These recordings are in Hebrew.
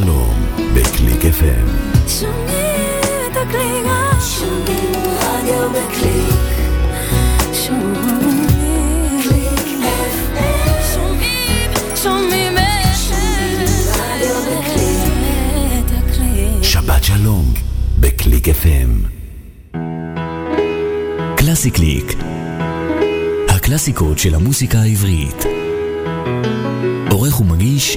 שלום, בקליק FM. שומעים את הקליק, שומעים רדיו בקליק. שומעים קליק FM. שומעים, שומעים רדיו בקליק. שבת שלום, בקליק FM. קלאסי קליק. הקלאסיקות של המוסיקה העברית. עורך ומגיש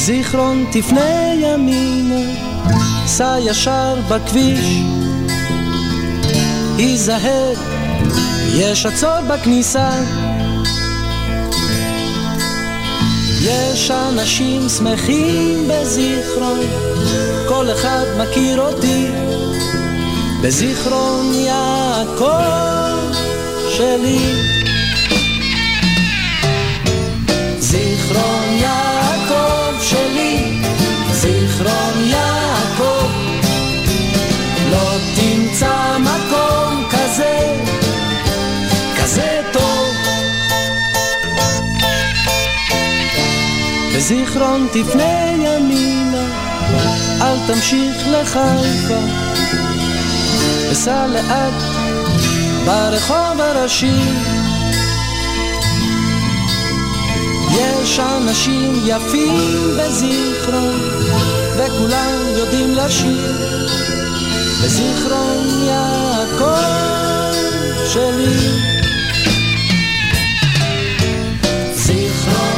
בזיכרון תפנה ימינה, סע ישר בכביש. היזהר, יש עצור בכניסה. יש אנשים שמחים בזיכרון, כל אחד מכיר אותי. בזיכרון יעקב שלי. זיכרון יעקב כזה, כזה טוב. בזיכרון תפנה ימינה, אל תמשיך לחיפה, וסע לאט ברחוב הראשי. יש אנשים יפים בזיכרון, וכולם יודעים לשיר. בזיכרון יעקב שלי. זיכרון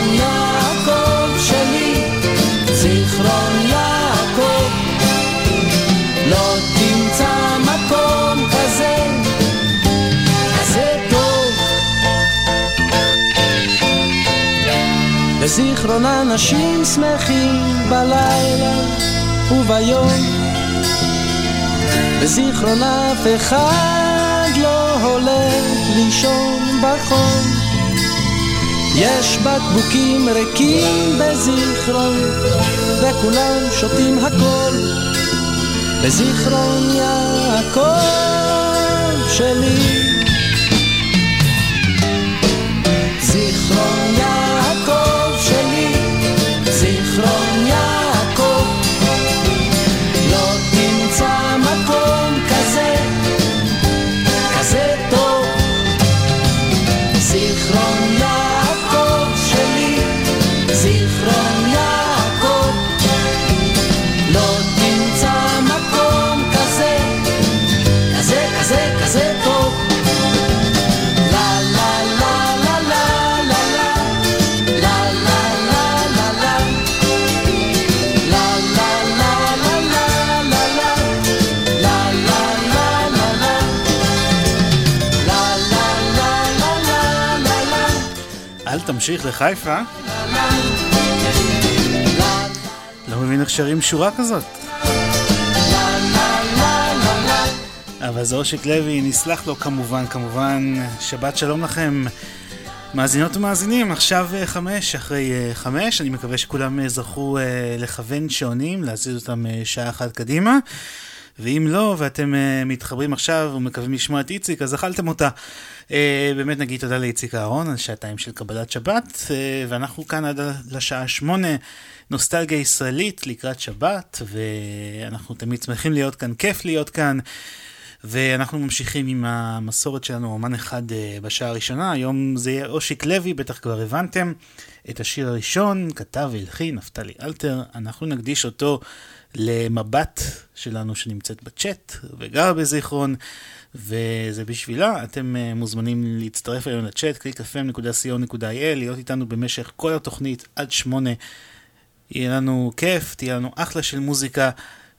לא אנשים שמחים בלילה וביום בזיכרון אף אחד לא הולך לישון בחום יש בקבוקים ריקים בזיכרון וכולם שותים הכל. בזיכרון יעקב שלי אל תמשיך לחיפה. לא מבין איך שרים שורה כזאת. אבל זה אושיק לוי, נסלח לו כמובן, כמובן. שבת שלום לכם. מאזינות ומאזינים, עכשיו אה, חמש, אחרי אה, חמש, אני מקווה שכולם אה, זכו לכוון שעונים, להזיז אותם שעה אחת קדימה. ואם לא, ואתם uh, מתחברים עכשיו ומקווים לשמוע את איציק, אז אכלתם אותה. Uh, באמת נגיד תודה לאיציק אהרון על שעתיים של קבלת שבת, uh, ואנחנו כאן עד לשעה שמונה, נוסטלגיה ישראלית לקראת שבת, ואנחנו תמיד שמחים להיות כאן, כיף להיות כאן. ואנחנו ממשיכים עם המסורת שלנו, אומן אחד בשעה הראשונה, היום זה יהיה אושיק לוי, בטח כבר הבנתם את השיר הראשון, כתב והלחין נפתלי אלתר, אנחנו נקדיש אותו למבט שלנו שנמצאת בצ'אט וגרה בזיכרון, וזה בשבילה, אתם uh, מוזמנים להצטרף היום לצ'אט, www.clickfm.co.il, להיות איתנו במשך כל התוכנית עד שמונה, יהיה לנו כיף, תהיה לנו אחלה של מוזיקה.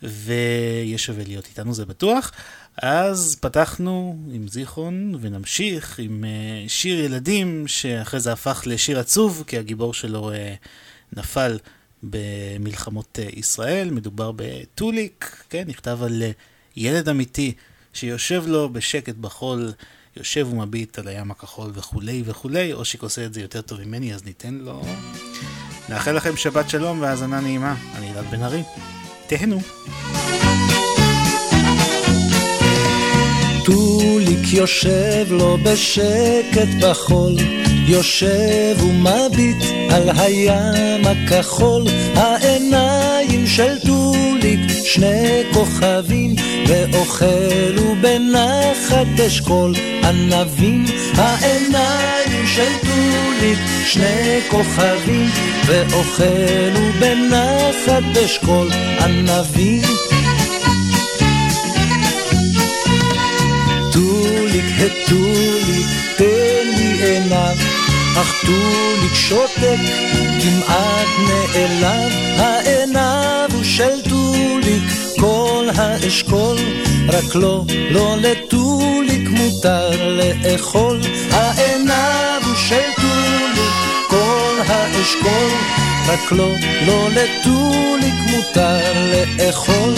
ויהיה שווה להיות איתנו, זה בטוח. אז פתחנו עם זיכרון ונמשיך עם uh, שיר ילדים שאחרי זה הפך לשיר עצוב כי הגיבור שלו uh, נפל במלחמות uh, ישראל. מדובר בטוליק, כן, נכתב על uh, ילד אמיתי שיושב לו בשקט בחול, יושב ומביט על הים הכחול וכולי וכולי. אושיק עושה את זה יותר טוב ממני אז ניתן לו. נאחל לכם שבת שלום והאזנה נעימה. אני אלעד בן ארי. תהנו. טוליק יושב לו בשקט בחול, יושב ומביט על הים הכחול, העיניים של טוליק שני כוכבים, ואוכלו בנחת אשכול ענבים, העיניים של טוליק שני כוכבים, ואוכלו בנחת אשכול ענבים. אך טוליק שותק, כמעט נעלב, העיניו הוא של טוליק, כל האשכול, רק לא, לא לטוליק מותר לאכול, העיניו הוא של טוליק, כל האשכול, רק לא, לא לטוליק מותר לאכול.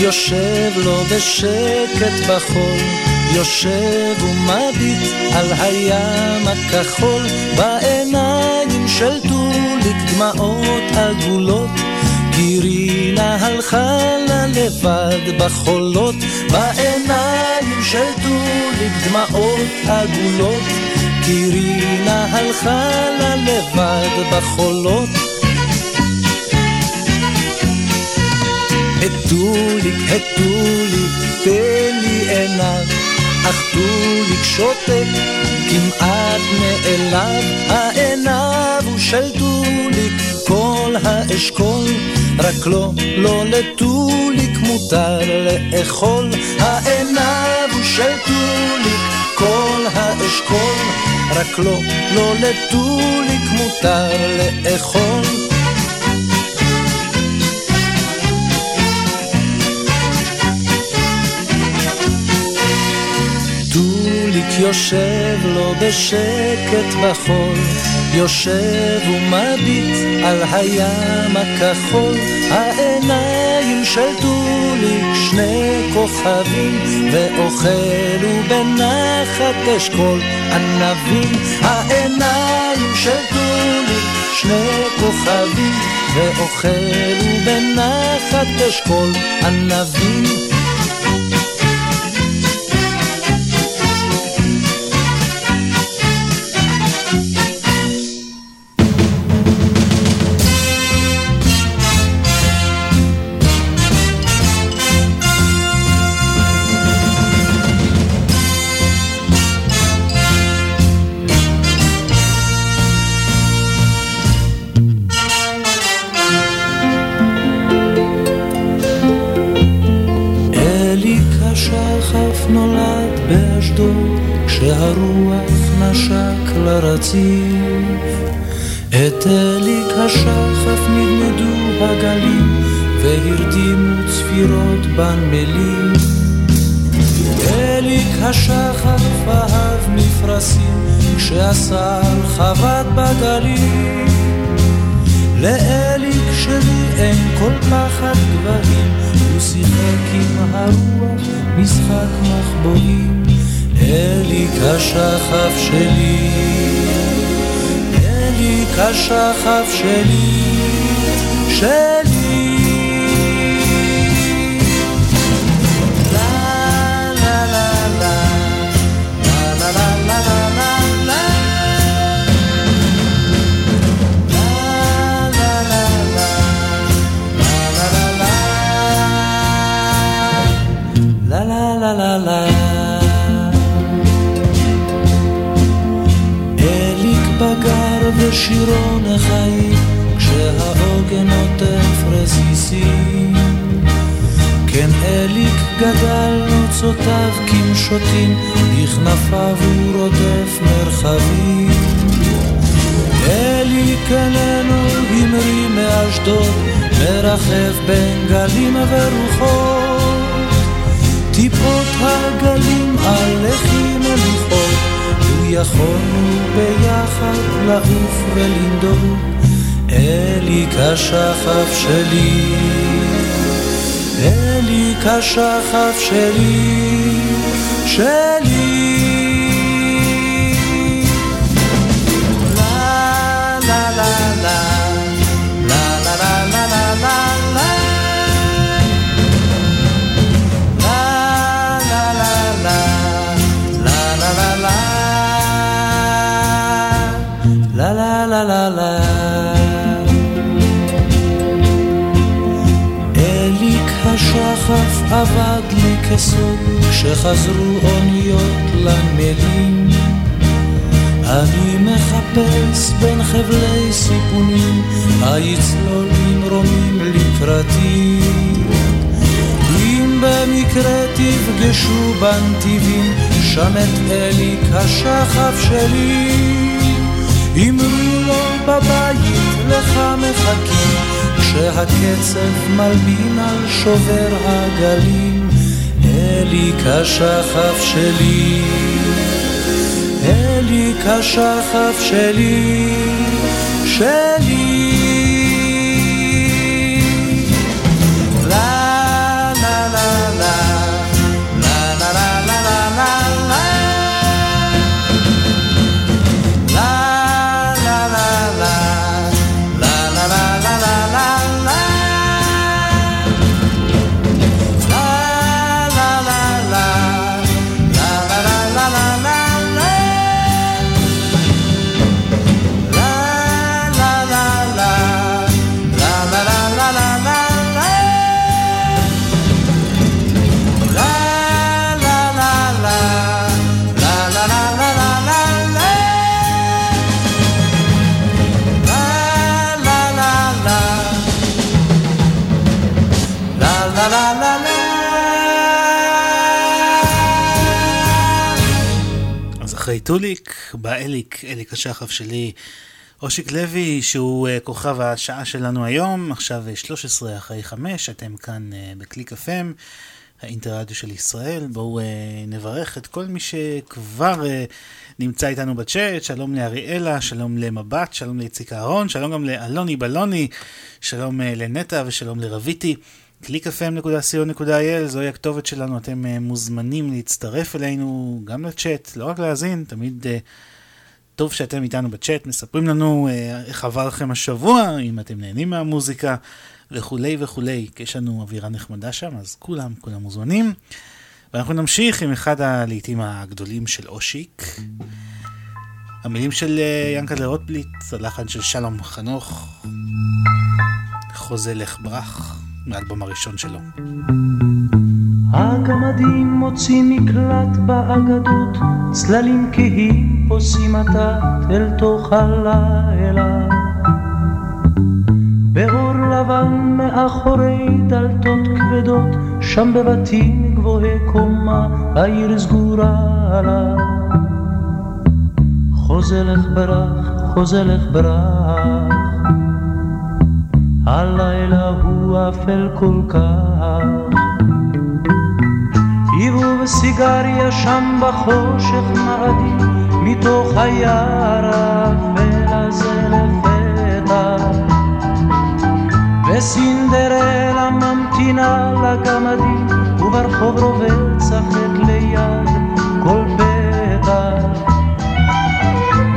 יושב לו בשקט בחול, יושב ומביט על הים הכחול, בעיניים של טוליק דמעות עגולות, גירינה הלכה לה לבד בחולות, בעיניים של טוליק דמעות עגולות, גירינה הלכה לה לבד בחולות. הטוליק, הטוליק, תן לי עיניו, אך טוליק שותק, כמעט נעלב, העיניו הוא של טוליק, כל האשכול, רק לא, לא לטוליק מותר לאכול, העיניו הוא של טוליק, כל האשכול, רק לא, לא לטוליק מותר לאכול. יושב לו בשקט בחול, יושב ומביט על הים הכחול, העיניים של טוליק שני כוכבים, ואוכלו בנחת אשכול ענבים, העיניים של טוליק שני כוכבים, ואוכלו בנחת אשכול ענבים. רציף. את אליק השחף נדנדו הגלים, והרדימו צפירות בנמלים. אליק השחף אהב מפרשים, כשהסל חבט בגלים. לאליק שלי אין כל פחד גבהים, הוא שיחק עם הרוח משחק מחבואים. אליק השחף שלי כשחף שלי, שלי. בשירו נחיים, כשהעוגן עוטף רסיסים. כן אליק גדל נוצותיו כמשוטים, בכנפיו הוא רודף מרחבים. אליק איננו המריא מאשדוד, מרחף בין גלים ורוחות. טיפות הגלים על לחי מלוכות, ויכולנו ביחד לעוף ולנדוד. אליק השחף שלי, אליק השחף שלי, שלי. עבד לי כסוג כשחזרו אוניות לנמלים אני מחפש בין חבלי סיפונים היצלול ממרומים לקראתי אם במקרה תפגשו בנתיבים שם את אליק השחף שלי. אמרו לו בבית לך מחכים, כשהקצב מלבין על שובר הגלים, אליק השחף שלי, אליק השחף שלי, שלי. טוליק, באליק, אליק השחף שלי, אושיק לוי, שהוא uh, כוכב השעה שלנו היום, עכשיו 13 אה, אחרי 5, אתם כאן uh, בקליק FM, האינטרדיו של ישראל. בואו נברך את כל מי שכבר נמצא איתנו בצ'אט, שלום לאריאלה, שלום למבט, שלום לאיציק אהרון, שלום גם לאלוני בלוני, שלום לנטע ושלום לרביטי. www.clickfm.co.il זוהי הכתובת שלנו, אתם uh, מוזמנים להצטרף אלינו גם לצ'אט, לא רק להאזין, תמיד uh, טוב שאתם איתנו בצ'אט, מספרים לנו uh, איך עבר לכם השבוע, אם אתם נהנים מהמוזיקה וכולי וכולי, כי יש לנו אווירה נחמדה שם, אז כולם, כולם מוזמנים. ואנחנו נמשיך עם אחד הלעיתים הגדולים של אושיק. המילים של ינקלה רוטבליט, הלחן של שלום חנוך, חוזה לך ברח. מהאלבום הראשון שלו. הגמדים מוצאים מקלט באגדות, צללים כהים פוסעים עתת אל תוך הלילה. באור לבן מאחורי דלתות כבדות, שם בבתים גבוהי קומה, העיר סגורה לה. חוזה לך ברח, חוזה לך ברח. הלילה הוא אפל כל כך. טיבו בסיגריה שם בחושך מאדים, מתוך היער האפל הזה לפתע. וסינדרלה ממתינה לגמדים, וברחוב רובץ החטא ליד כל פתח.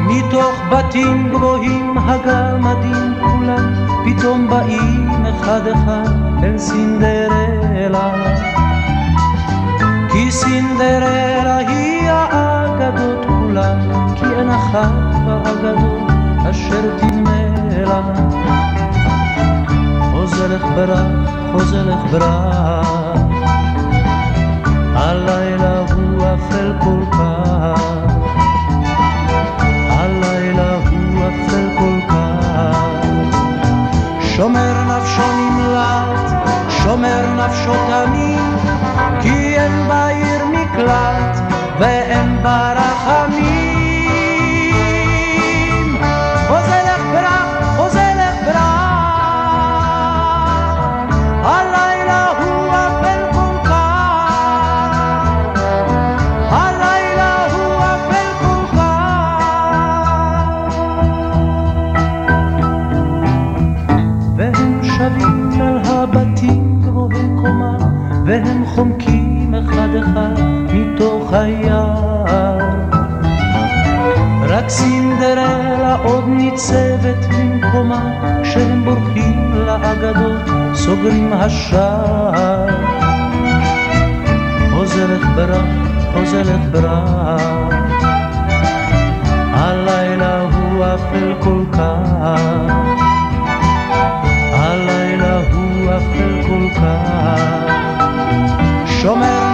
מתוך בתים גבוהים הגמדים כולם פתאום באים אחד אחד אל סינדרלה. כי סינדרלה היא האגדות כולם כי אין אחת באגדות אשר תדמה לה חוזר ברח, חוזר ברח הלילה הוא אפל כל כך שומר נפשו נמלט, שומר נפשו תמיד, כי אין בעיר מקלט ואין בה רחמים. היער. רק סינדרלה עוד ניצבת במקומה, כשהם בורחים לאגדות, סוגרים השער. חוזרת ברק, חוזרת ברק, הלילה הוא אפל כל כך, הלילה הוא אפל כל כך, שומר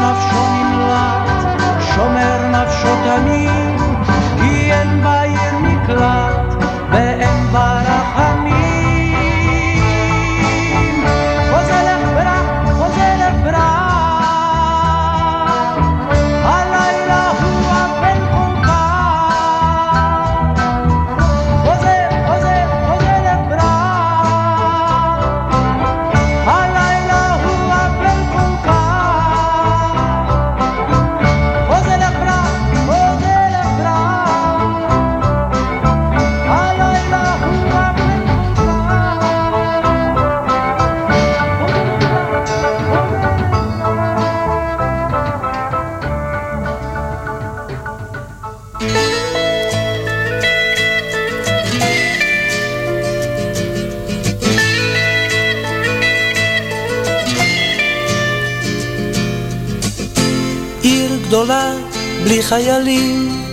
בלי חיילים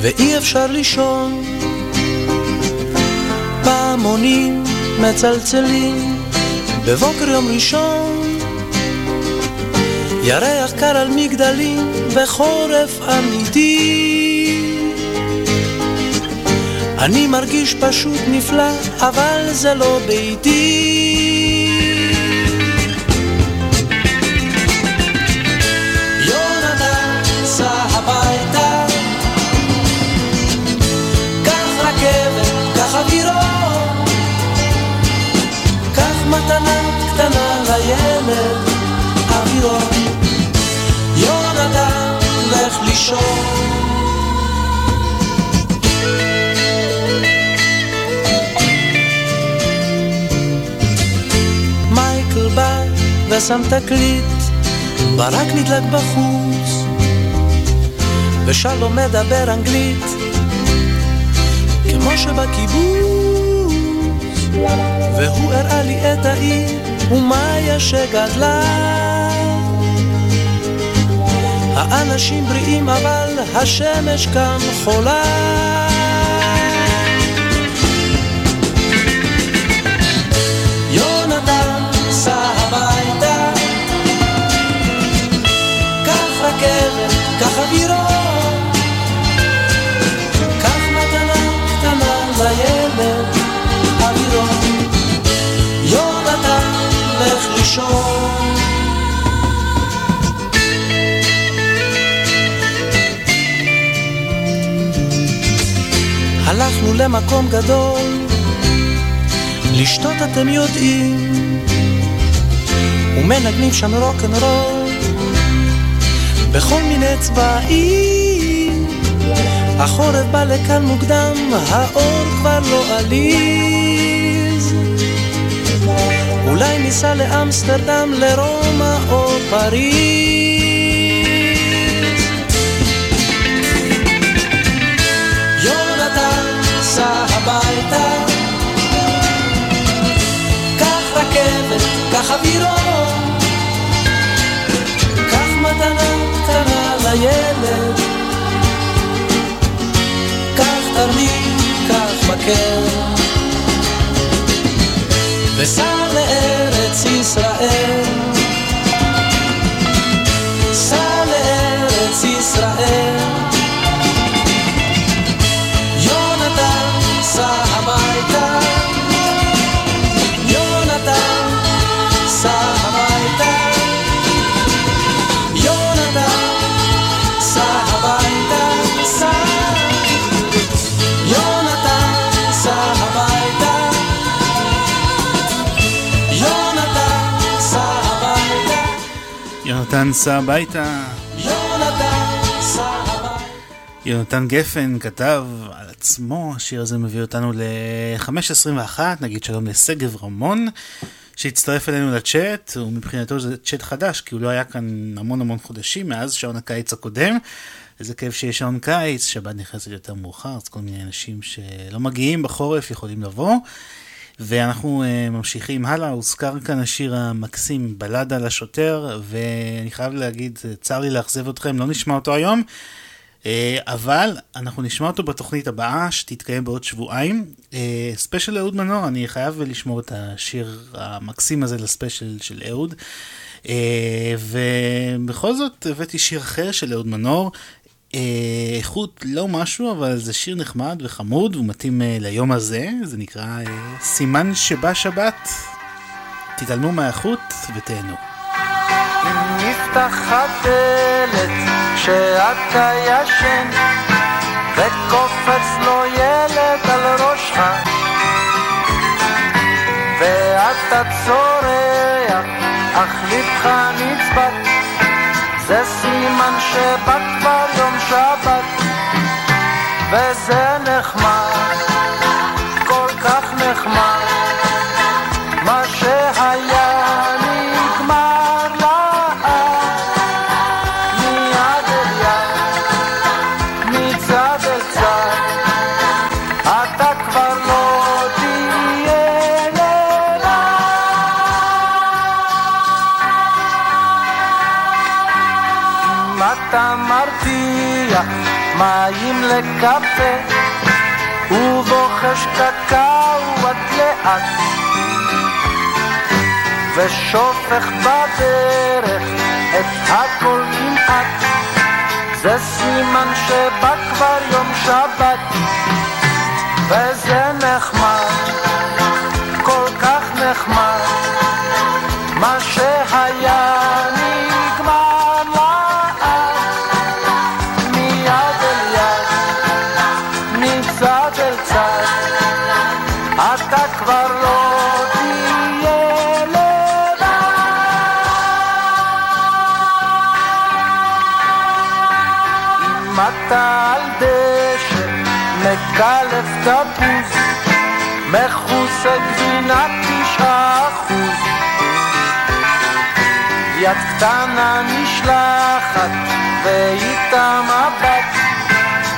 ואי אפשר לישון. פעמונים מצלצלים בבוקר יום ראשון. ירח קר על מגדלים בחורף אמיתי. אני מרגיש פשוט נפלא אבל זה לא ביתי לילד, אווירון. יונתן, לך לישון. מייקל בא ושם תקליט ברק נדלק בחוץ, ושלום מדבר אנגלית, כמו שבקיבוץ, והוא הראה לי את העיר, ומאיה שגדלה. האנשים בריאים אבל השמש כאן חולה. יונתן, סע הביתה קח רכבת, קח אווירון, הלכנו למקום גדול, לשתות אתם יודעים, ומנגנים שם רוקנרול. בכל מיני צבעים. החורף בא לכאן מוקדם, האור כבר לא עליז. אולי ניסע לאמסטרדם, לרומא או פריז. יונתן, סע הביתה. קח רכבת, קח אווירון. קח מתנה קטנה לילד. קח תרמיד, קח מקל. וסע לארץ ישראל. סע לארץ ישראל. יונתן סע הביתה. יונתן, גפן כתב על עצמו, השיר הזה מביא אותנו ל-521, נגיד שלום לשגב רמון, שהצטרף אלינו לצ'אט, ומבחינתו זה צ'אט חדש, כי הוא לא היה כאן המון המון חודשים מאז שעון הקיץ הקודם. איזה כיף שיש שעון קיץ, שבת נכנסת יותר מאוחר, אז כל מיני אנשים שלא מגיעים בחורף יכולים לבוא. ואנחנו uh, ממשיכים הלאה, הוזכר כאן השיר המקסים בלדה לשוטר, ואני חייב להגיד, צר לי לאכזב אתכם, לא נשמע אותו היום. אה, אבל אנחנו נשמע אותו בתוכנית הבאה שתתקיים בעוד שבועיים. אה, ספיישל אהוד מנור, אני חייב לשמור את השיר המקסים הזה לספיישל של אהוד. אה, ובכל זאת הבאתי שיר אחר של אהוד מנור. איכות לא משהו, אבל זה שיר נחמד וחמוד, הוא מתאים ליום הזה, זה נקרא סימן שבא שבת. תתעלמו מהאיכות ותהנו. ואתה צורח אך לבך נצבט זה סימן שבא כבר שבת וזה נחמד כל כך נחמד לאט. ושופך בדרך את הכל כמעט זה סימן שבא כבר יום שבת וזה מכוסה גבינה תשעה אחוז. יד קטנה נשלחת ואיתה מבט,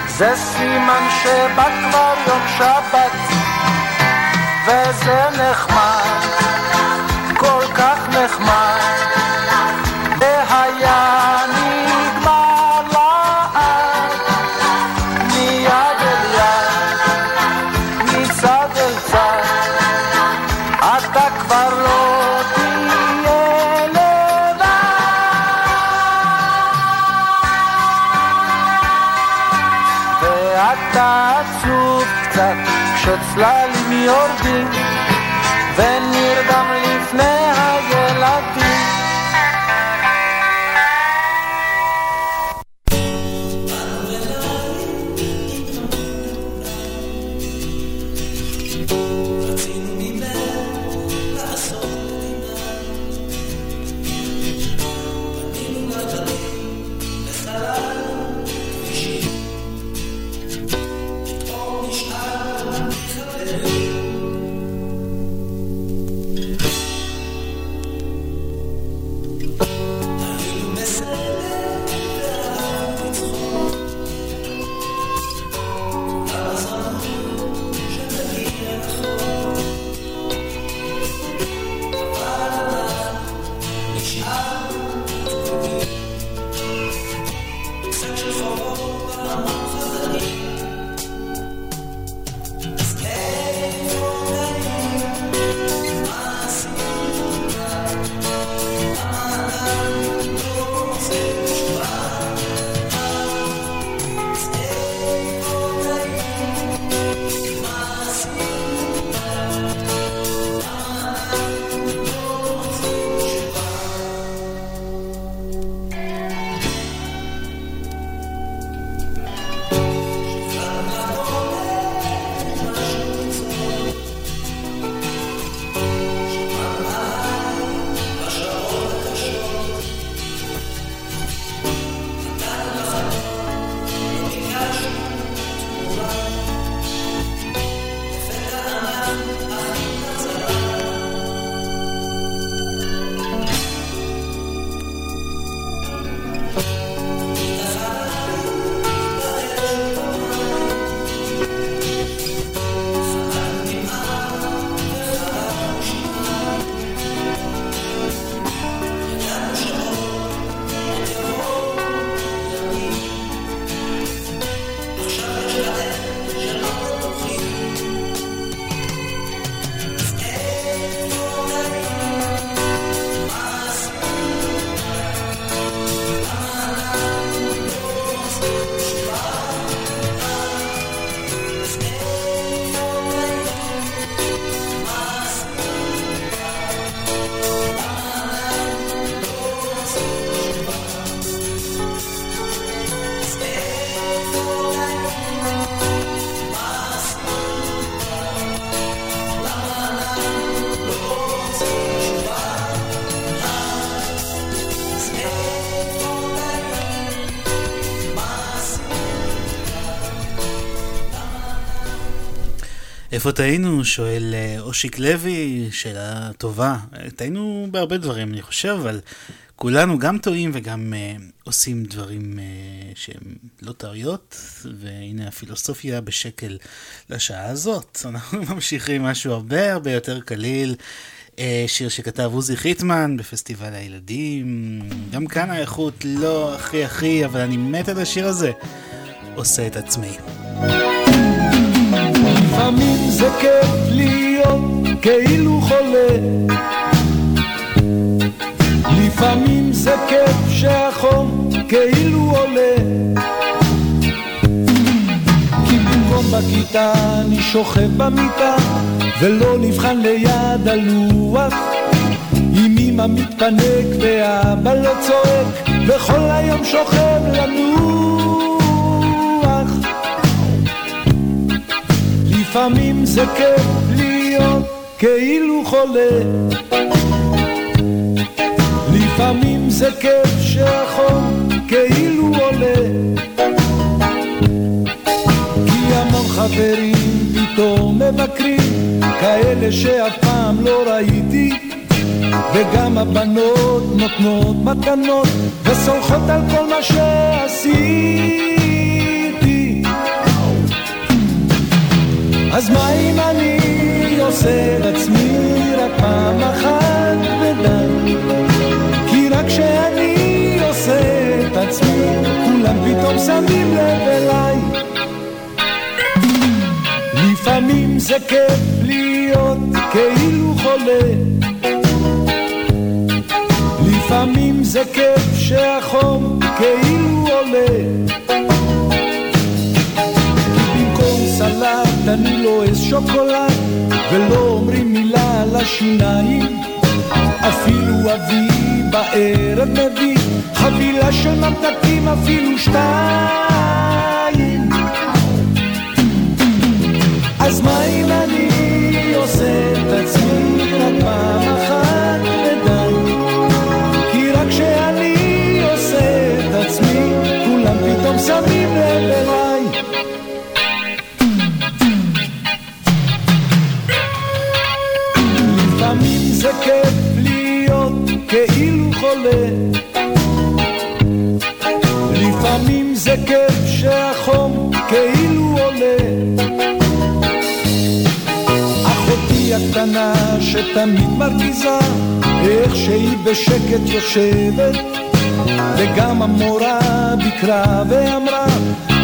זה סימן שבא כבר יום שבת, וזה נחמד, כל כך נחמד. slightly leave me open. איפה טעינו? שואל אה, אושיק לוי, שאלה טובה. טעינו בהרבה דברים, אני חושב, אבל כולנו גם טועים וגם uh, עושים דברים uh, שהם לא טעויות, והנה הפילוסופיה בשקל לשעה הזאת. אנחנו ממשיכים משהו הרבה הרבה יותר קליל. Uh, שיר שכתב עוזי חיטמן בפסטיבל הילדים. גם כאן האיכות לא הכי הכי, אבל אני מת על השיר הזה. עושה את עצמי. לפעמים זה כיף להיות כאילו חולה. לפעמים זה כיף שהחום כאילו עולה. כי במקום בכיתה אני שוכב במיטה ולא נבחן ליד הלוח. עם אמא מתפנק ואבא לא צועק וכל היום שוכב לנוח לפעמים זה כיף להיות כאילו חולה. לפעמים זה כיף שהחום כאילו עולה. כי המון חברים פתאום מבקרים כאלה שאף פעם לא ראיתי. וגם הבנות נותנות מתנות וסולחות על כל מה שעשיתי אז מה אם אני עושה לעצמי רק פעם אחת ודי כי רק כשאני עושה את עצמי כולם פתאום שמים לב אליי. לפעמים זה כיף להיות כאילו חולה. לפעמים זה כיף שהחום כאילו עולה אני לועס שוקולד ולא אומרים מילה על השיניים. אפילו אבי בערב מביא חבילה של ממתקים אפילו שתיים. אז מה אם חולה לפעמים זה כיף שהחום כאילו עולה. אחותי הקטנה שתמיד מרגיזה איך שהיא בשקט יושבת וגם המורה ביקרה ואמרה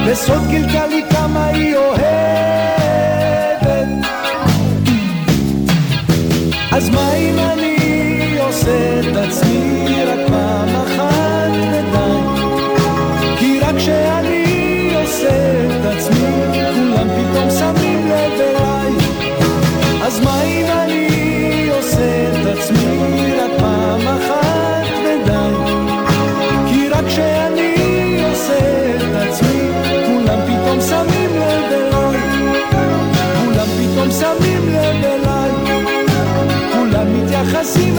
בסוד גילתה לי כמה היא אוהבת. אז מה אם את עצמי רק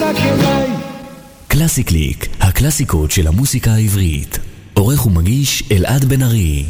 רק אליי קלאסי קליק, הקלאסיקות של המוסיקה העברית. עורך ומגיש אלעד בן ארי.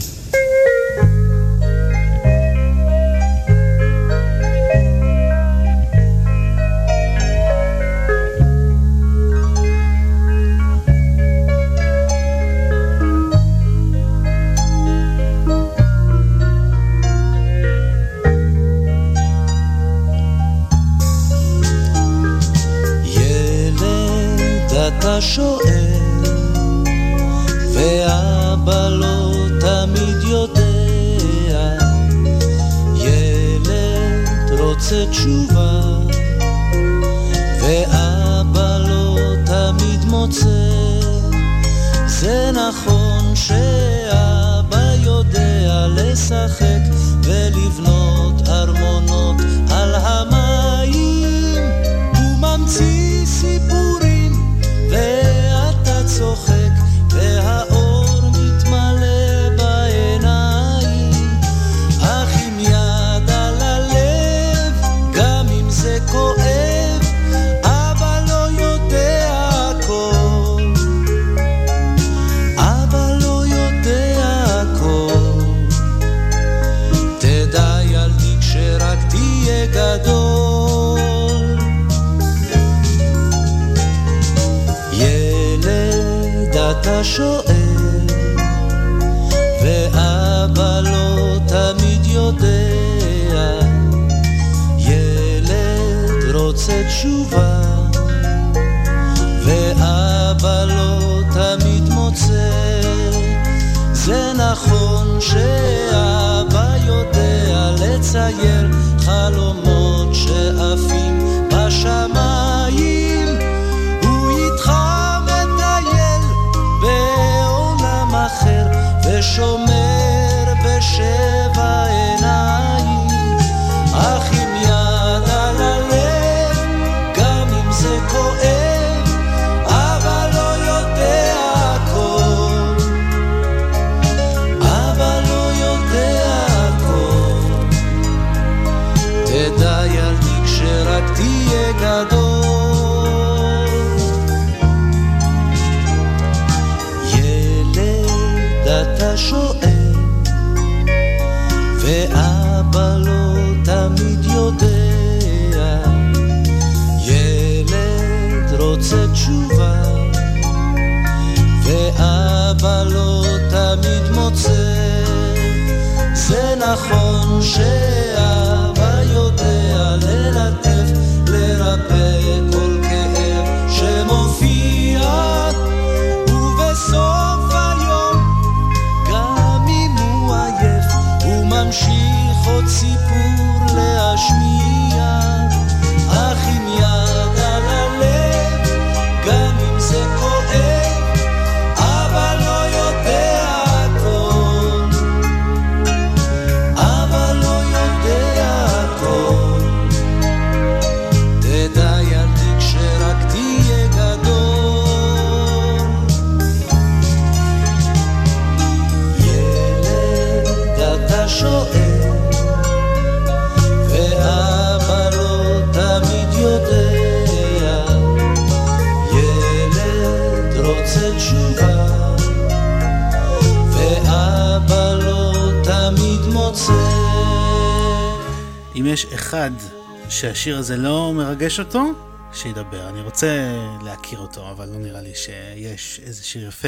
שהשיר הזה לא מרגש אותו, שידבר. אני רוצה להכיר אותו, אבל לא נראה לי שיש איזה שיר יפה.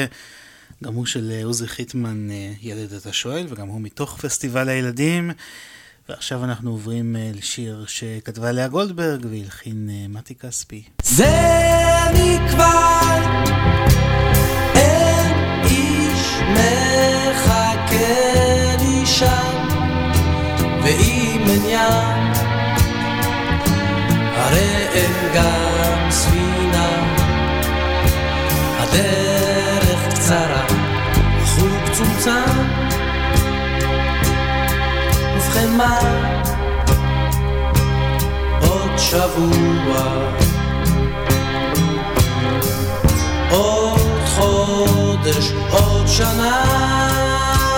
גם הוא של אה, עוזי חיטמן, אה, ילד אתה שואל, וגם הוא מתוך פסטיבל הילדים. ועכשיו אנחנו עוברים אה, לשיר שכתבה לאה גולדברג והלחין מתי כספי. זה מכבר אין איש מחכה לי שם ואם אין ים הרי אין גם ספינה. הדרך קצרה החוג צומצם. ובכן מה? עוד שבוע. עוד חודש, עוד שנה.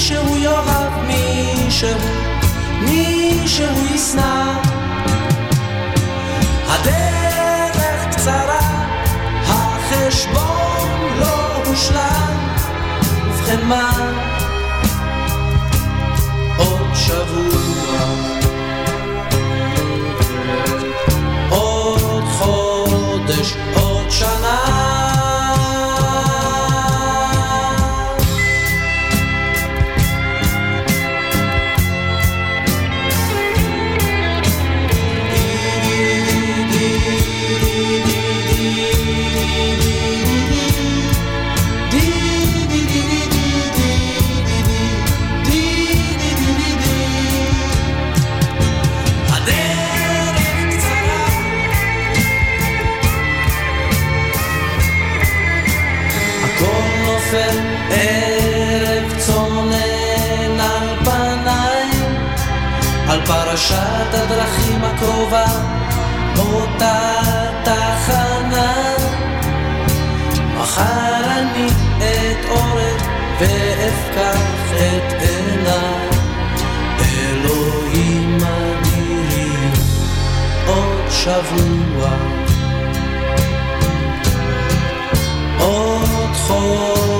מישהו יאהב מישהו, מישהו ישנא. הדרך קצרה, החשבון לא הושלם, ובכן מה? עוד שבוע, נופל ערב צונן על פניי. על פרשת הדרכים הקרובה אותה תחנה. מחר אני אתעורר ואפקח את עיניי. אלוהים אדירים עוד שבוע. עוד חודש,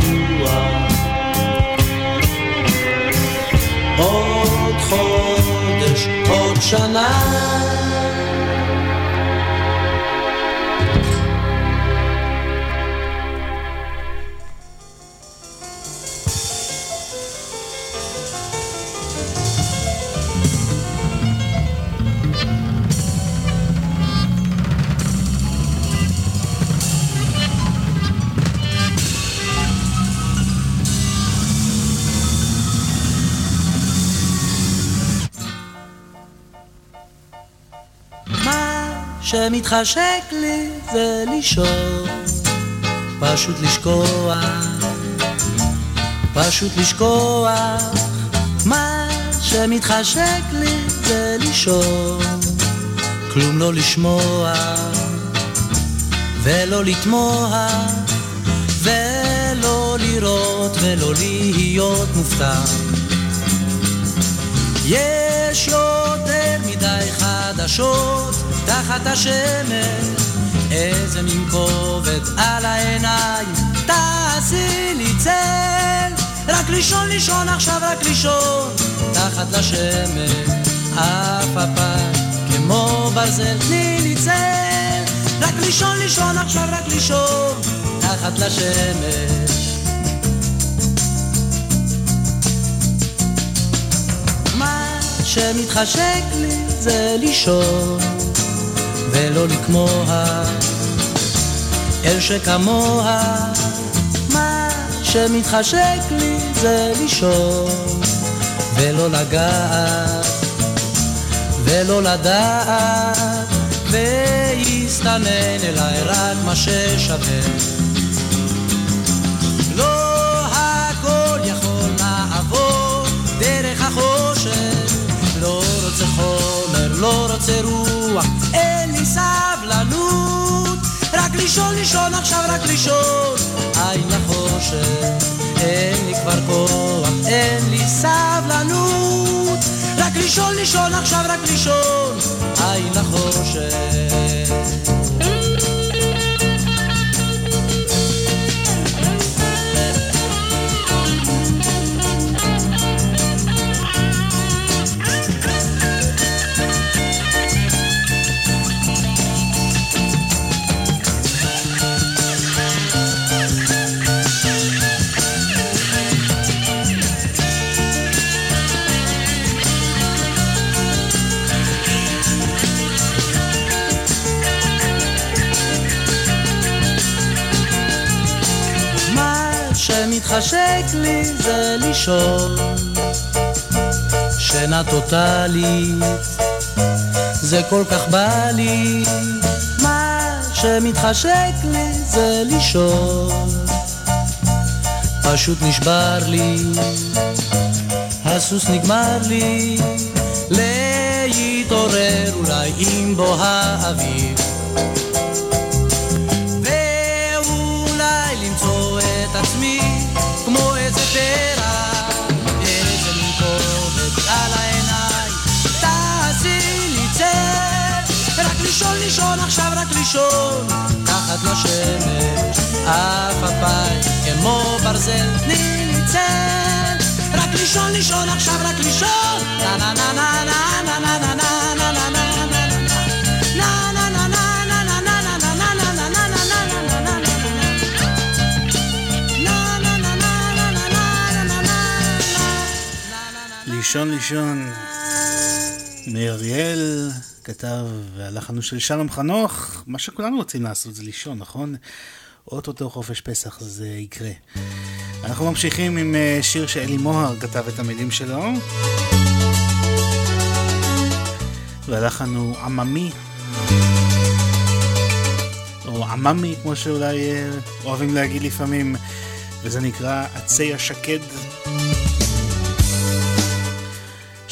שבוע עוד חודש, עוד שנה שמתחשק לי זה לישון, פשוט לשכוח, פשוט לשכוח, מה שמתחשק לי זה לישון, כלום לא לשמוע, ולא לתמוה, ולא לראות ולא להיות מופתע. יש יותר מדי חדשות תחת השמש, איזה מין כובד על העיניים, תעשי לי צל, רק לישון לישון עכשיו רק לישון, תחת לשמש, אף הפעם כמו ברזל, תני לי צל, רק לישון לישון עכשיו רק לישון, תחת לשמש. שמתחשק לי זה לישון ולא לכמוה, אל שכמוה, מה שמתחשק לי זה לישון, ולא לגעת, ולא לדעת, ויסתנן אליי רק מה ששווה. לא לא רוצה חומר, לא רוצה רוח, סבלנות רק לישון, לישון עכשיו, רק לישון עין לחושך, אין לי כבר כוח, אין לי סבלנות. רק לישון, לישון עכשיו, רק לישון עין לחושך מתחשק לי זה לישון. שינה טוטאלית זה כל כך בא לי. מה שמתחשק לי זה לישון. פשוט נשבר לי הסוס נגמר לי. להתעורר אולי עם בוא האביב עכשיו רק לישון, תחת לשמש, אפיים כמו ברזל, תני לי צל, רק לישון, לישון, עכשיו רק לישון, נה נה נה נה נה נה נה נה לישון לישון מאריאל כתב, והלחן של שלום חנוך, מה שכולנו רוצים לעשות זה לישון, נכון? אוטוטו חופש פסח זה יקרה. אנחנו ממשיכים עם אה, שיר שאלי מוהר כתב את המילים שלו. והלחן עממי. או עממי, כמו שאולי אה, אוהבים להגיד לפעמים, וזה נקרא עצי השקד,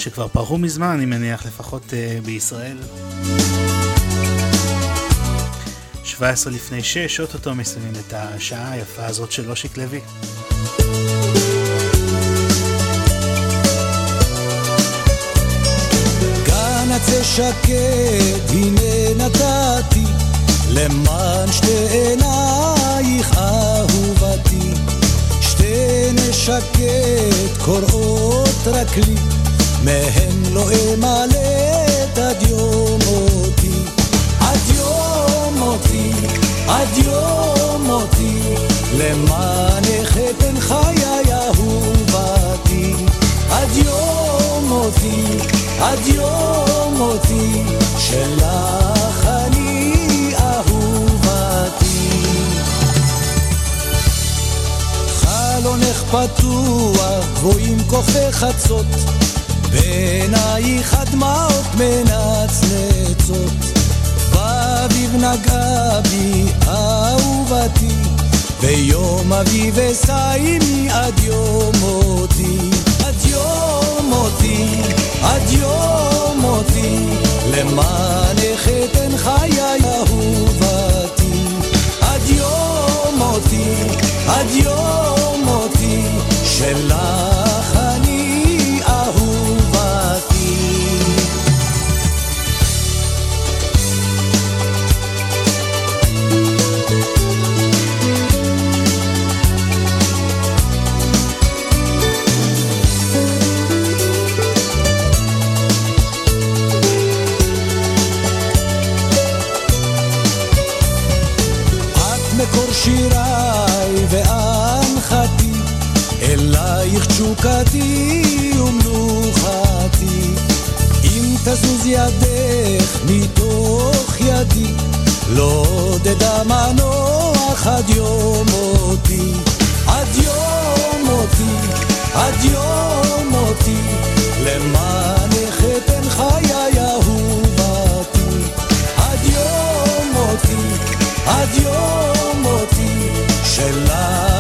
שכבר פרחו מזמן, אני מניח, לפחות uh, בישראל. 17 לפני 6, אוטוטו מסיימים את השעה היפה הזאת של אושיק לוי. שקד, הנה נתתי למען שתי עינייך אהובתי. שתי נשקת קוראות רק לי, מהן לא אמלט עד יום מותי. עד יום מותי, עד יום מותי, למענך אתן חיי אהובתי. עד יום מותי, עד יום מותי, שלך אני אהובתי. חלונך פתוח, גבוהים כוכבי חצות, בעינייך הדמעות מנצנצות. באביב נגעה בי אהובתי, ויום אביב אשאימי עד יום מותי. עד יום מותי, עד יום מותי, למענך אתן חיי אהובתי. עד יום מותי, עד יום מותי, שלך תשוקתי ומנוחתי. אם תזוז ידך מתוך ידי, לא אדע מנוח עד יום מותי. עד יום מותי, עד יום מותי, למענך אתן חיי אהובתי. עד יום מותי, עד יום מותי, שלך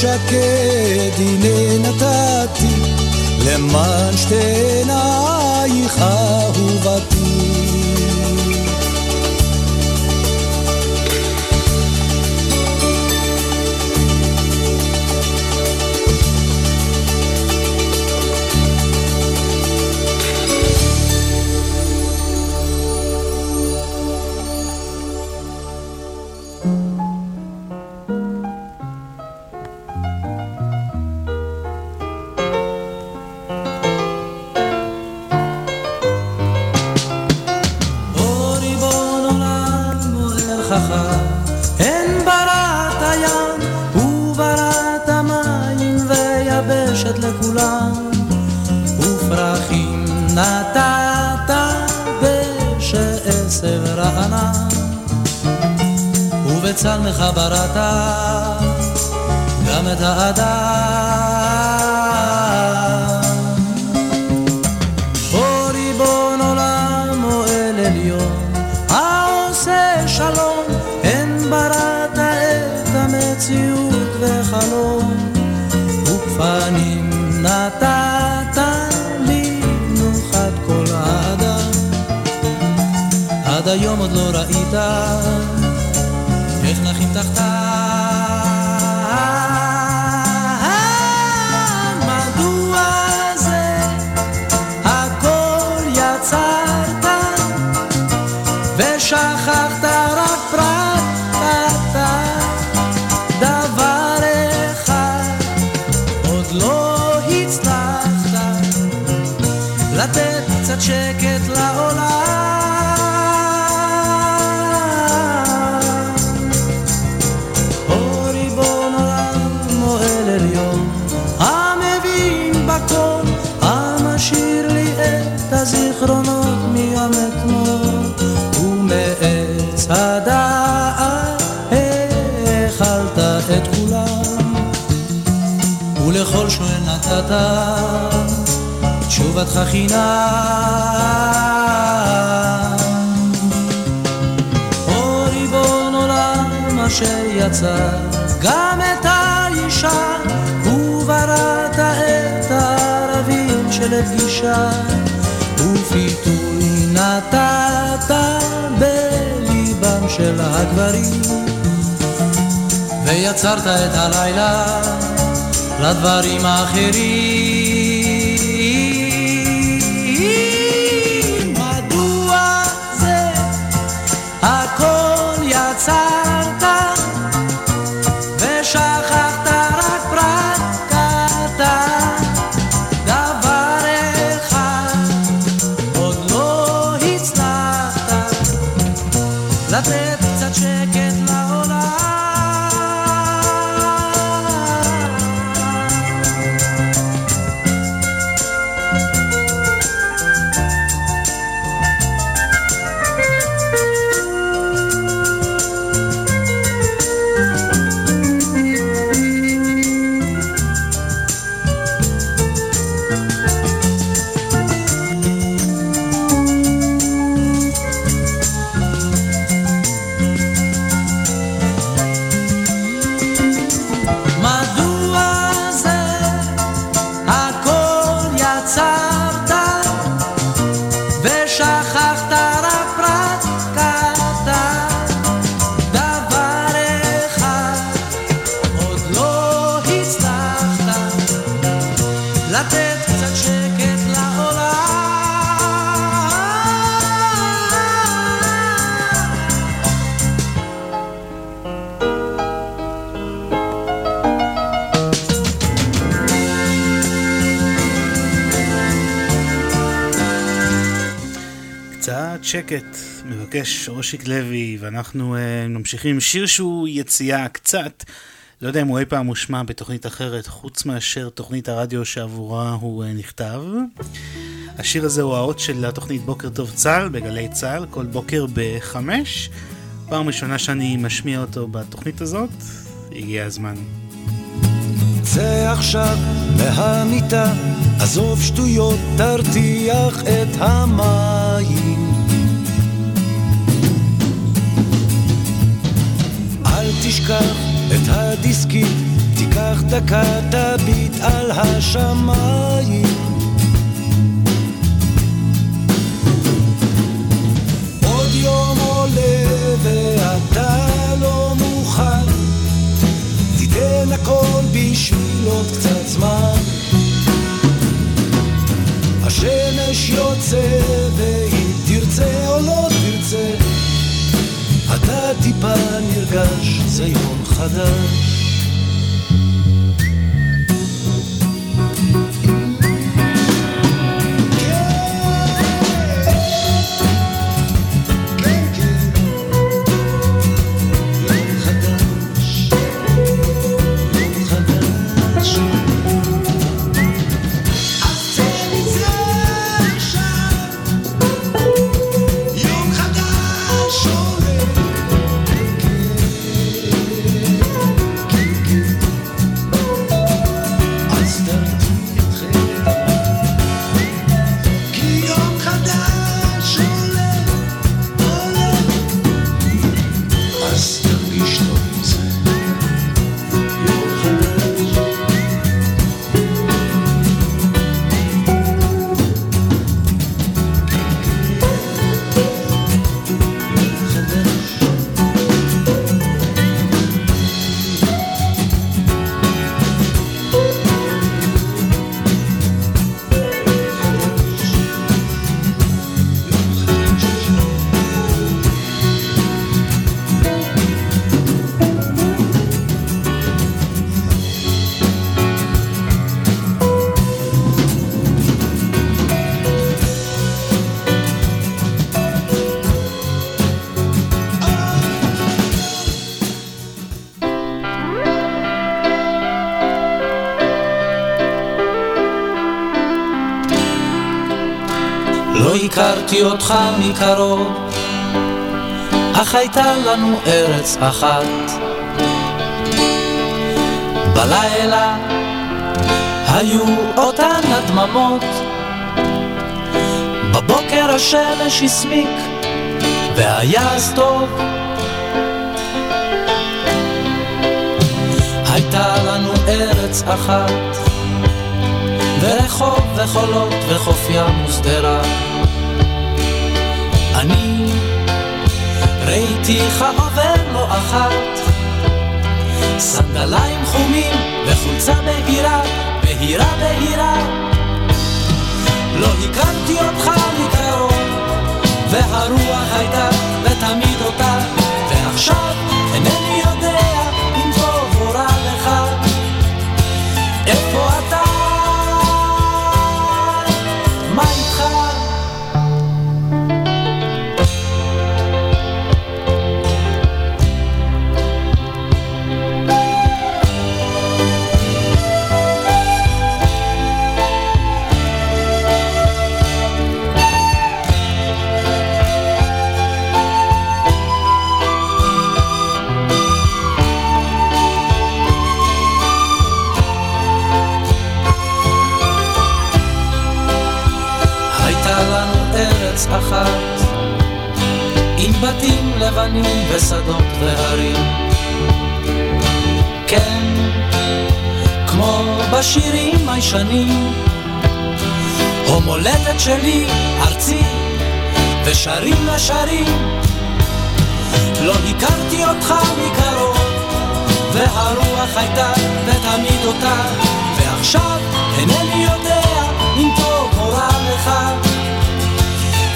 שקד הנה נתתי, למען שתי עינייך אהובתי. מבקש אושיק לוי, ואנחנו uh, ממשיכים שיר שהוא יציאה קצת. לא יודע אם הוא אי פעם מושמע בתוכנית אחרת, חוץ מאשר תוכנית הרדיו שעבורה הוא uh, נכתב. השיר הזה הוא האות של התוכנית בוקר טוב צה"ל בגלי צה"ל, כל בוקר בחמש. פעם ראשונה שאני משמיע אותו בתוכנית הזאת, הגיע הזמן. צא עכשיו מהמיטה, עזוב שטויות, תרתיח את המים. תשכח את הדיסקית, תיקח דקה, תביט על השמיים. עוד יום עולה ואתה לא מוכן תיתן הכל בשביל עוד קצת זמן. השמש יוצא, ואם תרצה או לא תרצה, אתה טיפה נרגש, זה יום חדש. הכרתי אותך מקרוב, אך הייתה לנו ארץ אחת. בלילה היו אותן הדממות. בבוקר השמש הסמיק והיה אז טוב. הייתה לנו ארץ אחת. ורחוב וחולות וחוף ים ושדרה ראיתיך עובר לא אחת. סנדליים חומים וחולצה בהירה, בהירה בהירה. לא הכרתי אותך מקרוב והרוח הייתה ותמיד אותה ועכשיו אחת. עם בתים לבנים ושדות והרים. כן, כמו בשירים הישנים. המולדת שלי, ארצי, ושרים לשרים לא הכרתי אותך מקרוב והרוח הייתה ותמיד אותה. ועכשיו אינני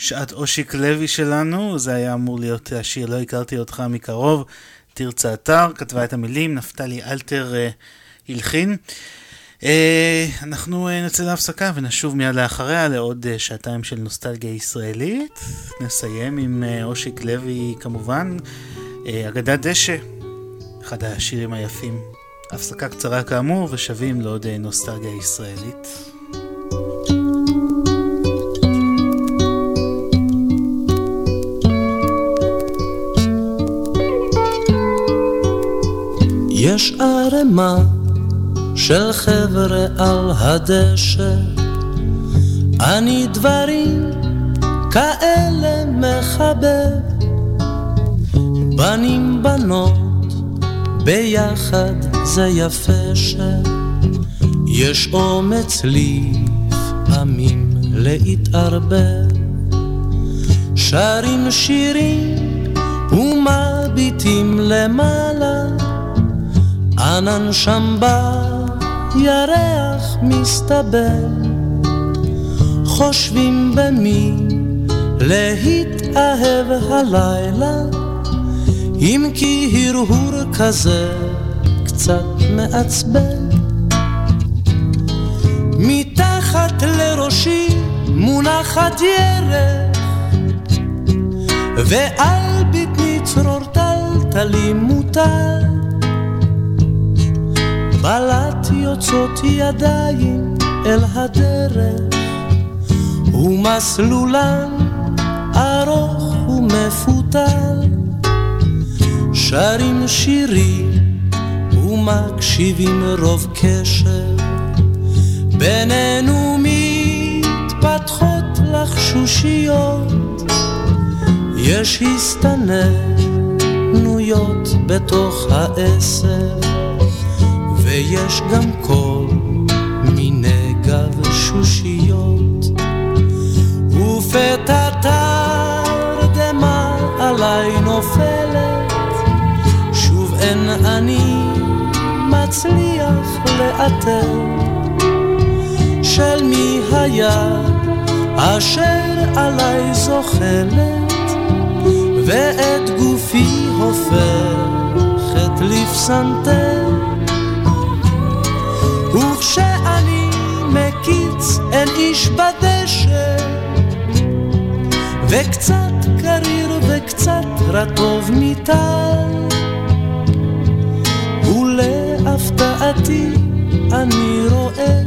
שעת אושיק לוי שלנו. זה היה אמור להיות השיר "לא הכרתי אותך מקרוב". תרצה אתר, כתבה את המילים, נפתלי אלתר אה, הלחין. אה, אנחנו אה, נצא להפסקה ונשוב מיד לאחריה לעוד אה, שעתיים של נוסטלגיה ישראלית. נסיים עם אה, אושיק לוי כמובן, אה, אגדת דשא, אחד השירים היפים. הפסקה קצרה כאמור ושבים לעוד אה, נוסטלגיה ישראלית. יש ערימה של חבר'ה על הדשא, אני דברים כאלה מחבב. בנים בנות ביחד זה יפה שיש אומץ לפעמים להתערבב. שרים שירים ומביטים למעלה ענן שם בירח מסתבר, חושבים במי להתאהב הלילה, אם כי הרהור כזה קצת מעצבן. מתחת לראשי מונחת ירך, ועל בטני צרור טלטלי מוטל. בלט יוצאות ידיים אל הדרך, ומסלולן ארוך ומפותל. שרים שירים ומקשיבים רוב קשר, בינינו מתפתחות לחשושיות, יש הסתננויות בתוך העשר. ויש גם כל מיני גבשושיות ופתע תרדמה עליי נופלת. שוב אין אני מצליח לאתר. של מי היד אשר עליי זוחלת ואת גופי הופכת לפסנתר וכשאני מכיר בקיץ אין איש בדשא. וקצת קריר וקצת רטוב מטל ולהפתעתי אני רואה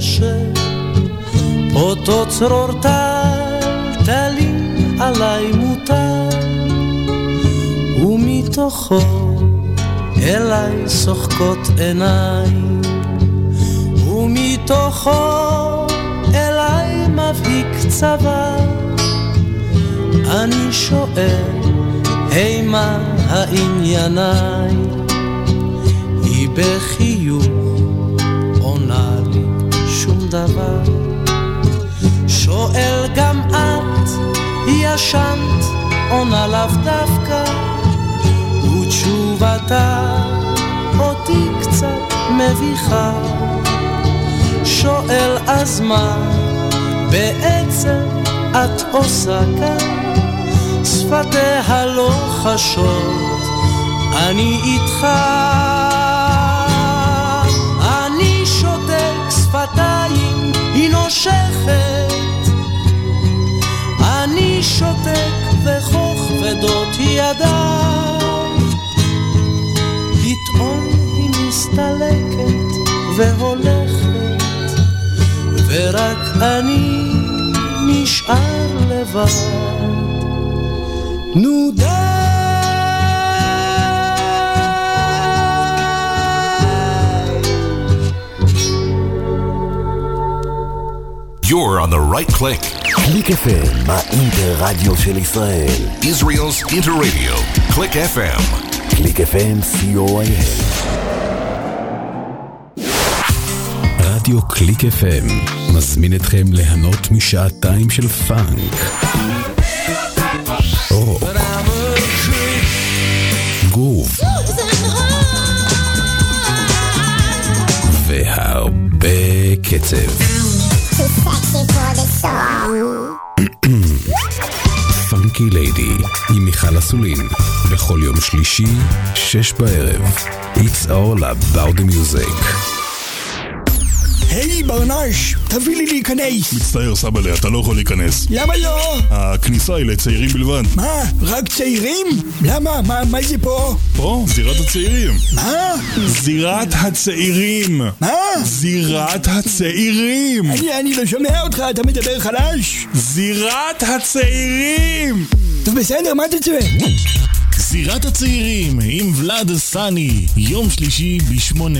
שאותו צרור טלטלים עליי מוטל. ומתוכו אליי שוחקות עיניים ומתוכו אליי מבהיק צבא אני שואל, הימה הענייניי? היא בחיוך עונה לי שום דבר. שואל גם את, ישנת, עונה לאו דווקא, ותשובתה אותי קצת מביכה. שואל אז מה בעצם את עושה כאן? שפתיה לא חשות, אני איתך. אני שותק שפתיים, היא נושכת. אני שותק וכוכבדות ידיי. פתאום היא מסתלקת והולכת, ורק אני נשאר לבד. נו די! You're on the right click. קליק FM, האינטר-רדיו של ישראל. Israel's Interradio. Click FM. קליק FM, co.il. רדיו קליק FM מזמין אתכם ליהנות משעתיים של פאנק. רוק. גרוב. והרבה קצב. Funky Lady עם מיכל אסולין, בכל יום שלישי, שש בערב. It's all about the music. היי, ברנש, תביא לי להיכנס. מצטער, סבאלה, אתה לא יכול להיכנס. למה לא? הכניסה היא לצעירים בלבד. מה, רק צעירים? למה? מה, מה זה פה? פה, זירת הצעירים. מה? זירת הצעירים. מה? זירת הצעירים. אני, אני לא שומע אותך, אתה מדבר חלש. זירת הצעירים! טוב, בסדר, מה אתה צועק? זירת הצעירים עם ולאד סאני, יום שלישי בשמונה.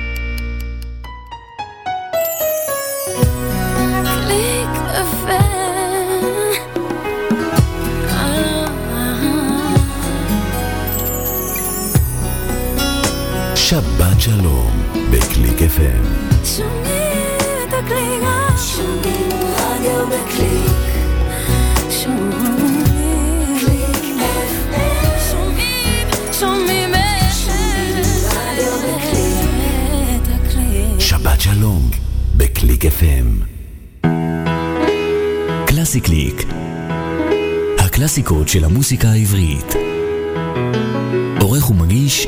שבת שלום בקליק FM. שומעים את הקליק. שומעים רדיו בקליק. שומעים קליק FM. שומעים, שומעים רדיו בקליק. שבת שלום בקליק FM. קלאסי קליק. הקלאסיקות של המוסיקה העברית. עורך ומגיש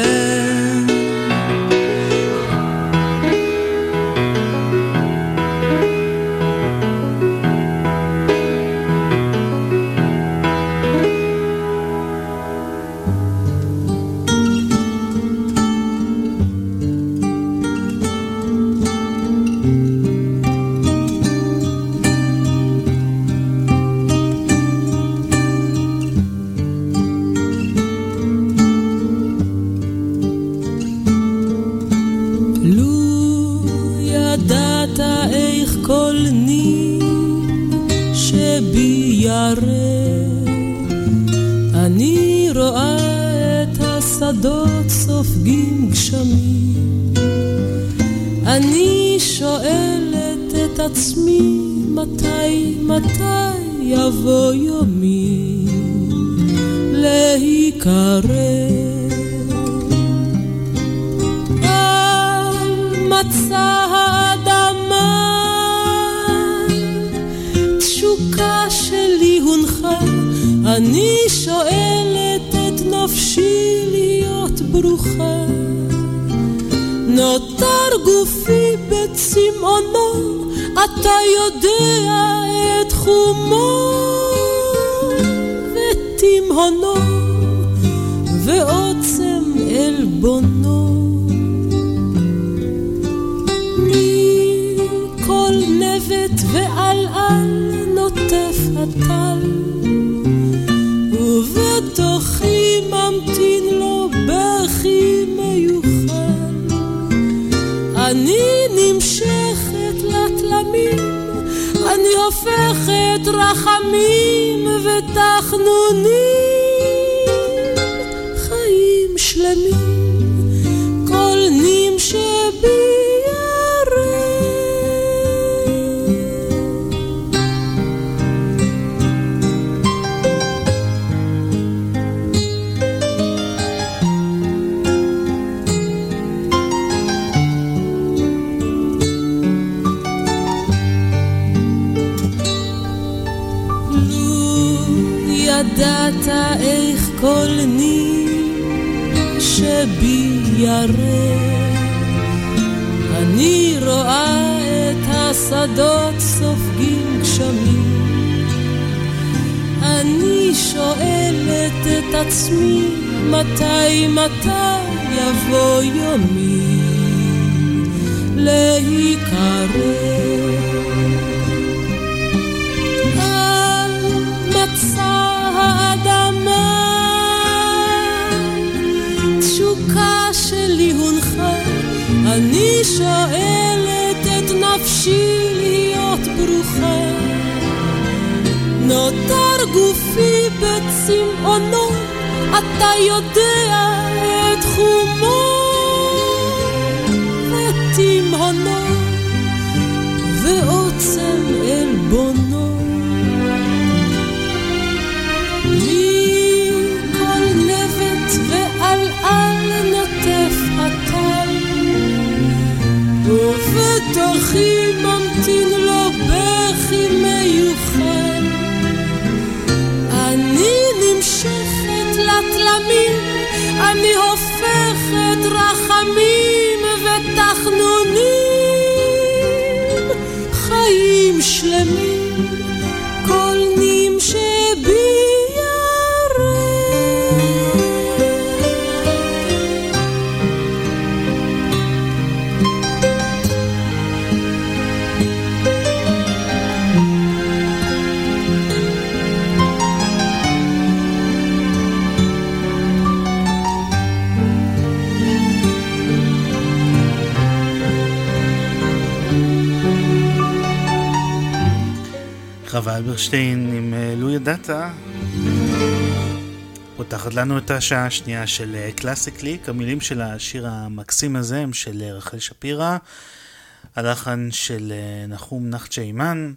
את השעה השנייה של אה, קלאסי קליק, המילים של השיר המקסים הזה הם של אה, רחל שפירא, הלחן של נחום נחצ'ה אימן.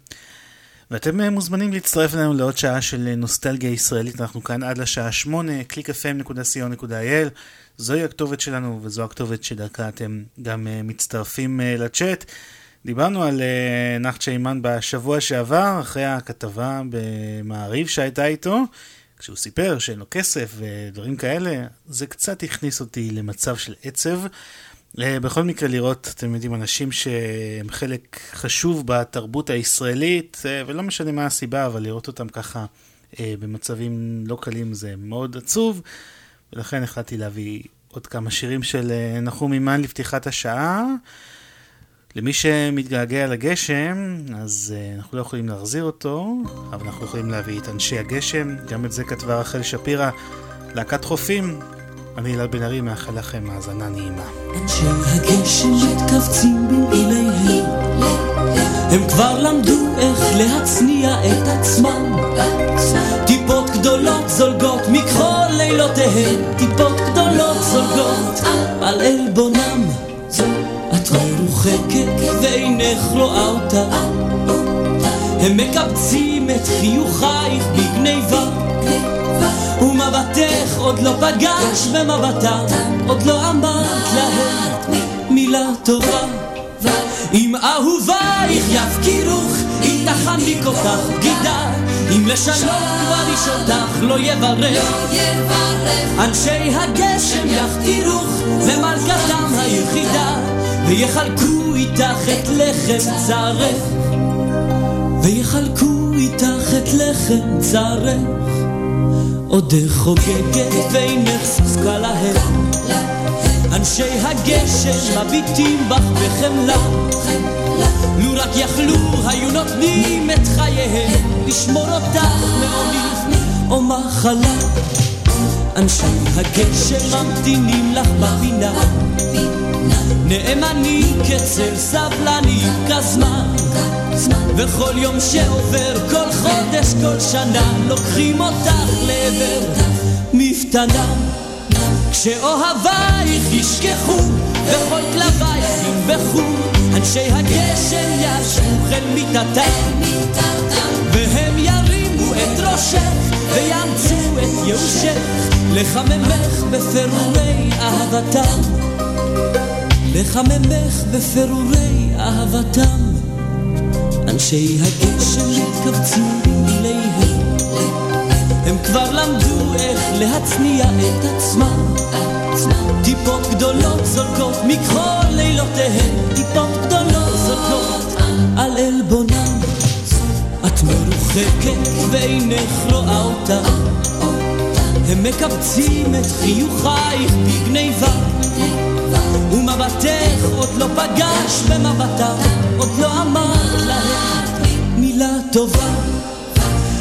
ואתם מוזמנים להצטרף אלינו לעוד שעה של נוסטלגיה ישראלית, אנחנו כאן עד לשעה שמונה, www.clickfm.co.il זוהי הכתובת שלנו וזו הכתובת שדרכה אתם גם מצטרפים לצ'אט. דיברנו על נחצ'ה אימן בשבוע שעבר, אחרי הכתבה במעריב שהייתה איתו, כשהוא סיפר שאין לו כסף ודברים כאלה, זה קצת הכניס אותי למצב של עצב. Uh, בכל מקרה לראות, אתם יודעים, אנשים שהם חלק חשוב בתרבות הישראלית, uh, ולא משנה מה הסיבה, אבל לראות אותם ככה uh, במצבים לא קלים זה מאוד עצוב, ולכן החלטתי להביא עוד כמה שירים של נחום אימן לפתיחת השעה. למי שמתגעגע לגשם, אז uh, אנחנו לא יכולים להחזיר אותו, אבל אנחנו יכולים להביא את אנשי הגשם, גם את זה כתבה רחל שפירא, להקת חופים. אני אלעד בן ארי מאחל לכם האזנה נעימה. אנשי הגשם מתכווצים במעיליהם, הם כבר למדו איך להצניע את עצמם. טיפות גדולות זולגות מכל לילותיהם, טיפות גדולות צוחקת ועינך רואה לא אותה. הם מקבצים את חיוכייך בגניבה. ומבטך עוד לא פגש במבטה, עוד לא אמרת להם מילה טובה. אם אהובייך יפקירוך, היא תחניק אותך בגידה. אם לשלום כבר איש אותך לא יברך. אנשי הגשם יפקירוך, ומלכתם היחידה. ויחלקו איתך את לחם צרך ויחלקו איתך את לחם צרך עודך חוגגת ואינך זקוקה להם. אנשי הגשם מביטים בך בחמלה. לו רק יכלו היו נותנים את חייהם. לשמור אותך מעוני או מחלה. אנשי הגשם ממתינים לך בפינה נאמני כצל סבלני כזמן וכל יום שעובר, כל חודש, כל שנה לוקחים אותך לעבר. מפתנם כשאוהבייך ישכחו וכל כלבייך ינבחו אנשי הגשם ישבו אל מיטתם והם ירימו את ראשך ויאמצו את ייאושך לחממך בפירורי אהבתם לחממך בפירורי אהבתם. אנשי הגשם מתכווצים אליהם הם כבר למדו איך להצניע את עצמם. טיפות גדולות זולקות מכל לילותיהם. טיפות גדולות זולקות על עלבונם. את מרוחקת ואינך רואה אותם הם מקבצים את חיוכייך בגניבה ומבטך עוד לא פגש במבטם עוד לא אמרת להם מילה טובה.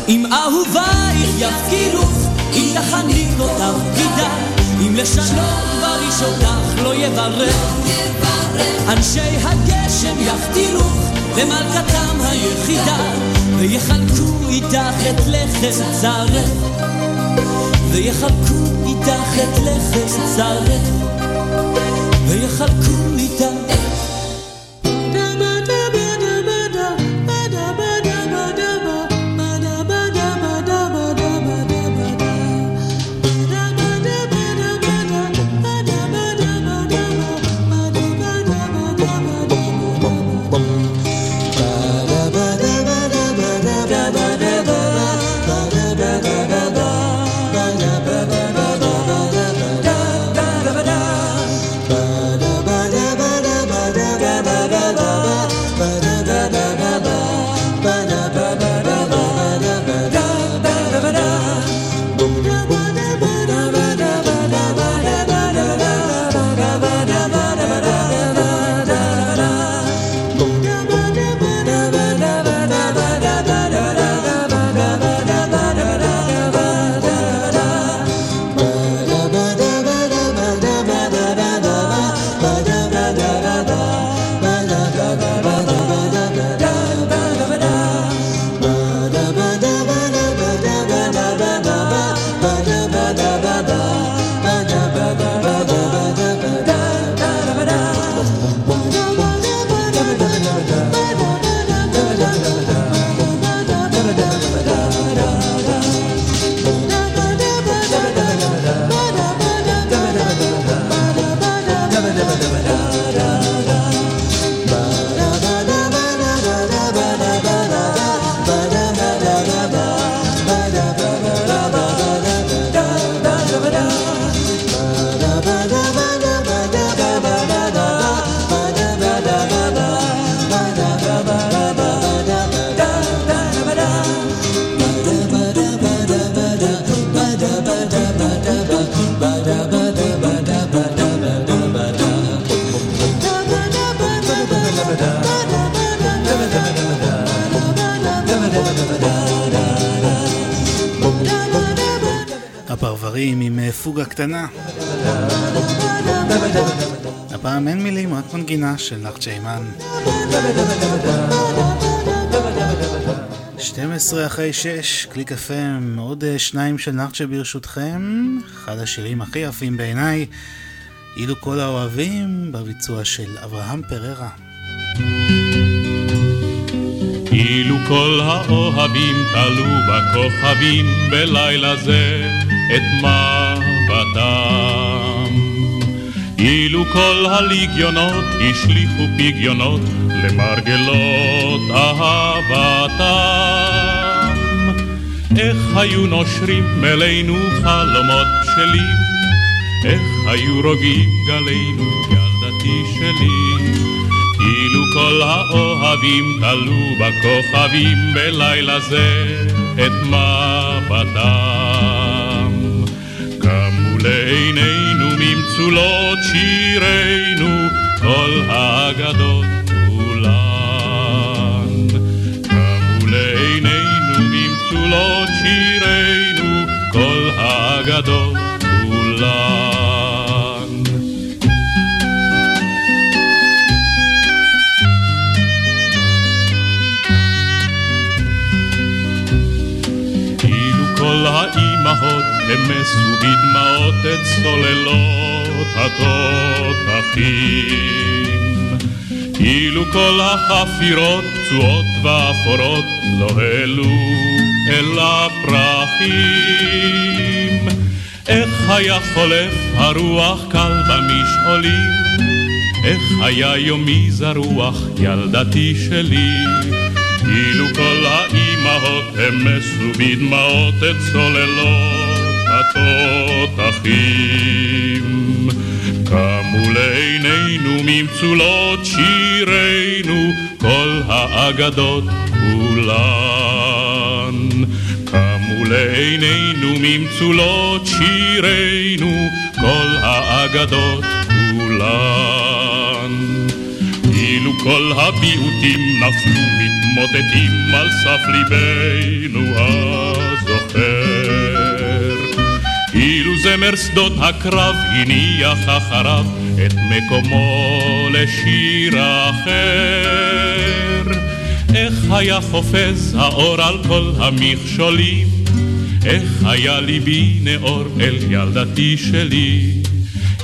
אם אהובייך יפקירוך אם תחניק אותך בגידה אם לשנות בריש אותך לא יברך. אנשי הגשם יפתירוך למלכתם היחידה ויחלקו איתך את לחם צרך ויחלקו איתך את לחם צרך ויחלקו של נחצ'ה אימן. 12 אחרי 6, קליק FM, עוד אה, שניים של נחצ'ה ברשותכם. אחד השירים הכי יפים בעיניי, אילו כל האוהבים, בביצוע של אברהם פררה. אילו כל האוהבים תלו בכוכבים בלילה זה את מבטם. אילו כל הליגיונות השליכו פגיונות למרגלות אהבתם. איך היו נושרים מלאנו חלומות בשלים, איך היו רוגעים גלינו ילדתי שלי. אילו כל האוהבים תלו בכוכבים בלילה זה את מבטם. קמו לעינינו ממצולות שירינו כל האגדות כולן. קמו לעינינו ממצולות שירינו כל האגדות האימהות המסו בדמעות את סוללות התותחים. אילו כל החפירות פצועות ואפורות לא העלו אל הפרחים. איך היה חולף הרוח קל במשעולים? איך היה יומי זרוח ילדתי שלי? אילו כל האימהות המסו בדמעות את סוללות התותחים. קמו לעינינו ממצולות שירינו כל האגדות כולן. קמו לעינינו ממצולות שירינו כל האגדות כולן. אילו כל הביעוטים נפלו מתמוטטים על סף ליבנו הזוכר. זמר שדות הקרב הניח אחריו את מקומו לשיר אחר. איך היה חופז האור על כל המכשולים, איך היה ליבי נאור אל ילדתי שלי.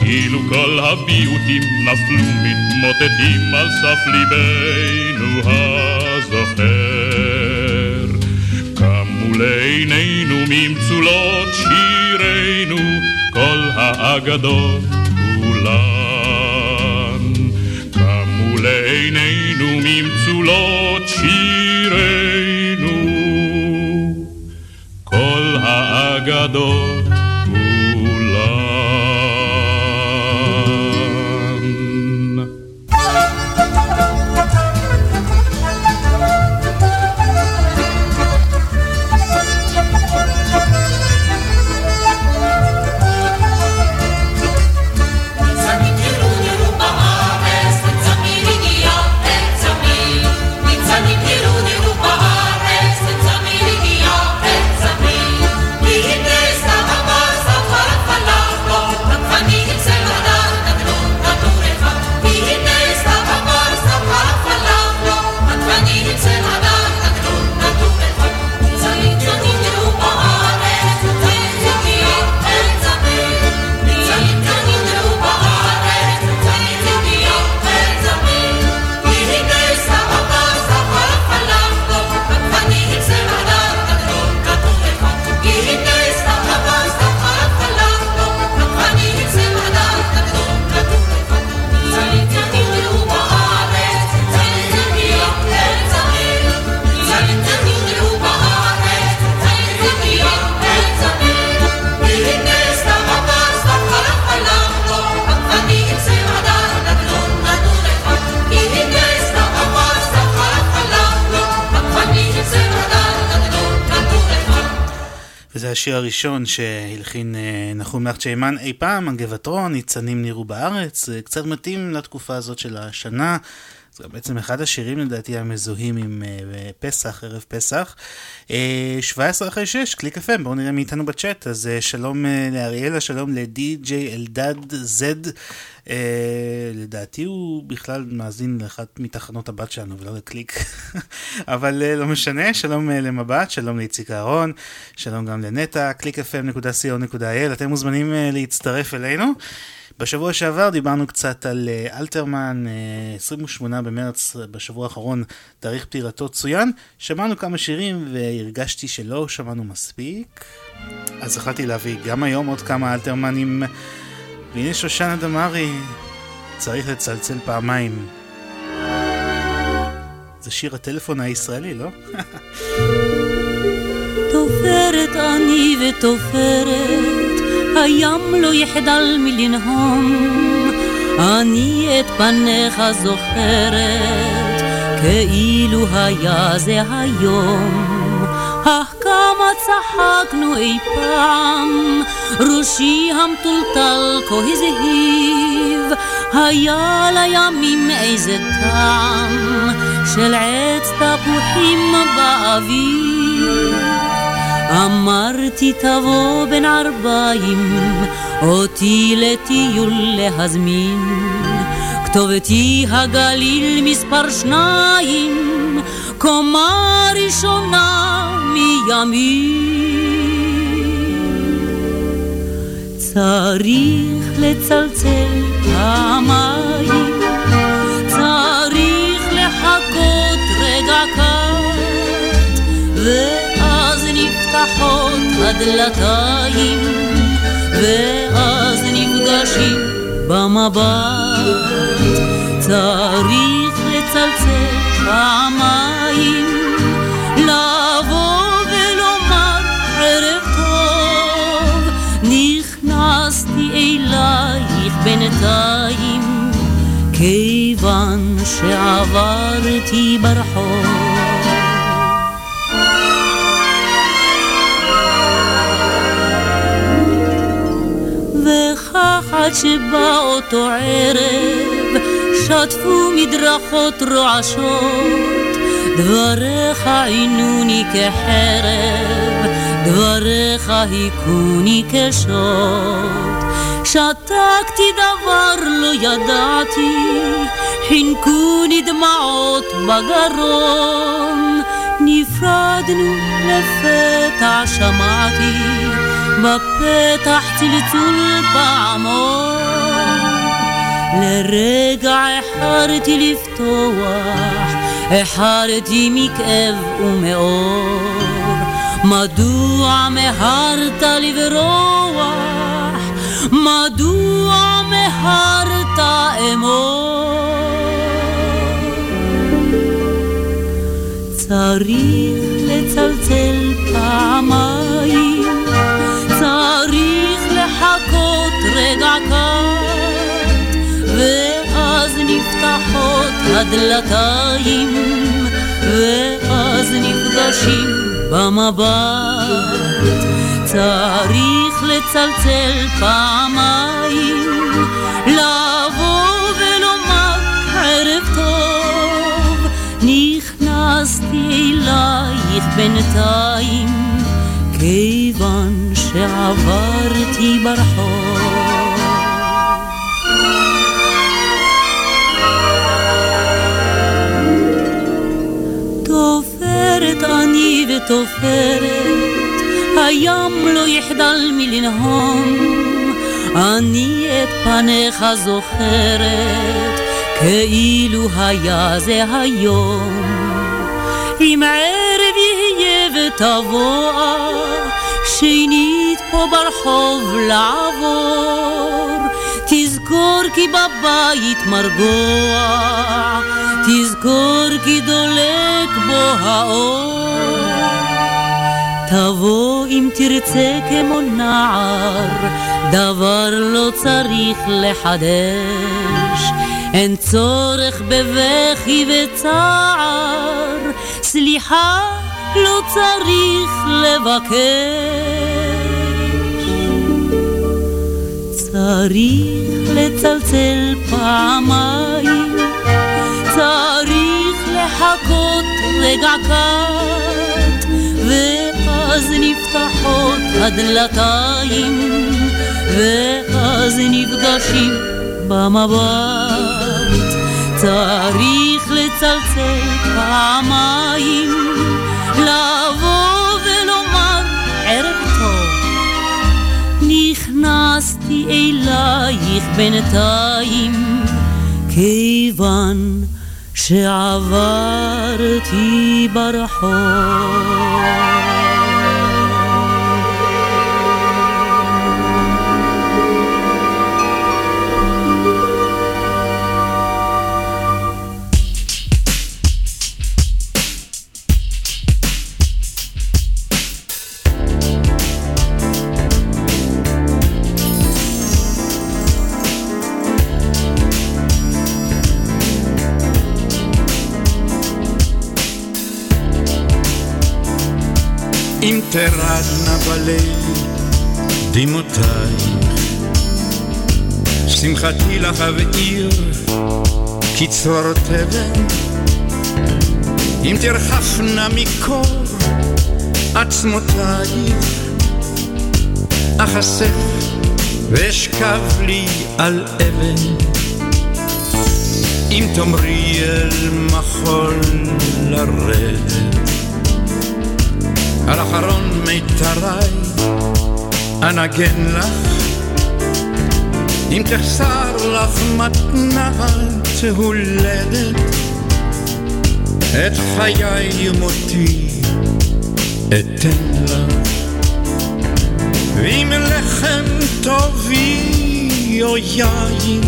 אילו כל הביעוטים נפלו מתמוטטים על סף ליבנו הזוכר. קמו לעינינו ממצולות שירינו כל האגדות כולן. קמו לעינינו ממצולות שירינו כל האגדות השיר הראשון שהלחין אה, נחום נחצ'יימן אי פעם, הגבעתרון, ניצנים נראו בארץ, אה, קצת מתאים לתקופה הזאת של השנה. זה בעצם אחד השירים לדעתי המזוהים עם uh, פסח, ערב פסח. Uh, 17 אחרי 6, קליק FM, בואו נראה מי איתנו בצ'אט. אז שלום לאריאלה, שלום לדי.ג'יי אלדד זד. Uh, לדעתי הוא בכלל מאזין לאחת מתחנות הבת שלנו ולא לקליק, אבל אה, לא משנה, שלום אה, למבט, שלום לאיציק אהרון, שלום גם לנטע, www.clickfm.co.il, אתם מוזמנים אה, להצטרף אלינו. בשבוע שעבר דיברנו קצת על אלתרמן, אה, 28 במרץ בשבוע האחרון, תאריך פטירתו צוין. שמענו כמה שירים והרגשתי שלא שמענו מספיק, אז החלטתי להביא גם היום עוד כמה אלתרמנים. והנה שושנה דמארי, צריך לצלצל פעמיים. זה שיר הטלפון הישראלי, לא? תופרת אני ותופרת, הים לא יחדל מלנהום. אני את פניך זוכרת, כאילו היה זה היום. אך כמה צחקנו אי פעם, ראשי המטולטל כה הזהיב, היה לימים איזה טעם של עץ תפוחים באוויר. אמרתי תבוא בין ערביים, אותי לטיול להזמין. כתובתי הגליל מספר שניים, קומה ראשונה מימין. צריך לצלצל פעמיים, צריך לחכות רגע קט, ואז נפתחות הדלתיים, ואז נפגשים במבט. צריך לצלצל פעמיים, שעברתי ברחוב. וכך עד שבא אותו ערב, שטפו מדרכות רועשות, דבריך עינוני כחרב, דבריך היכוני כשוט. שתקתי דבר לא ידעתי, חינקוני דמעות בגרון. נפרדנו לפתע שמעתי, בפתח צלצול פעמון. לרגע החרתי לפתוח, החרתי מכאב ומאור. מדוע מהרת לברוח? מדוע מהרת אמור? צריך לצלצל פעמיים, צריך לחכות רגע קט, ואז נפתחות הדלתיים, ואז נפגשים במבט. צריך לצלצל פעמיים, לבוא אלייך בינתיים, כיוון שעברתי ברחוב. תופרת אני ותופרת, הים לא יחדל מלנהום, אני את פניך זוכרת, כאילו היה זה היום. אם ערב יהיה ותבוא, שנית פה ברחוב לעבור, תזכור כי בבית מרגוע, תזכור כי דולק בו האור. תבוא אם תרצה כמו נער, דבר לא צריך לחדש. אין צורך בבכי וצער, סליחה לא צריך לבקש. צריך לצלצל פעמיים, צריך לחכות רגע קט, ואז נפתחות הדלתיים, ואז נפגשים במבט, צריך לצלצל פעמיים, לבוא ולומר ערב טוב. נכנסתי אלייך בינתיים, כיוון שעברתי ברחוב. אם תרדנה בליל דמעותייך, שמחתי לך אבעיר כצרור תבן, אם תרחפנה מקור עצמותייך, אחשף ואשכב לי על אבן, אם תאמרי אל מחול לרדת על אחרון מיתריי. אנגן לך. אם תחסר לך מתנת הולדת את חיי ומותי אתן לך. ואם לחם טובי או יין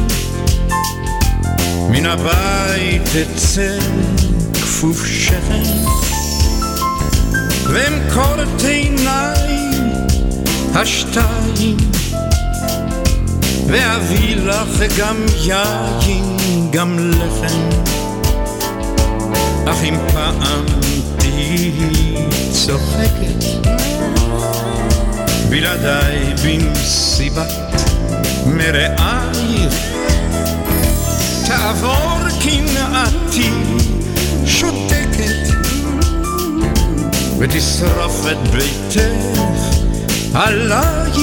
מן הבית אצא כפוף שכם ואמכור את עיניי השתיים ואביא לך גם יין, גם לחם אך אם פעם תהיי צוחקת בלעדיי במסיבת מרעייך תעבור קנאתי שותקת ותשרוף את ביתך עלייך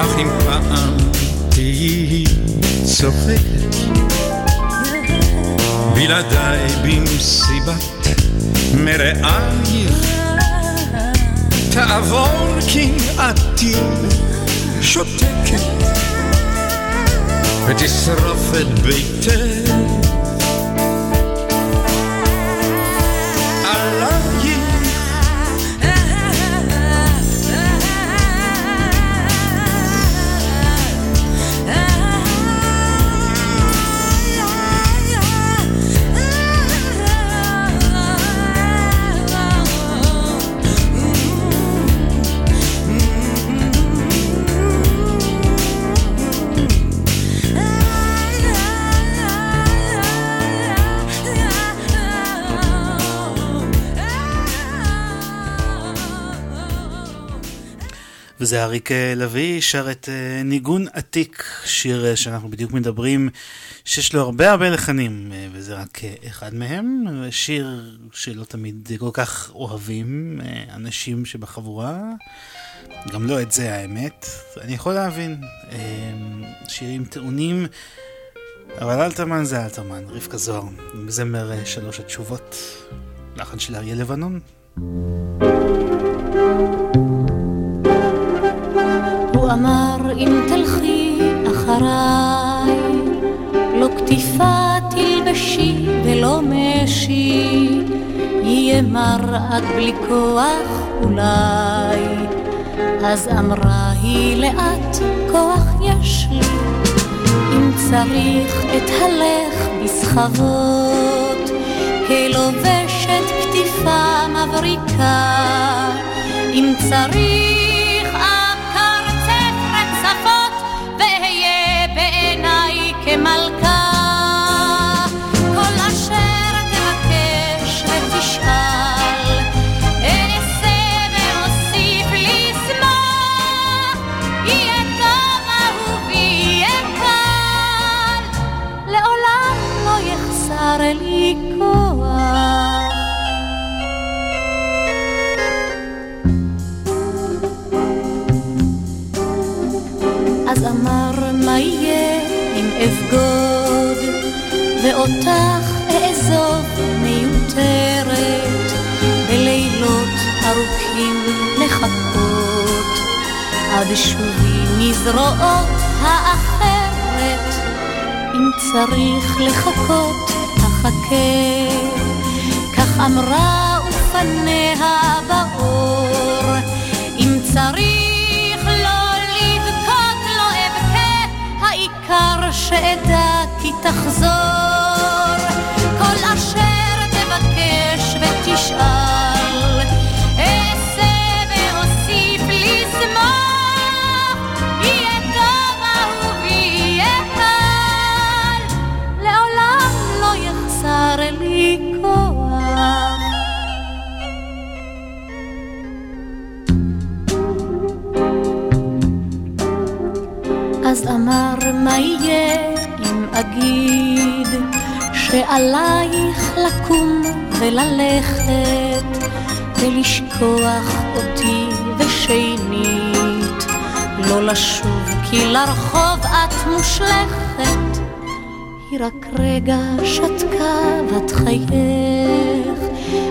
אך אם פעם תהיי צוחקת בלעדיי במסיבת מרעייך תעבור קנאתי שותקת ותשרוף את ביתך וזה אריק אה, לביא שר את אה, ניגון עתיק, שיר אה, שאנחנו בדיוק מדברים, שיש לו הרבה הרבה לחנים, וזה רק אחד מהם, שיר שלא תמיד כל כך אוהבים אנשים שבחבורה, גם לא את זה האמת, אני יכול להבין, שירים טעונים, אבל אלתרמן זה אלתרמן, רבקה זוהר, מזמר אה, שלוש התשובות, לחן של אריה לבנון. אמר אם תלכי אחריי, לא קטיפה תלבשי ולא משי, יהיה מר עד בלי כוח אולי. אז אמרה היא לאט כוח יש לי, אם צריך אתהלך בסחבות, כלובשת כתיפה מבריקה, אם צריך בעיניי כמלכה. אותך אעזוב מיותרת, בלילות ארוכים לחכות, עד שובי מזרועות האחרת, אם צריך לחכות, אחכה, כך אמרה ופניה באור, אם צריך לא לבכות, לא אבכה, העיקר שאדע כי תחזור. אז אמר מה יהיה אם אגיד שעלייך לקום וללכת ולשכוח אותי ושנית. לא לשוב כי לרחוב את מושלכת. היא רק רגע שתקה בת חייך.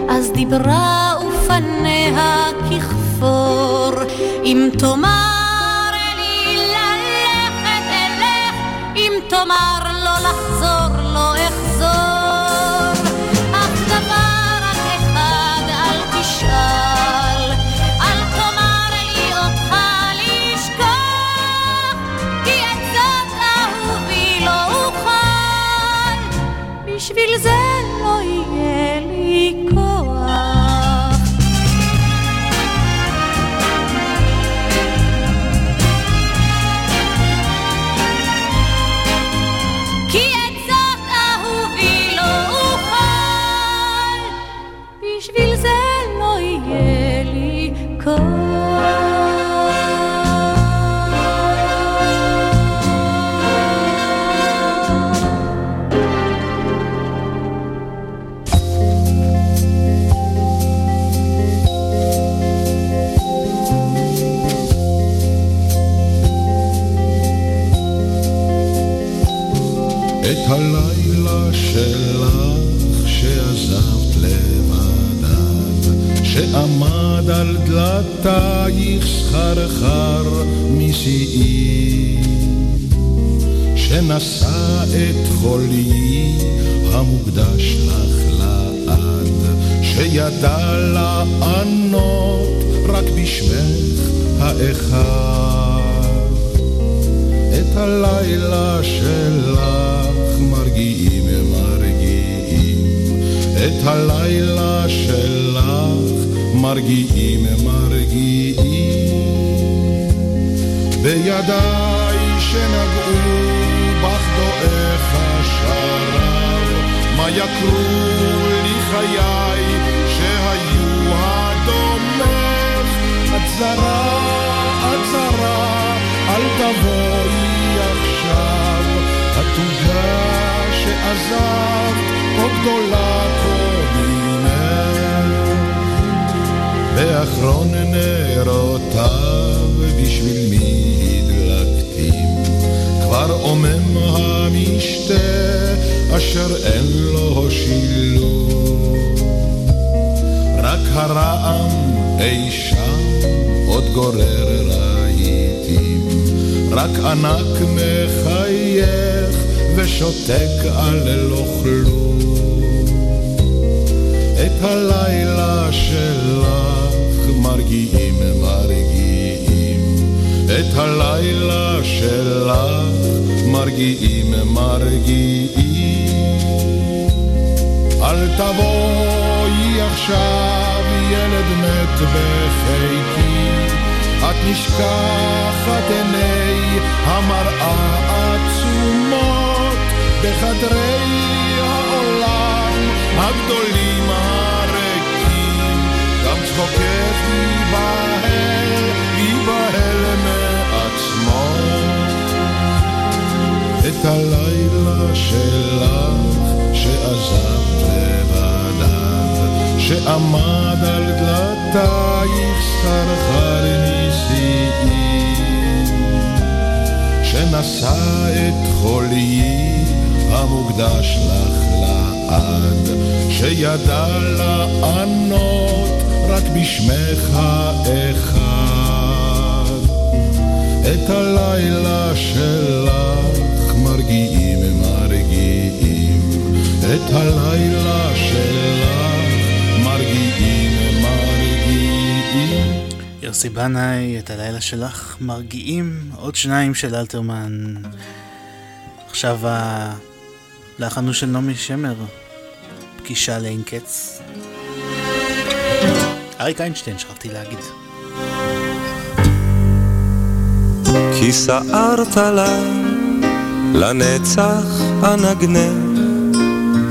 אז דיברה ופניה ככפור. אם תאמר לי ענק מחייך ושותק על לא כלום. את הלילה שלך מרגיעים מרגיעים, את הלילה שלך מרגיעים מרגיעים. אל תבואי עכשיו ילד מת בחיקי, את נשכחת עיני המראה עצומות בחדרי העולם הגדולים הריקים, גם צחוקך ייבהל, ייבהל מעצמו. את הלילה שלך שעזבת לבדד, שעמד על דלתייך סחרחר נשיאים, שנשא את חולי המוקדש לך עד שידע לענות רק בשמך אחד. את הלילה שלך מרגיעים מרגיעים, את הלילה שלך מרגיעים מרגיעים. יוסי בנאי, את הלילה שלך מרגיעים, עוד שניים של אלתרמן. עכשיו הלחן של נעמי שמר, פגישה לאין קץ. אריק איינשטיין, שכחתי להגיד. כי סערת לה לנצח אנגנך,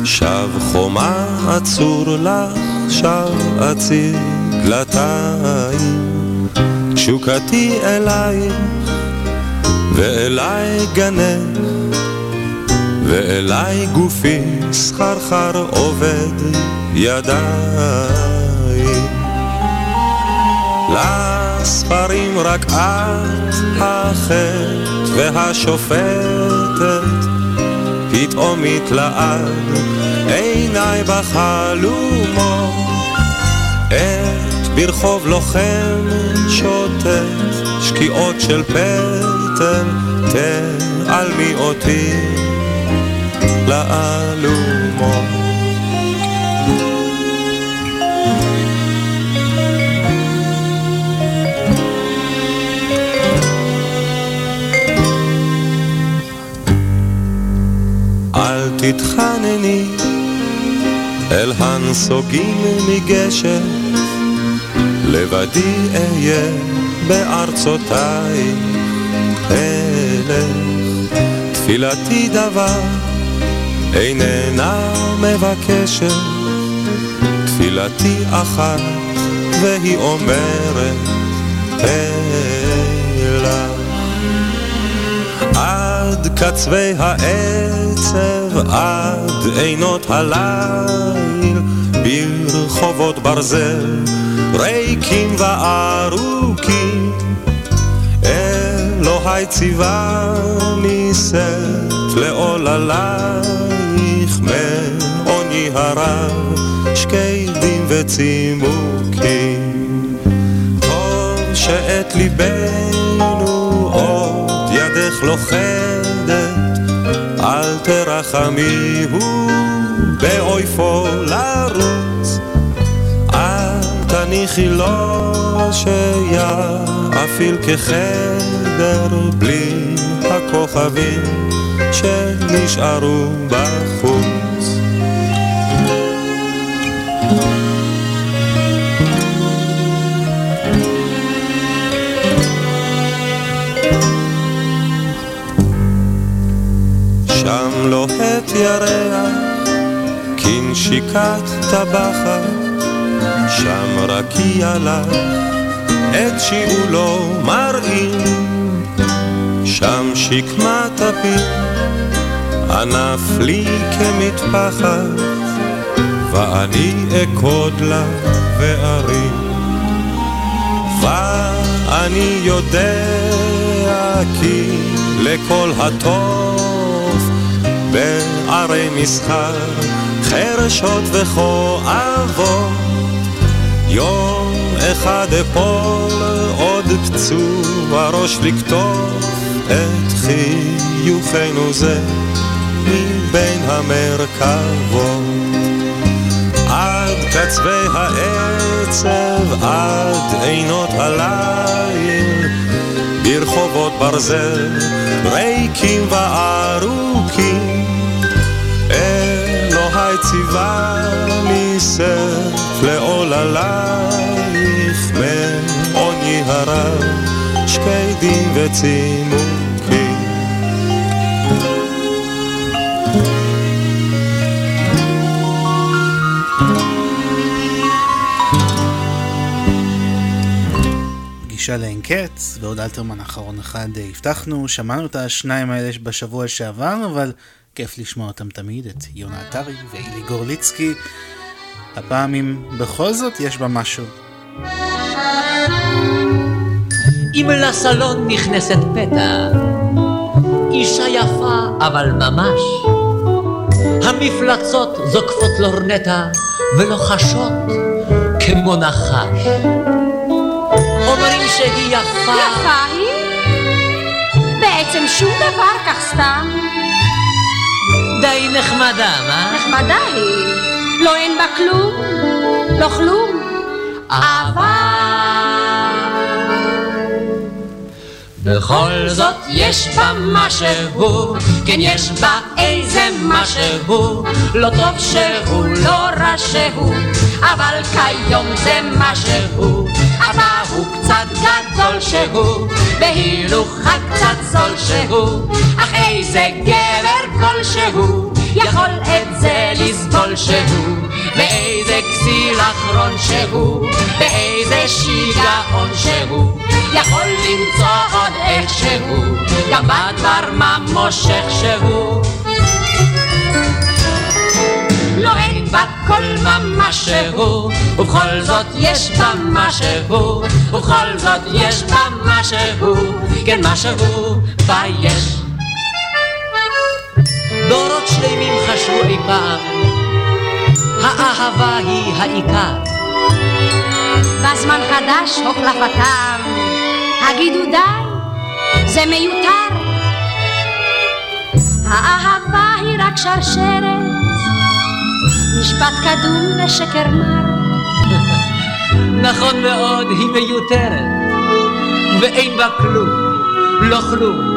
שב חומה עצור לך, שב אציג דלתיים. תשוקתי אלייך ואליי גנך, ואליי גופי סחרחר עובד ידיי. לספרים רק את החטא והשופטת, פתאום התלעד עיניי בחלומות, את ברחוב לוחם שוטט, שקיעות של פטל, תעלמי אותי לאלומות. תתחנני אל הנסוגים מגשר, לבדי אהיה בארצותיי תפילתי דבר איננה מבקשת, תפילתי אחת והיא אומרת אלך. עד קצווי העצב, עד עינות הליל, ברחובות ברזל, ריקים וארוכים. אלוהי ציווני שאת לעוללייך, מעוני הרב, שקדים וצימוקים. טוב שאת ליבנו עוד ידך לוכדת, אל תרחמי הוא באויפו לרוץ. תניחי לו שיאפיל כחדר בלי הכוכבים שנשארו בחוץ. שם לוהט ירח, כנשיקת טבחת, שם רקיע לך, את שיעולו מראים, שם שקמת הפיר, ענף לי כמטפחת, ואני אכוד לה וארים. ואני יודע כי לכל הטוב בערי מסחר, חרשות וכואבות. יום אחד אפול עוד פצוע ראש לקטוף את חיוכנו זה מבין המרכבות. עד קצווי העצב, עד עינות הליל, ברחובות ברזל, ריקים וארוכים. אלוהי ציווני סף לעוללייך, מעוני הרב, שקדים וצימוקים. פגישה לאין קץ, ועוד אלתרמן האחרון אחד אה, הבטחנו, שמענו את השניים האלה בשבוע שעבר, אבל כיף לשמוע אותם תמיד, את יונה עטרי ואילי גורליצקי. הפעם אם בכל זאת יש בה משהו. אם לסלון נכנסת פתע, אישה יפה אבל ממש, המפלצות זוקפות לורנטה ולוחשות כמו נחש. אומרים שהיא יפה. יפה היא? בעצם שום דבר כך סתם. די נחמדה, מה? נחמדה היא. לא אין בה כלום, לא כלום. בכל זאת יש בה משהו, כן יש בה איזה משהו, לא טוב שהוא, לא רע שהוא, אבל כיום זה משהו, אבא הוא קצת גדול שהוא, בהילוכה קצת זול שהוא, אך איזה גבר כלשהו, יכול את זה לסבול שהוא, באיזה כסיל אחרון שהוא, באיזה שיגעון שהוא, יכול למצוא עוד איכשהו, גם בדבר מה מושך שהוא. לא אין בה כל ממש שהוא, ובכל זאת יש בה משהו, ובכל זאת יש בה משהו, כן משהו בה יש. דורות שלמים חשבו אי פעם, האהבה היא העיקר. בזמן חדש הוחלפתם, הגידו די, זה מיותר. האהבה היא רק שרשרת, משפט קדום ושקר מר. נכון מאוד, היא מיותרת, ואין בה כלום, לא כלום.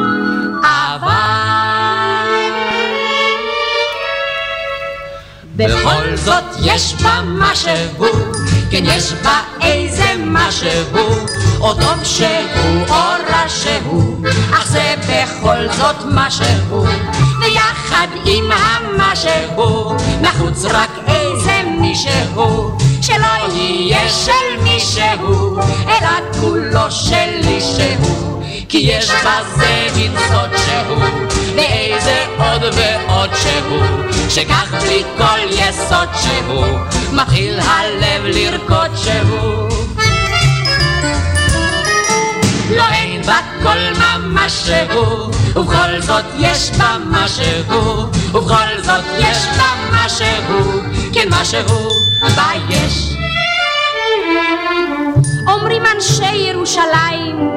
בכל זאת יש בה משהו, כן יש בה איזה משהו, או טוב שהוא או רע שהוא, אך זה בכל זאת משהו, ויחד עם המשהו, נחוץ רק איזה מישהו, שלא יהיה של מישהו, אלא כולו שלי שהוא. כי יש בזה מין סוד שהוא, ואיזה עוד ועוד שהוא, שכך בלי כל יסוד שהוא, מתחיל הלב לרקוד שהוא. לא אין בה כל ממש שהוא, ובכל זאת יש בה משהו, ובכל זאת יש בה משהו, כן משהו בה יש. אומרים אנשי ירושלים.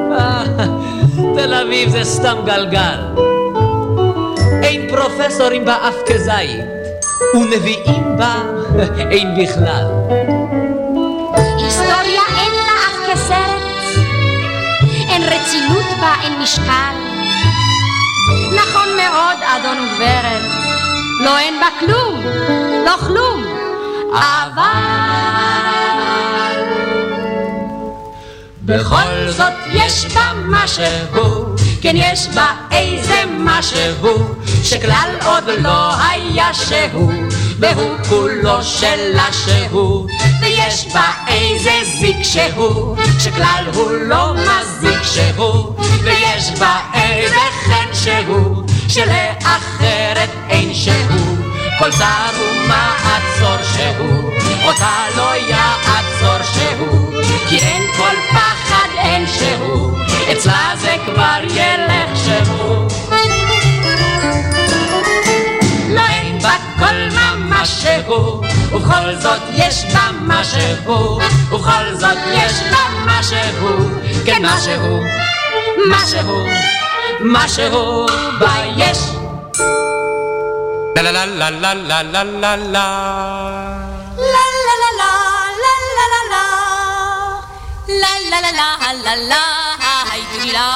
תל אביב זה סתם גלגל. אין פרופסורים בה אף כזית, ונביאים בה אין בכלל. היסטוריה אין לה אף כסרט, אין רצינות בה, אין משקל. נכון מאוד, אדון וגברת, לא אין בה כלום, לא כלום, אבל... בכל זאת יש בה משהו, כן יש בה איזה משהו, שכלל עוד לא היה שהוא, והוא כולו שלה שהוא, ויש בה איזה זיק שהוא, שכלל הוא לא מזיק שהוא, ויש בה איזה חן שהוא, שלאחרת אין שהוא. כל צער ומעצור שהוא, אותה לא יעצור שהוא, כי אין כל פחד אין שהוא, אצלה זה כבר ילך שהוא. שהוא, ובכל זאת יש בה משהו, ובכל זאת יש בה משהו, כן משהו, משהו, משהו בה יש. La la la la la la la la La la la la la la הייתי לה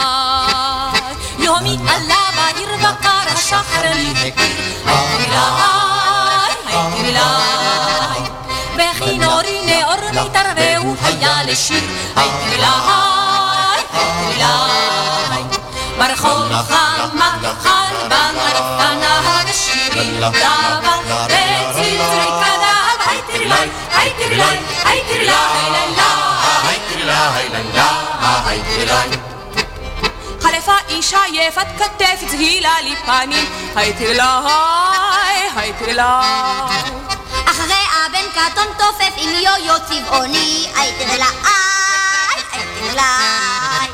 יומי עלה בעיר בקר השחרני הייתי לה הייתי לה בכינורי נאור ניתר והוא היה לשיר הייתי לה ברחוב חמה חלבן קטנה ושירים רבה וצלצלי קדב הייתי לי הייתי לי הייתי לי הייתי לי הייתי לי יפה אישה יפת כתף צהילה לי פנים, הייטלאי, הייטלאי. אחרי הבן קטון תופף עם יו-יו צבעוני, היי הייטלאי.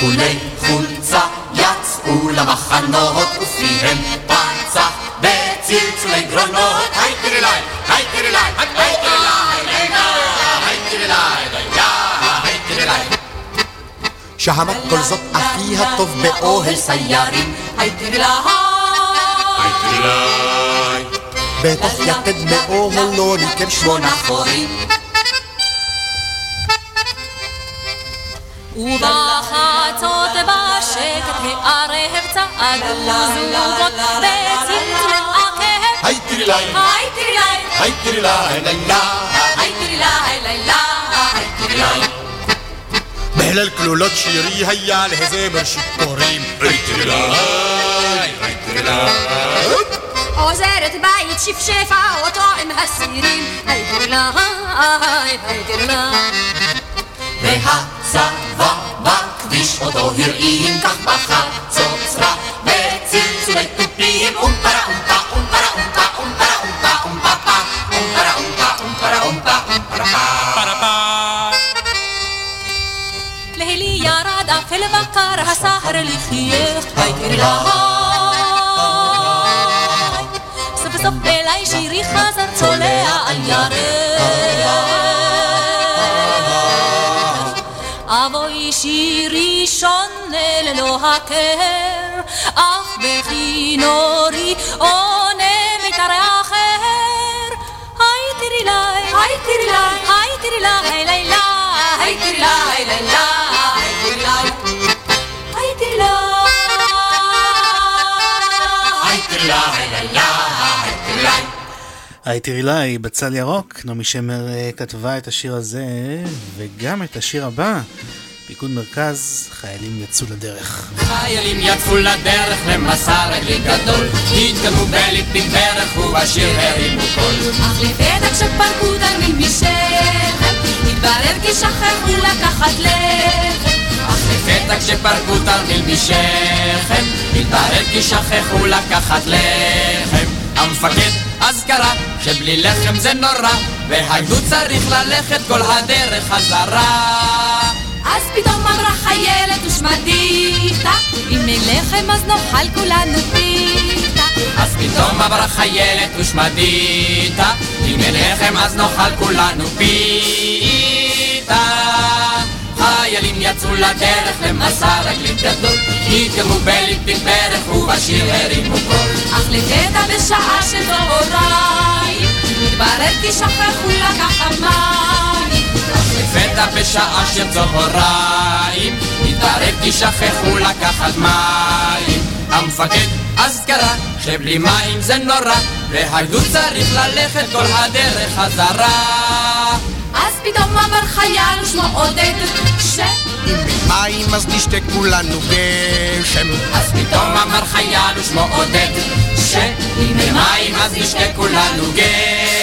חולי חולצה יצאו למחנות ופיהם פצח בצלצולי גרונות, הייטלאי, היי הייטלאי, היי הייטלאי, היי הייטלאי. شهامات كل زطقة فيها طف بأوهل سيارين هيترلاي هيترلاي بطف يتد بأوهل لوني كبشونا خورين ובחצות בשקט הערב צעדו זוגות בצמצום הכאב. היי תראי לי, היי תראי לי, היי תראי לי, לילה, היי תראי לי, לילה, היי תראי לי. هلال كلولات شيري هيا على الهزامر شكورين ريت بلاي ريت بلاي وزارة بايت شف شفا وطائمها السيرين هيدر لاي هيدر لاي بها سافا باك ديش وطهر إيهم كخبخا صوصرا بيتسير سبت تبيهم أمبرا أمبا أمبرا أمبا أمبرا أمبا أمبا أمبرا أمبا أمبرا أمبا أمبرا أمبا ירד אפל בקר הסהר לחייך היי תראי לה סוף סוף אליי שירי חזר צולע על ירך. אבוי שירי שונה ללא הכר אך בכינורי עונה מיתרי אחר היי תראי לי, היי תראי לי, היי לילה, היי תראי לי, לילה, היי תראי לי, בצל ירוק, נעמי שמר אה, כתבה את השיר הזה וגם את השיר הבא. פיקוד מרכז, חיילים יצאו לדרך. חיילים יצאו לדרך למסע רגלי גדול, התקדמו בליפים ברך ובשיר הרימו קול. אך לפתע כשפרקו תלמיד משכם, התברר כי שכחו לקחת לחם. לפתע כשפרקו תרמיל משכם, התברר כי שכחו לקחת לחם. המפקד אז קרא שבלי לחם זה נורא, והגדוד צריך ללכת כל הדרך חזרה. אז פתאום אמרה חיילת ושמדיתה, אם אין לחם אז נאכל כולנו פיתה. אז פתאום עברה חיילת ושמדיתה, אם אין לחם אז נאכל כולנו פיתה. חיילים יצאו לדרך למסע רגלית גדול, התקדמו בליפים ברך ובשיר הרימו קול. אך לפתע בשעה שצהריים, מתברר כי שכחו לקחת מים. לפתע בשעה של צהריים, התברר כי שכחו לקחת מים. המפקד אז קרא שבלי מים זה נורא, והגדוד צריך ללכת כל הדרך חזרה. אז פתאום אמר חייל ושמו עודד, ש... אם מים אז נשתה כולנו גשם. אז פתאום אמר חייל ושמו עודד, שאם אין מים אז נשתה כולנו גשם.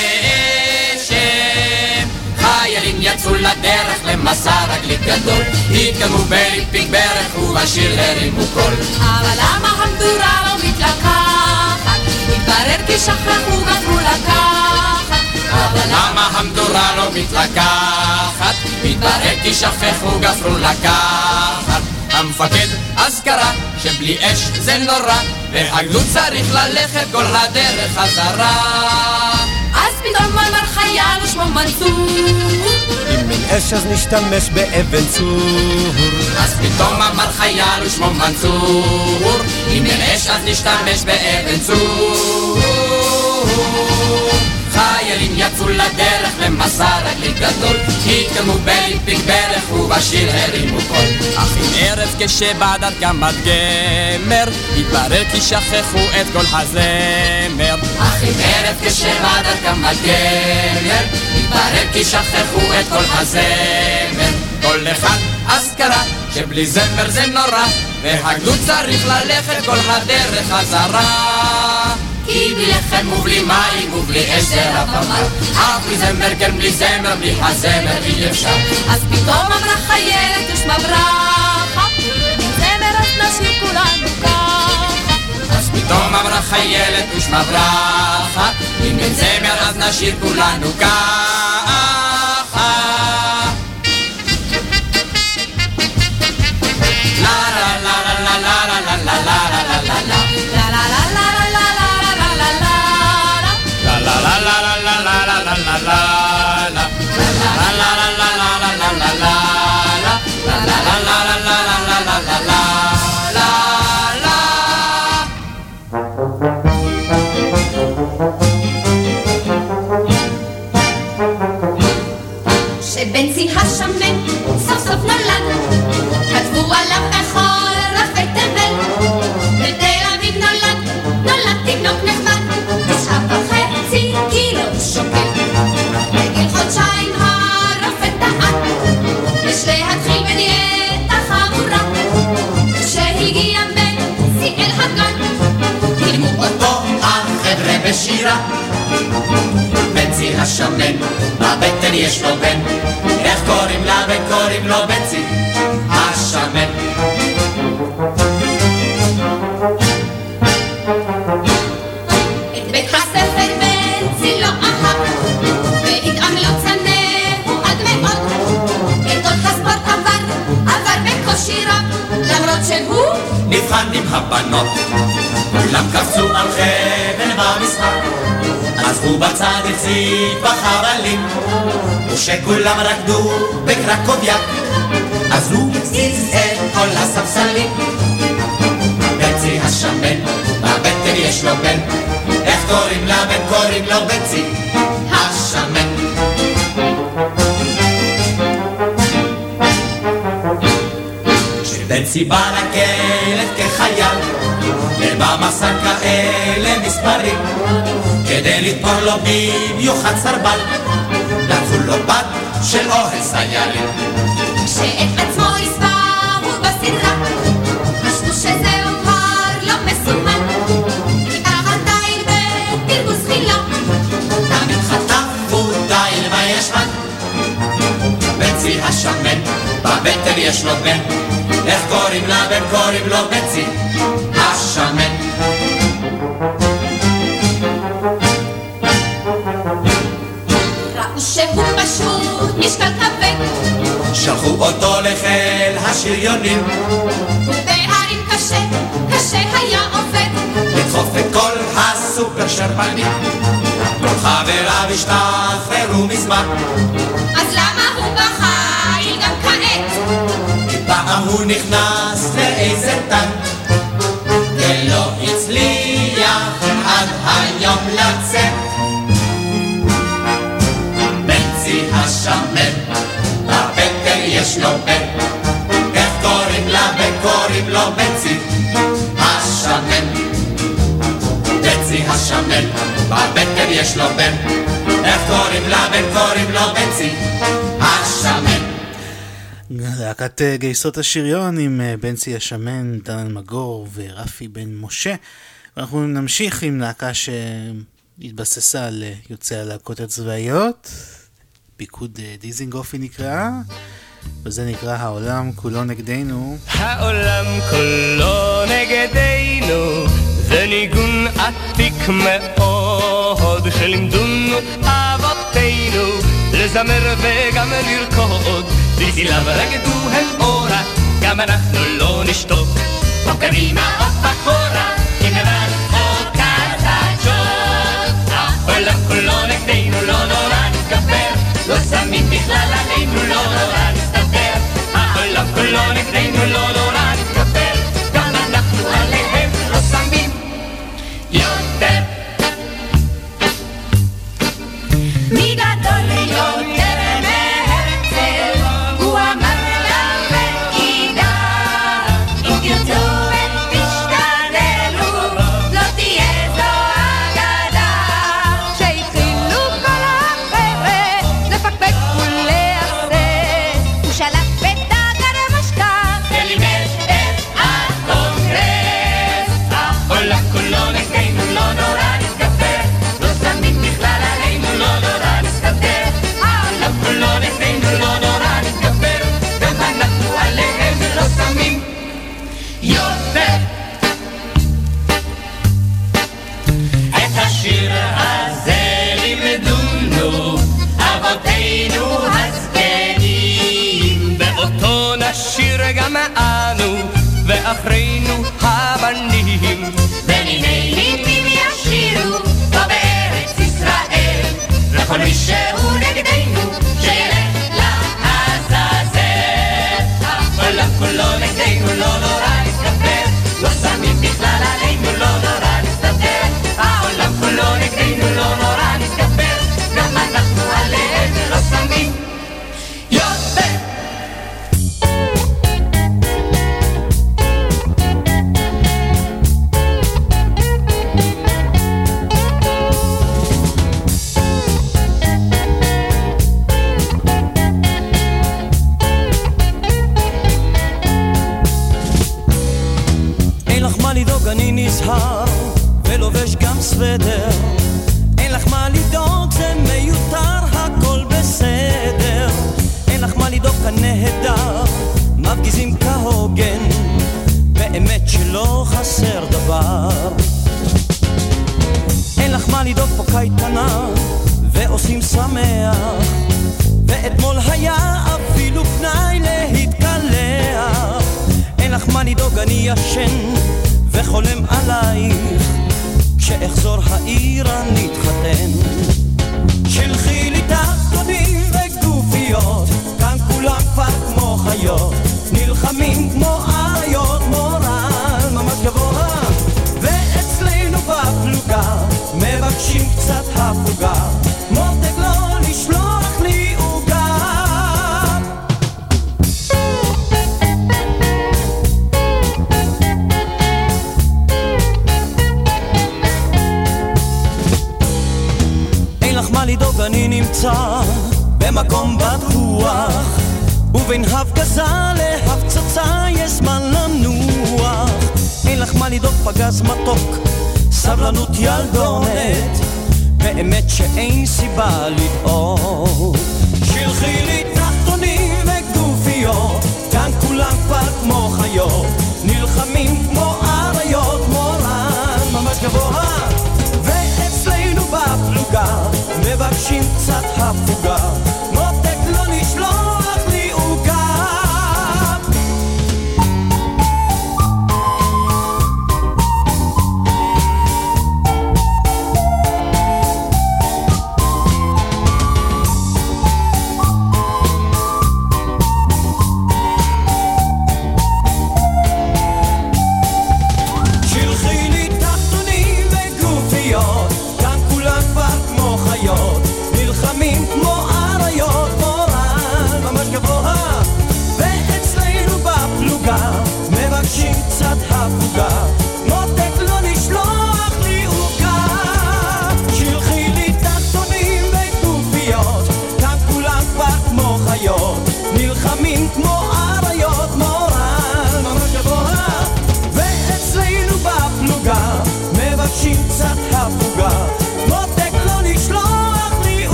יצאו לדרך למסע רגלית גדול, התקדמו בליפיק ברך ובשיר הרימו קול. אבל למה המדורה לא מתלקחת? התברר כי שכחו גזרו לקחת. אבל למה המדורה לא מתלקחת? מתברר כי שכחו גפרו לקחת. המפקד אז קרא שבלי אש זה נורא, והגדוד צריך ללכת כל הדרך חזרה. אז פתאום אמר חייל ושמו מנסור, אש אז נשתמש באבן צור. אז פתאום אמר חייל ושמו מנסור, אם אין אש אז נשתמש באבן צור. חיילים יצאו לדרך למסע רגלית גדול, התקדמו בליפיק ברך ובשיר הרימו קול. אך עם ערב כשבא דרכם עד גמר, התברר כי שכחו את כל הזמר. אך עם ערב כשבא דרכם עד גמר, התברר כי שכחו את כל הזמר. כל אחד אז קרא שבלי זמר זה נורא, והגדוד צריך ללכת כל הדרך חזרה. כי בלי לחם ובלי מים ובלי זה רק אמר אף בלי זמר כן בלי זמר בלי הזמר אי אפשר אז פתאום אמרה חיילת ושמה ברכה, זמר אז נשאיר כולנו ככה. פתאום אמרה חיילת ושמה ברכה אם אין זמר אז נשאיר כולנו ככה. לה לה בשירה. בנצי השמן, בבטן יש לו בן. איך קוראים לבן? קוראים לו בנצי השמן. לא למרות שהוא נבחן עם הבנות. כולם קפצו על חבל במשחק. אז הוא בצד החזיק בחבלים. וכשכולם רקדו בקרקוביאק, אז הוא הזיז את כל הספסלים. בנצי השמן, בבטן יש לו בן. איך קוראים לבן? קוראים לו בנצי השמן. כשבנצי בא לכלב כחייל, ובמסע כאלה מספרים, כדי לתפור לו במיוחד סרבל, לקחו לו בת של אוהל סיילים. כשאת עצמו הספרו בסדרה, חשבו שזהו כבר לא מסומן. מתחת תיל בתרגוס חילה, תמיד חטפו תיל בישבן. בנצי השמן, בבטן יש לו בן. איך קוראים לבן? קוראים לו בנצי השמן. ראו שהוא פשוט משקל כבד, שלחו אותו לחיל השריונים, ובהרים קשה, קשה היה עובד. לדחוף את כל הסופר שרפנים. כל חבריו השתחררו מזמן, אז למה הוא בחיל גם כעת? כי פעם הוא נכנס לאיזה טנק, עד היום לצאת. בנצי השמן, בבטן יש לו בן, איך קוראים לבן? קוראים לו בנצי השמן. בנצי השמן, בבטן יש לו בן, איך קוראים לבן? קוראים לו בנצי השמן. להקת אה, גייסות השריון עם אה, בנצי השמן, דן מגור ורפי בן משה. ואנחנו נמשיך עם להקה שהתבססה על יוצאי הלהקות הצבאיות. פיקוד אה, דיזינגוף היא נקראה, וזה נקרא העולם כולו נגדנו. העולם כולו נגדנו, זה ניגון עתיק מאוד, שלימדונו אבותינו, לזמר וגם לרקוד, בצליו רקדו הם אורה, גם אנחנו לא נשתוק. פה קדימה, עוד אחורה, אם חדשות. העולם כולו נגדנו, לא נורא נתגבר, לא שמים בכלל עלינו, לא נורא נסתדר. העולם כולו נגדנו, לא נורא נתגבר, גם אנחנו עליהם לא שמים יותר. מי גדול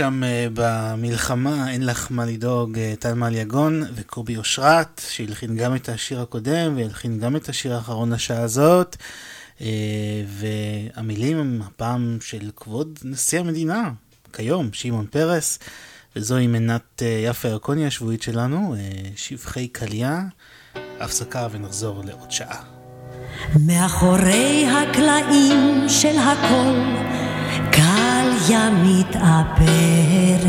שם אה, במלחמה, אין לך מה לדאוג, אה, טל מעליגון וקובי אושרת, שהלחין גם את השיר הקודם והלחין גם את השיר האחרון לשעה הזאת. אה, והמילים הם הפעם של כבוד נשיא המדינה, כיום, שמעון פרס, וזוהי מנת יפה ירקוני השבועית שלנו, שבחי קליה, הפסקה ונחזור לעוד שעה. מאחורי הקלעים של הכל היה מתאפרת.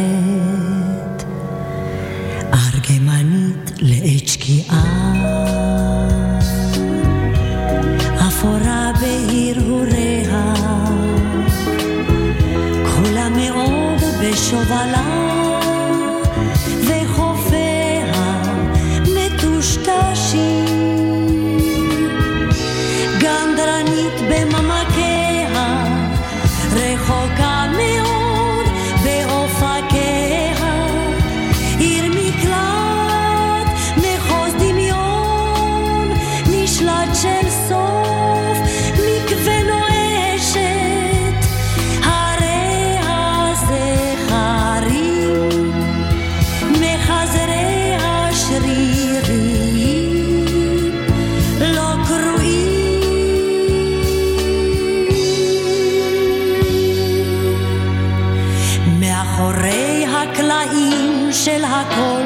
מאחורי הקלעים של הכל,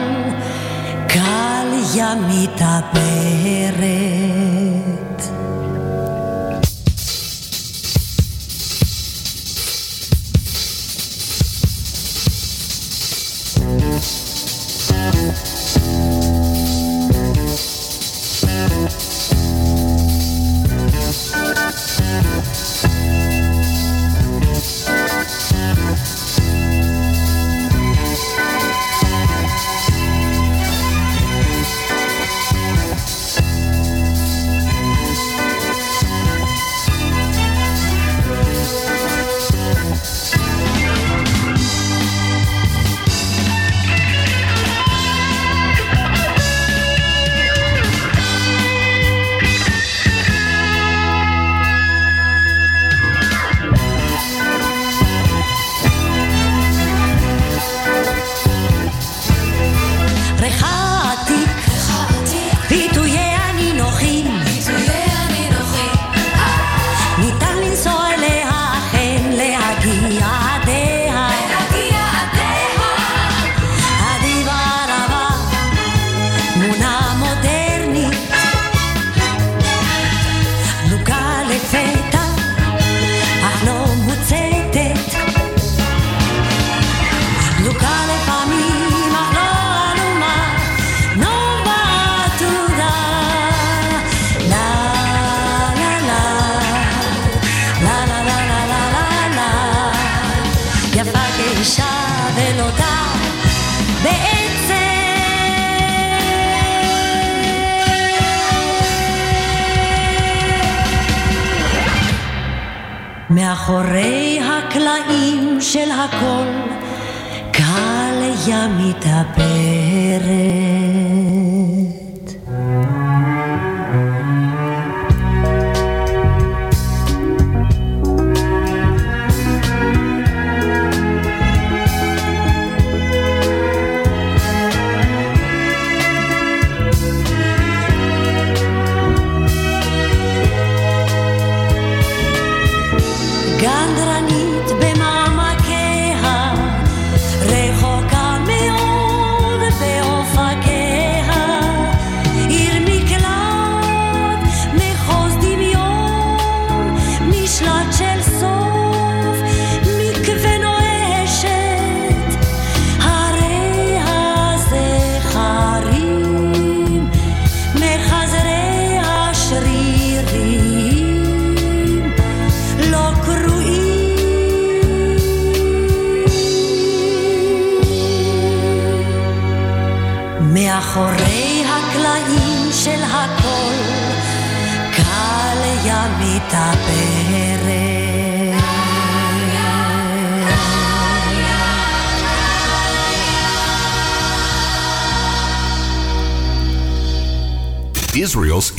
קל ימית הפרק.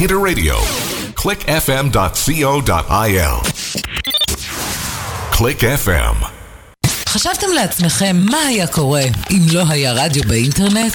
Israel's Interradio. clickfm.co.il. Click FM. חשבתם לעצמכם מה היה קורה אם לא היה רדיו באינטרנט?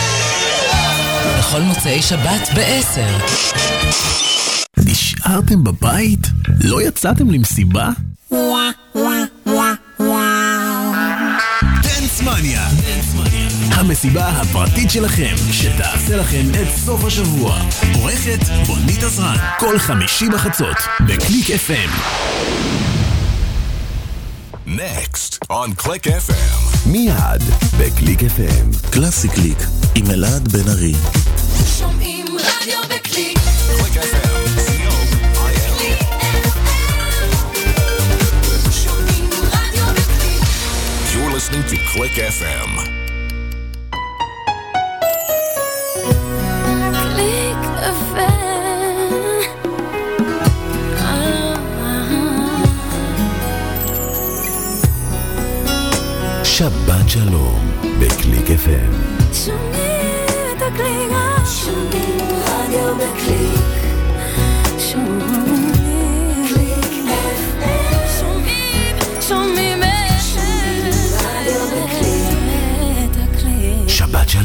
בכל מוצאי שבת ב-10. נשארתם בבית? לא יצאתם למסיבה? דנסמניה. המסיבה הפרטית שלכם, שתעשה לכם את סוף השבוע. עורכת בונית עזרן, כל חמישי בחצות, בקליק FM. Next on Click FM. מיד בקליק FM. קלאסי קליק עם אלעד בן ארי. Click FM. קליק FM. שבת שלום בקליק FM. שומעים את הקליק. שומעים רדיו בקליק.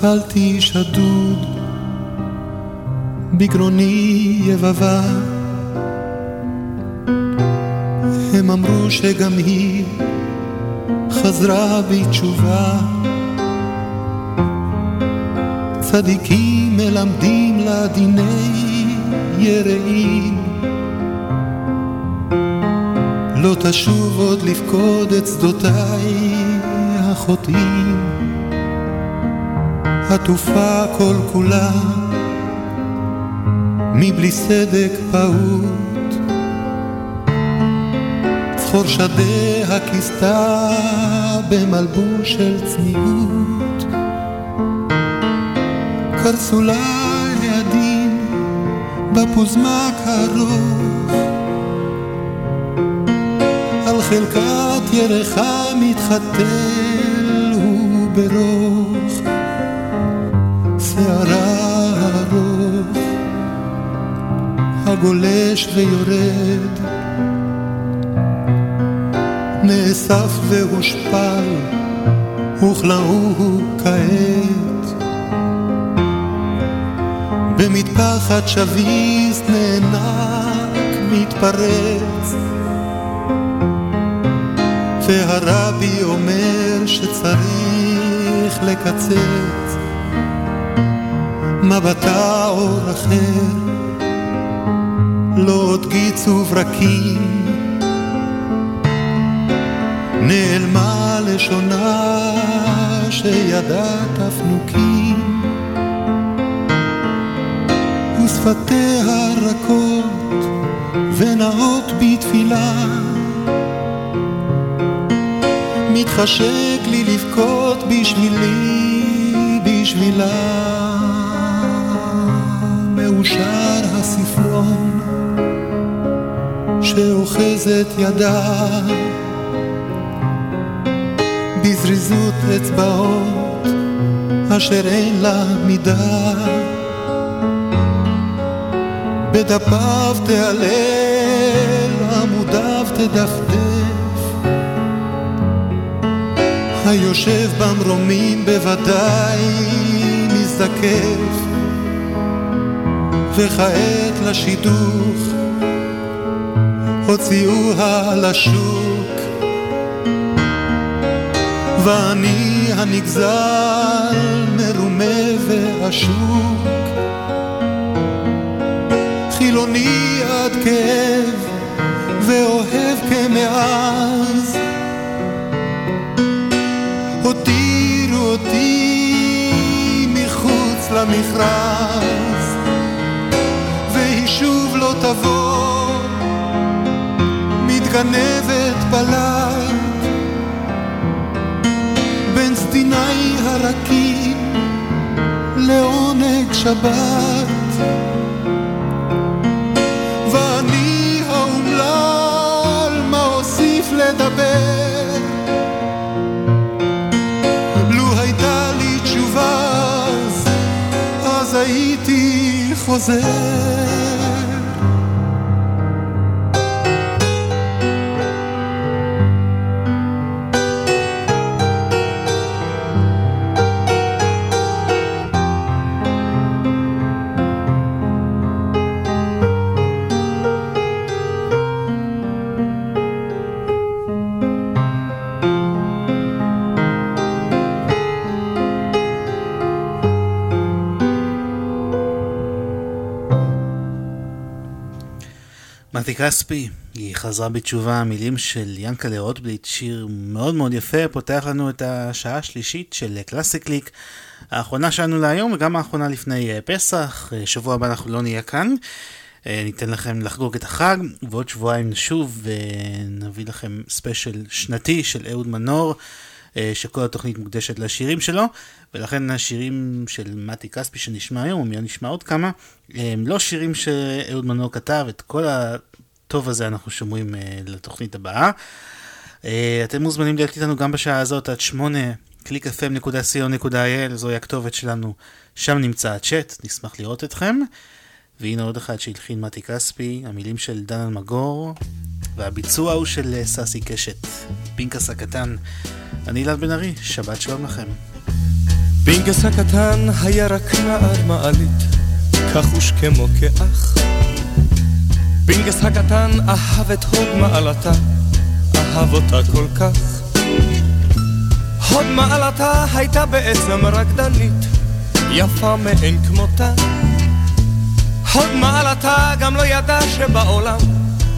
נפלתי שדוד, בגרוני יבבה. הם אמרו שגם היא חזרה בתשובה. צדיקים מלמדים לה דיני יראים. לא תשוב עוד לפקוד את שדותיי החוטאים. עטופה כל כולה מבלי סדק פעוט. צחור שדיה כיסתה במלבוש של צניעות. קרסו לה בפוזמק הרוך על חלקת ירחה מתחתל הוא הגולש ויורד. נאסף והושפל וכלאו כעת. במטפחת שביס נאנק מתפרץ. והרבי אומר שצריך לקצץ. מבטה אור אחר לא עוד גיץ וברקים נעלמה לשונה שידעה תפנוקים. ושפתיה רכות ונאות בתפילה. מתחשק לי לבכות בשבילי, בשבילה. מאושר הספרון שאוחזת ידה. בזריזות אצבעות אשר אין לה מידה. בדפיו תעלל, עמודיו תדפדף. היושב במרומים בוודאי מזדקף. וכעת לשידוך הוציאוה לשוק ואני הנגזל מרומה ועשוק חילוני עד כאב ואוהב כמאז. הותירו אותי מחוץ למכרז. והיא שוב לא תבוא מתגנבת בלילה בין סדיני הרכים לעונג שבת. ואני האומלל מה אוסיף לדבר? לו הייתה לי תשובה אז, אז הייתי חוזר כספי, היא חזרה בתשובה, מילים של ינקלה רוטבליט, שיר מאוד מאוד יפה, פותח לנו את השעה השלישית של קלאסיקליק, האחרונה שלנו להיום וגם האחרונה לפני אה, פסח, אה, שבוע הבא אנחנו לא נהיה כאן, אה, ניתן לכם לחגוג את החג, ועוד שבועיים נשוב ונביא לכם ספיישל שנתי של אהוד מנור. שכל התוכנית מוקדשת לשירים שלו, ולכן השירים של מתי כספי שנשמע היום, ומיד נשמע עוד כמה, הם לא שירים שאהוד מנור כתב, את כל הטוב הזה אנחנו שומעים לתוכנית הבאה. אתם מוזמנים להיות איתנו גם בשעה הזאת עד שמונה, www.clickfm.co.il, זוהי הכתובת שלנו, שם נמצא הצ'אט, נשמח לראות אתכם. והנה עוד אחד שהלחין מתי כספי, המילים של דן אלמגור, והביצוע הוא של ססי קשת, פינקס הקטן. אני אלעד בן ארי, שבת שלום לכם. פינקס הקטן היה רק נער מעלית, כחוש כמו כאח. פינקס הקטן אהב את הוד מעלתה, אהב אותה כל כך. הוד מעלתה הייתה בעצם רקדנית, יפה מאין כמותה. הוד מעלתה גם לא ידע שבעולם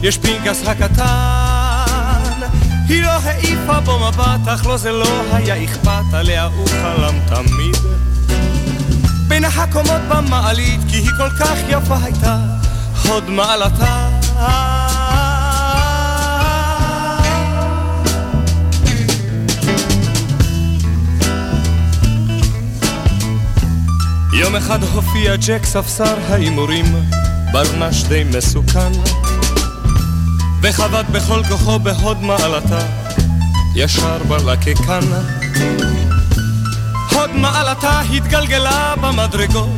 יש פנקס הקטן. היא לא העיפה בו מבט, אך לו זה לא היה אכפת, עליה הוא חלם תמיד. בין הקומות במעלית, כי היא כל כך יפה הייתה, הוד מעלתה. יום אחד הופיע ג'ק ספסר ההימורים ברנש די מסוכן, וחבט בכל כוחו בהוד מעלתה, ישר בלקקן. הוד מעלתה התגלגלה במדרגות,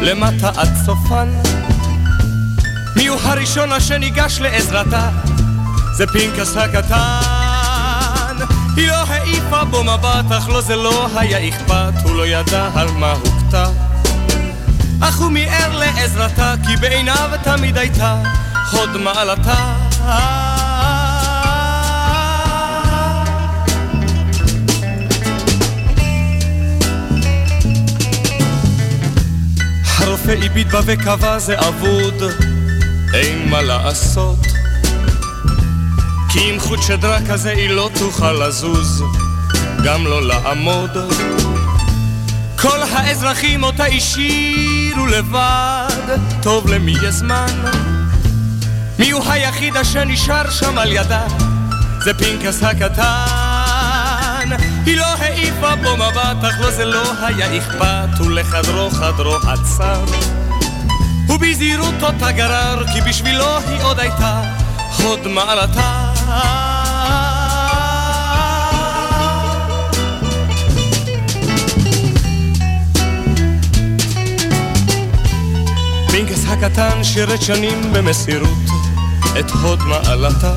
למטה עד סופן. מי הוא הראשון אשר ניגש לעזרתה? זה פנקס הקטן. היא לא העיפה בו מבט, אך לו זה לא היה אכפת, הוא לא ידע על מה הוכתה. אך הוא מיהר לעזרתה, כי בעיניו תמיד הייתה הוד מעלתה. הרופא הביט בה וקבע זה אבוד, אין מה לעשות. כי עם חוט שדרה כזה היא לא תוכל לזוז, גם לא לעמוד. כל האזרחים אותה השאירו לבד, טוב למי יש זמן? מי הוא היחיד אשר נשאר שם על ידה? זה פנקס הקטן. היא לא העיפה בו מבט, אך לו זה לא היה אכפת, ולחדרו חדרו עצר. ובזהירות אותה גרר, כי בשבילו היא עוד הייתה הוד מעלתה. פינקס הקטן שירת שנים במסירות את הוד מעלתה.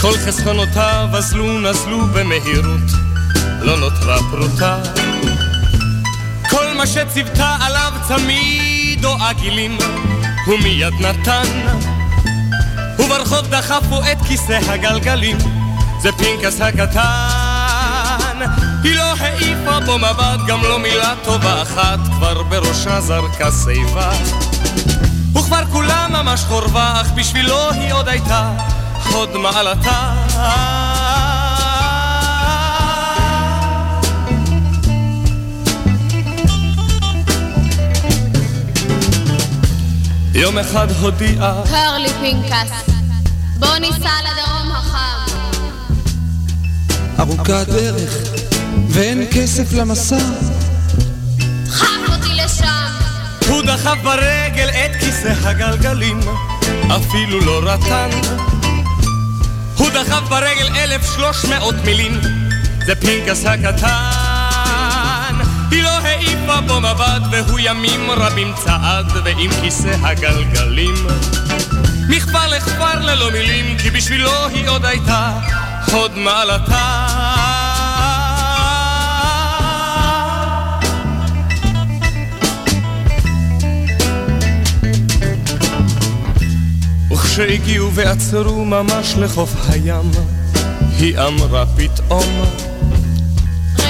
כל חסכונותיו אזלו נזלו במהירות, לא נותרה פרוטה. כל מה שציוותה עליו צמיד או עגילים, הוא מיד נתן. וברחוב דחפו את כיסא הגלגלים, זה פנקס הקטן. היא לא העיפה בו מבט, גם לא מילה טובה אחת, כבר בראשה זרקה שיבה. וכבר כולה ממש חורבה, אך בשבילו היא עוד הייתה הוד מעלתה. יום אחד הודיעה קר לי פנקס, בוא ניסע לדרום החם. ארוכה דרך, ואין כסף למסע. דחף אותי לשם. הוא דחף ברגל את כיסא הגלגלים, אפילו לא רטן. הוא דחף ברגל אלף שלוש מאות מילים, זה פנקס הקטן. היא לא העיפה בו מבט, והוא ימים רבים צעד, ועם כיסא הגלגלים. מכפר לכפר ללא מילים, כי בשבילו היא עוד הייתה הוד מעלתה. וכשהגיעו ועצרו ממש לחוף הים, היא אמרה פתאום,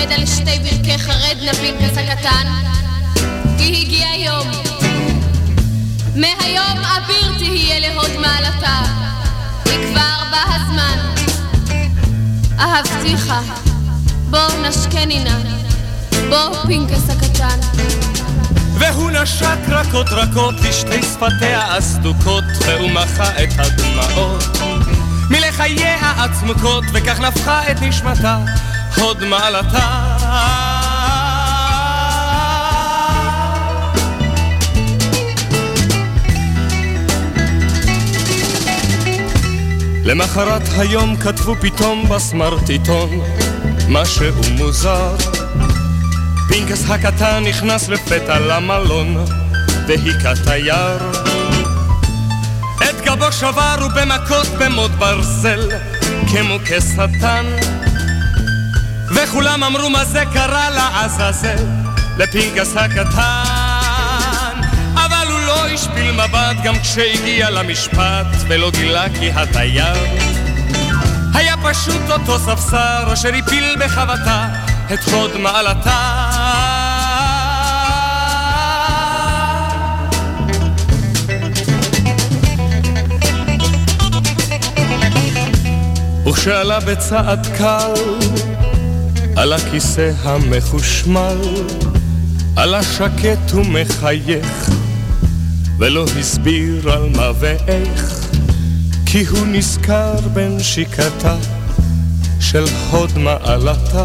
רד על שתי ברכי חרד נא פנקס הקטן, כי הגיע יום. מהיום אביר תהיה להוד מעלתה, וכבר בא הזמן. אהבתיך, בוא נשקני נא, בוא פנקס הקטן. והוא נשק רכות רכות לשתי שפתיה הסדוקות, והוא מחה את הדמעות מלחייה הצמוקות, וכך נפחה את נשמתה הוד מעלתה. למחרת היום כתבו פתאום בסמרטיטון משהו מוזר. פינקס הקטן נכנס לפתע למלון והיכה תייר את גבו שבר ובמכות במוט ברזל כמו כשטן וכולם אמרו מה זה קרה לעזאזל? לפינקס הקטן. אבל הוא לא השפיל מבט גם כשהגיע למשפט ולא גילה כי התייר היה פשוט אותו ספסר אשר הפיל בחבטה את הוד מעלתה. וכשעלה בצעד קל על הכיסא המחושמל, עלה שקט ומחייך, ולא הסביר על מה ואיך, כי הוא נזכר בנשיקתה של הוד מעלתה.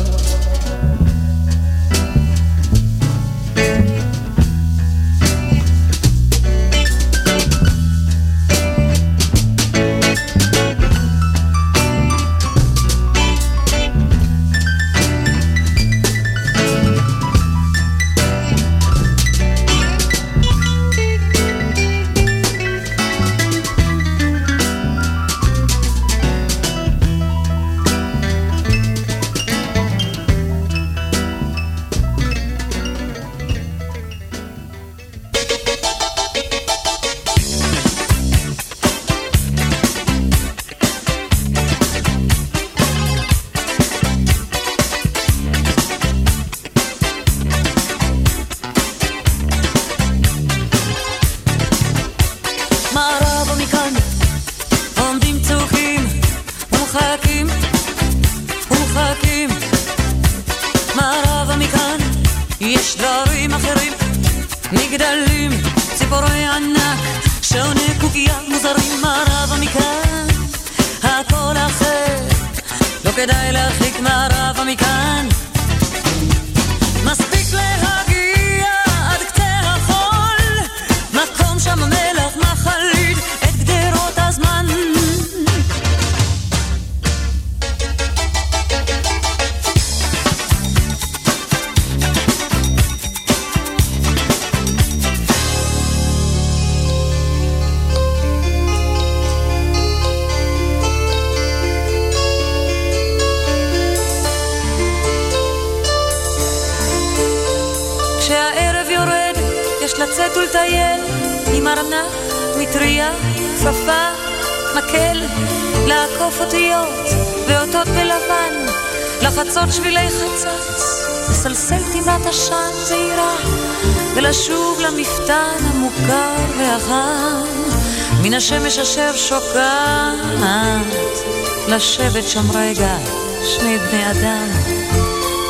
לשבת שם רגע, שני בני אדם,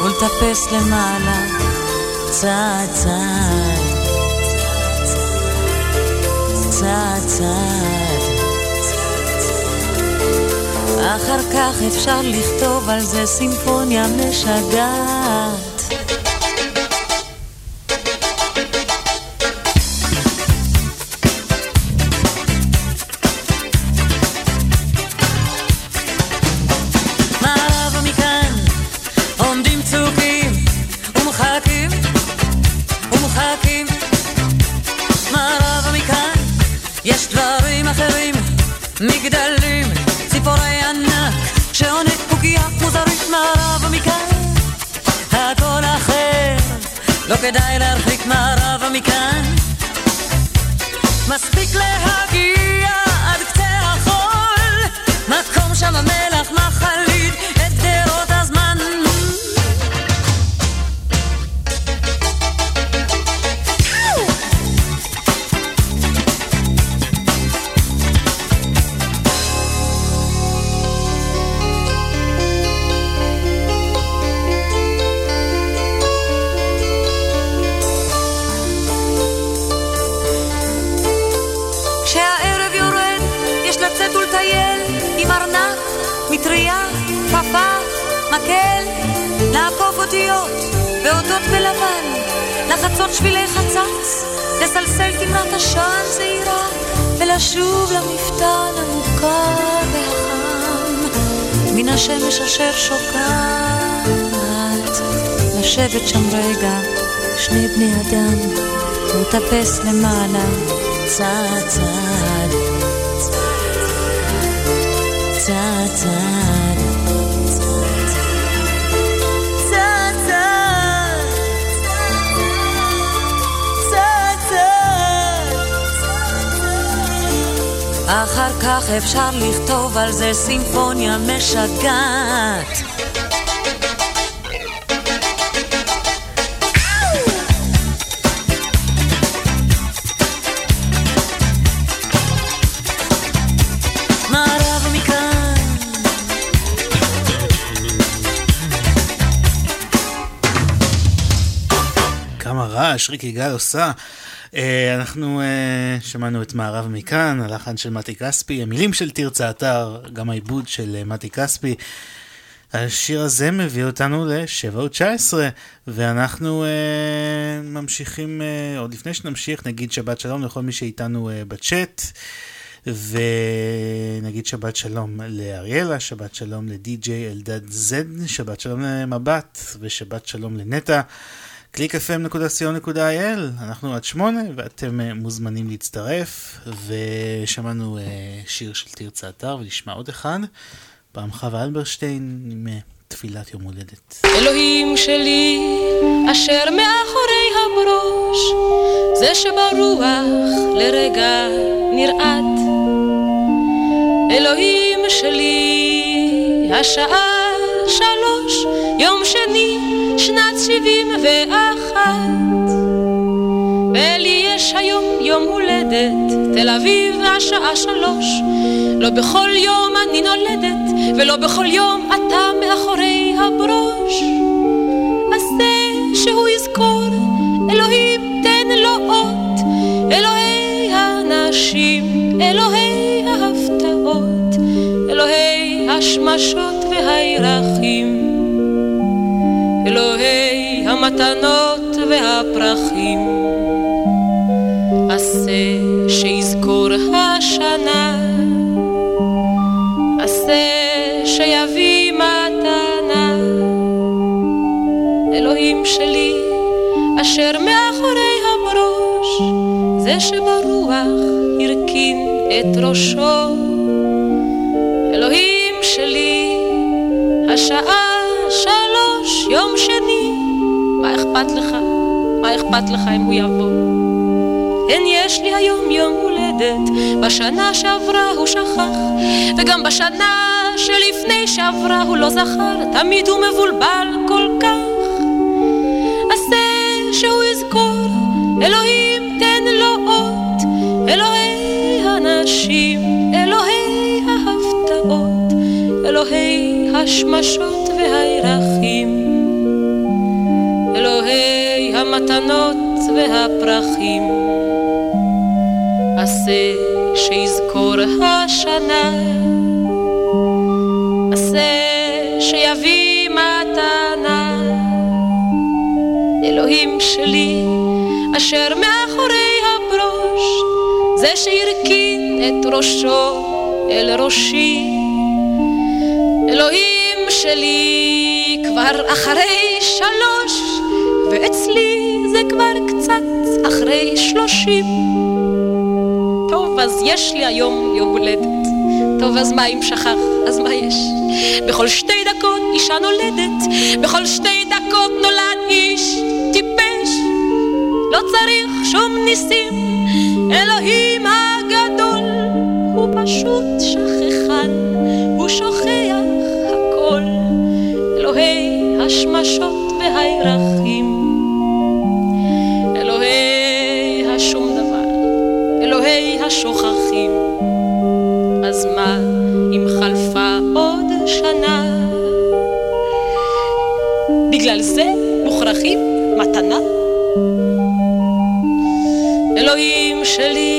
ולטפס למעלה. צעד צעד, צעד צעד. אחר כך אפשר לכתוב על זה סימפוניה משגעת. ולטפס למעלה. צעד צעד. צעד צעד. אחר כך אפשר לכתוב על זה סימפוניה משגעת כמה רעש ריקי גל עושה. אה, אנחנו אה, שמענו את מערב מכאן, הלחן של מתי כספי, המילים של תרצה אתר, גם העיבוד של אה, מתי כספי. השיר הזה מביא אותנו ל-7 ו-19, ואנחנו ממשיכים, אה, עוד לפני שנמשיך, נגיד שבת שלום לכל מי שאיתנו בצ'אט, ונגיד שבת שלום לאריאלה, שבת שלום לדי.ג'יי אלדד זד, שבת שלום למבט, ושבת שלום לנטע. www.clickfm.co.il אנחנו עד שמונה ואתם אה, מוזמנים להצטרף ושמענו אה, שיר של תרצה אתר ונשמע עוד אחד פעם חווה אלברשטיין עם אה, תפילת יום הולדת. אלוהים שלי, אשר מאחורי הברוש, זה שברוח לרגע נרעד. אלוהים שלי, השעה שלוש, יום שני, שנת שבעים ואחת. ולי יש היום יום הולדת, תל אביב השעה שלוש. לא בכל יום אני נולדת, ולא בכל יום אתה מאחורי הברוש. עשה שהוא יזכור, אלוהים תן לו אות, אלוהי האנשים, אלוהי ההפתעות, אלוהי השמשות והירחים. המתנות והפרחים, עשה שיזכור השנה, עשה שיביא מתנה, אלוהים שלי, אשר מאחורי הברוש, זה שברוח הרכין את ראשו. אלוהים שלי, השעה שלוש, יום שני, מה אכפת לך? מה אכפת לך אם הוא יבוא? כן, יש לי היום יום הולדת, בשנה שעברה הוא שכח, וגם בשנה שלפני שעברה הוא לא זכר, תמיד הוא מבולבל כל כך. עשה שהוא יזכור, אלוהים תן לו אות, אלוהי הנשים, אלוהי ההפתעות, אלוהי השמשות והירחים, המתנות והפרחים. עשה שיזכור השנה, עשה שיביא מתנה, אלוהים שלי, אשר מאחורי הברוש, זה שהרכין את ראשו אל ראשי. אלוהים שלי, כבר אחרי שלוש, ואצלי זה כבר קצת אחרי שלושים. טוב, אז יש לי היום יום הולדת. טוב, אז מה אם שכח? אז מה יש? בכל שתי דקות אישה נולדת, בכל שתי דקות נולד איש טיפש. לא צריך שום ניסים, אלוהים הגדול, הוא פשוט שכחן, הוא שוכח הכל. אלוהי השמשות והירחים, אלוהי השוכחים. אז מה אם חלפה עוד שנה? בגלל זה מוכרחים מתנה? אלוהים שלי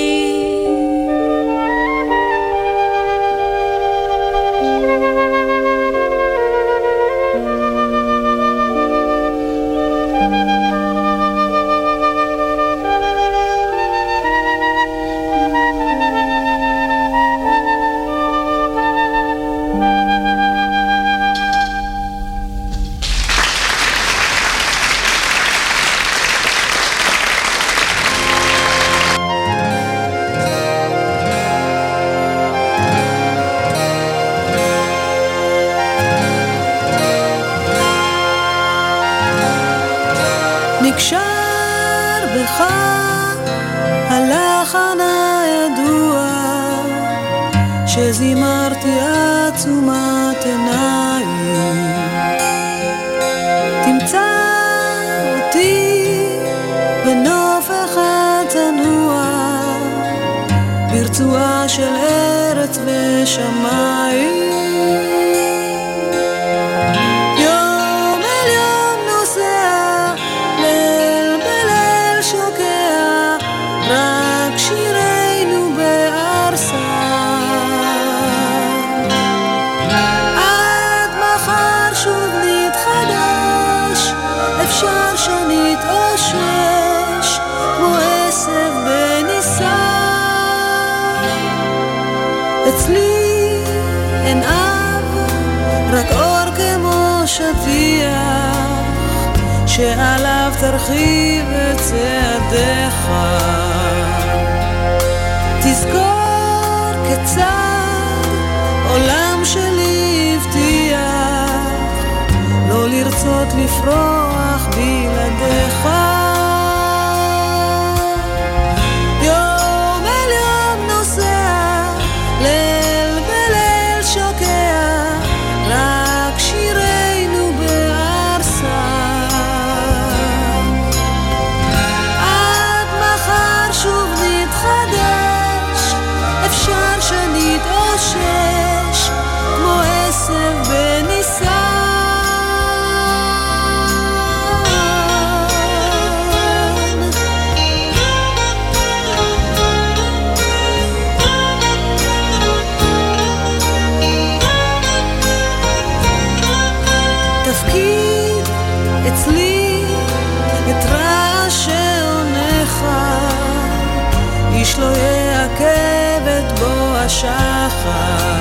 השחר.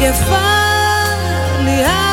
יפה לי יד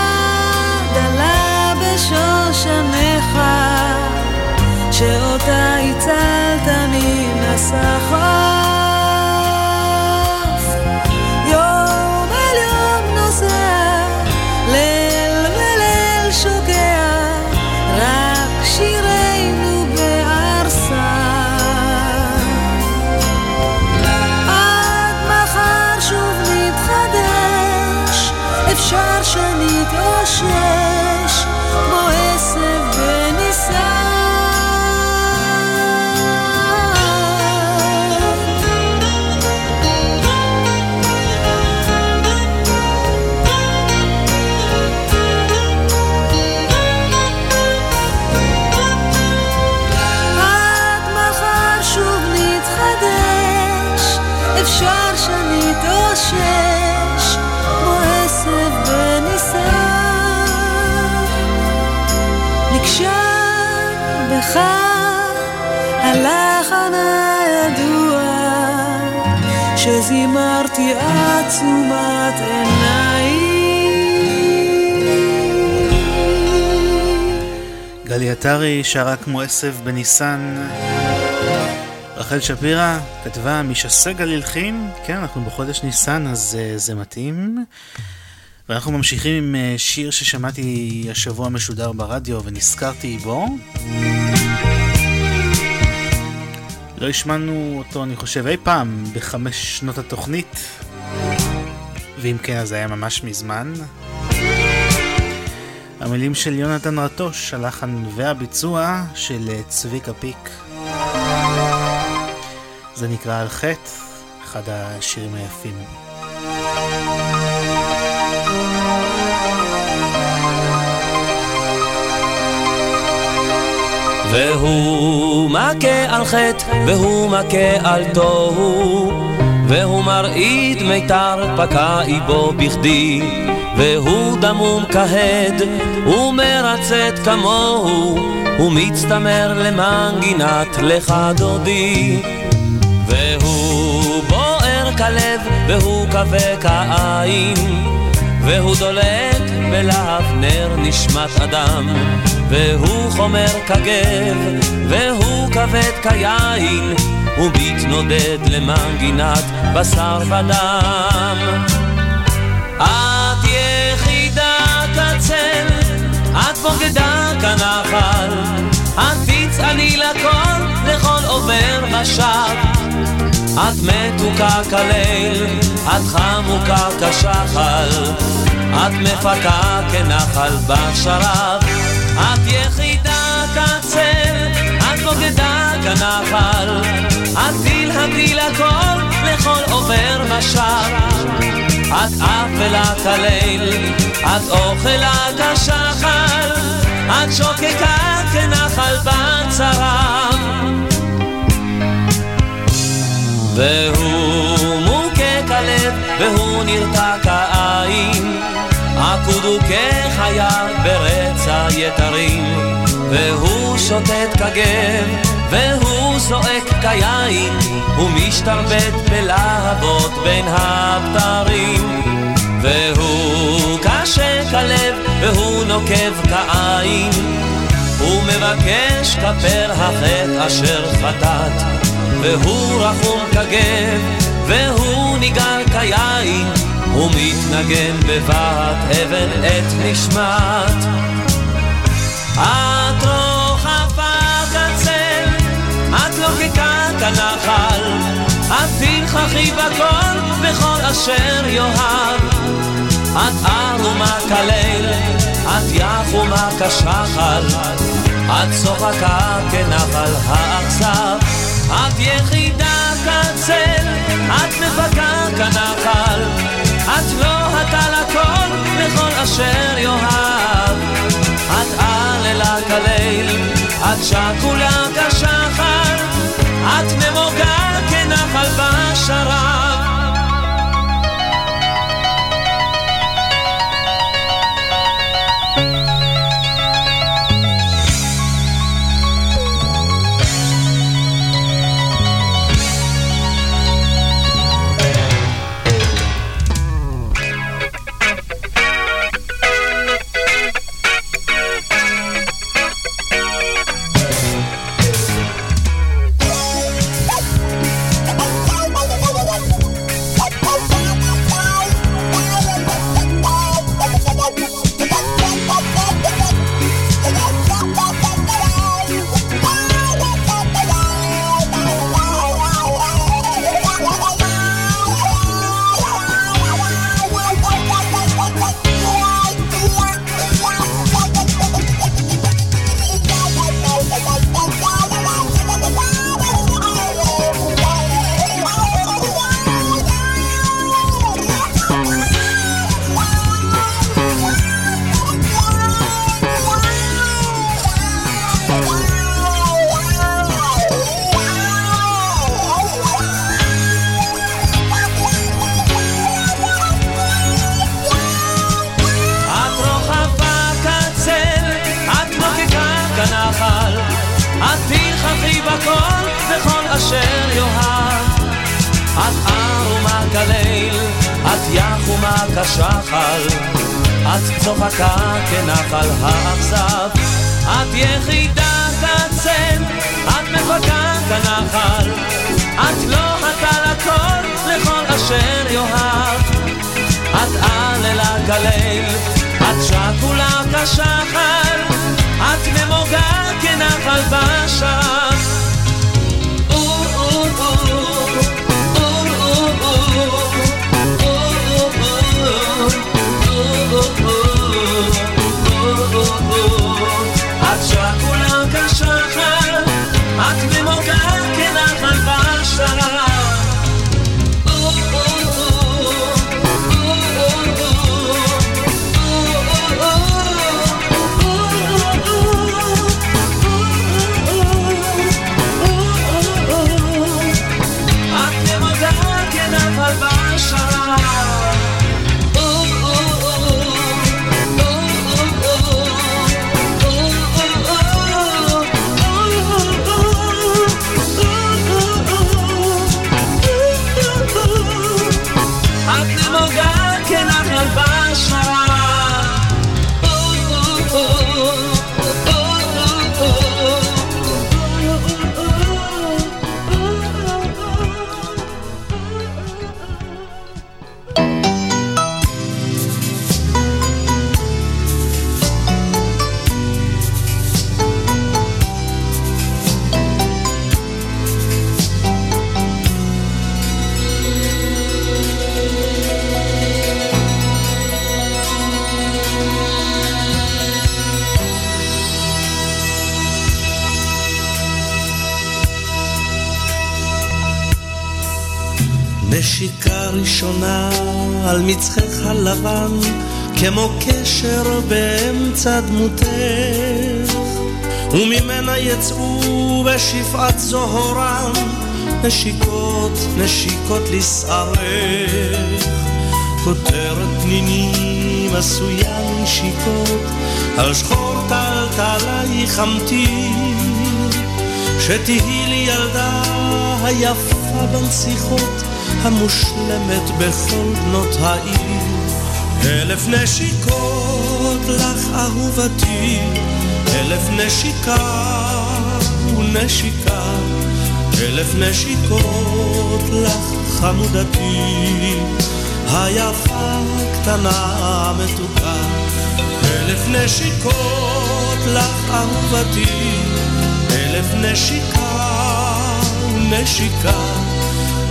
שזימרתי עצומת עיניים גלי עטרי שרה כמו עשב בניסן. רחל שפירא כתבה משסה גל הלחין, כן אנחנו בחודש ניסן אז uh, זה מתאים. ואנחנו ממשיכים עם uh, שיר ששמעתי השבוע משודר ברדיו ונזכרתי בו. לא השמענו אותו אני חושב אי פעם בחמש שנות התוכנית ואם כן אז היה ממש מזמן. המילים של יונתן רטוש, הלחן והביצוע של אה, צביקה פיק. זה נקרא על חטא, אחד השירים היפים. והוא מכה על חטא, והוא מכה על תוהו, והוא מרעיד מיתר פקע איבו בכדי, והוא דמום כהד, ומרצת כמוהו, ומצטמר למנגינת לך דודי. והוא בוער כלב, והוא כבה כעין, והוא דולק בלהב נר נשמת אדם, והוא חומר כגב, והוא כבד כיין, ומתנודד למנגינת בשר ודם. את יחידה כצל, את בוגדה כנחל, את תצעני לכל, לכל עובר ושב. את מתוקה כליל, את חמוקה כשחל, את מפקה כנחל בשרב. את יחידה כצל, את בוגדה כנחל, את תלהבי לכל, לכל עובר ושב. את אפלה כליל, את אוכלה כשחל, את שוקקה כנחל בצרב. והוא מוכה כלב, והוא נרתע כעין, עקוד הוא כחיה ברצע יתרים, והוא שוטט כגב, והוא זועק כיין, הוא משתרבט בלהבות בין הבתרים. והוא קשה כלב, והוא נוקב כעין, הוא מבקש כפר החטא אשר חטאת. והוא רחום כגב, והוא ניגר כיין, הוא מתנגן בבת אבן את נשמת. את רוחבה כצל, את לוקקה כנחל, את פרחחי בכל, בכל אשר יאהב. את ערומה כליל, את יחומה כשחל, את צוחקה כנחל האכזב. את יחידה כצל, את מפקה כנחל, את לא הטל הכל לכל אשר יאהב. את עללה כליל, את שקולה כשחר, את נמוגה כנחל בשרב. המושלמת בכל בנות העיר. אלף נשיקות לך אהובתי, אלף נשיקה ונשיקה, אלף נשיקות לך חמודתי, היפה קטנה מתוקה. אלף נשיקות לך אהובתי, אלף נשיקה ונשיקה.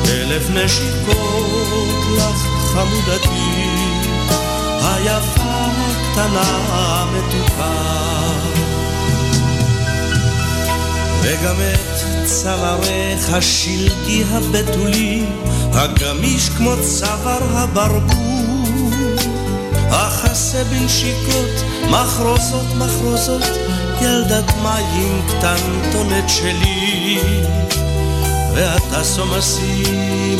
אלף נשיקות לך חמודתי, היפה קטנה מתוקה. וגם את צווארך השלגי הבתולי, הגמיש כמו צוואר הברבור, אחסה בנשיקות, מחרוזות מחרוזות, ילדת מים קטנטונת שלי. ואתה שום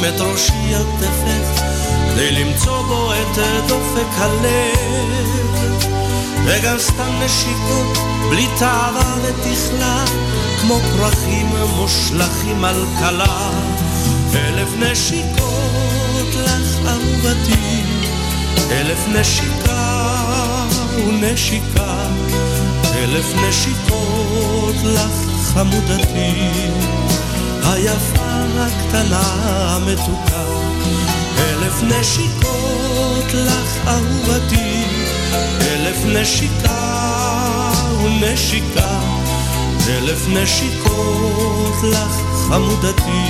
את ראשי על כדי למצוא בו את דופק הלב. וגם סתם נשיקות בלי תאווה ותכלה כמו פרחים מושלכים על כלה. אלף נשיקות לך אהובתי אלף נשיקה ונשיקה אלף נשיקות לך חמודתי היפה הקטנה המתוקה, אלף נשיקות לך אהובתי, אלף נשיקה ונשיקה, אלף נשיקות לך חמודתי,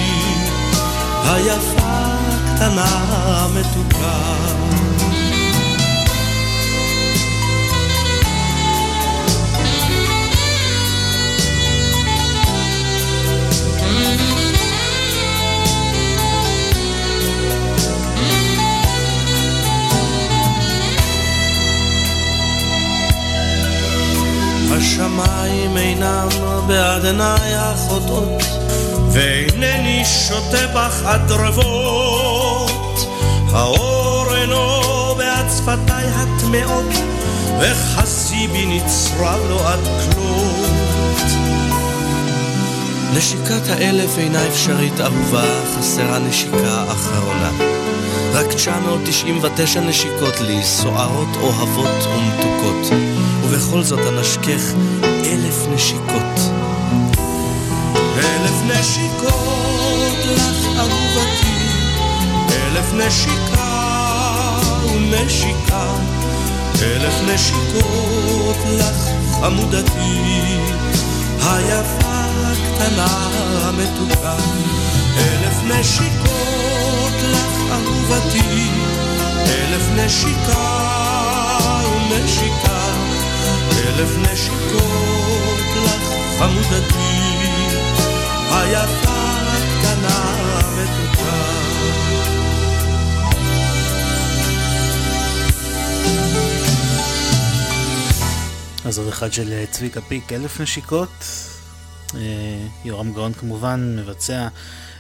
היפה הקטנה המתוקה. השמיים אינם בעד עיניי החוטאות, ואינני שותה בך הדרבות. האור אינו בעד שפתיי הטמעות, וחסי בי נצרב לו עד כלות. נשיקת האלף אינה אפשרית אהובה, חסרה נשיקה אחרונה. רק 999 נשיקות לי, סוערות, אוהבות ומתוקות. ובכל זאת אנשכך אלף נשיקות. אלף נשיקות לך אהובתי, אלף נשיקה ונשיקה, אלף נשיקות לך חמודתי, היפה הקטנה המתוקה, אלף נשיקות לך אהובתי, אלף נשיקה ונשיקה, אלף נשיקות לך חמודתי, היפה הקטנה המתוקה. אז עוד אחד של אה, צביקה פיק, אלף נשיקות. אה, יורם גאון כמובן מבצע.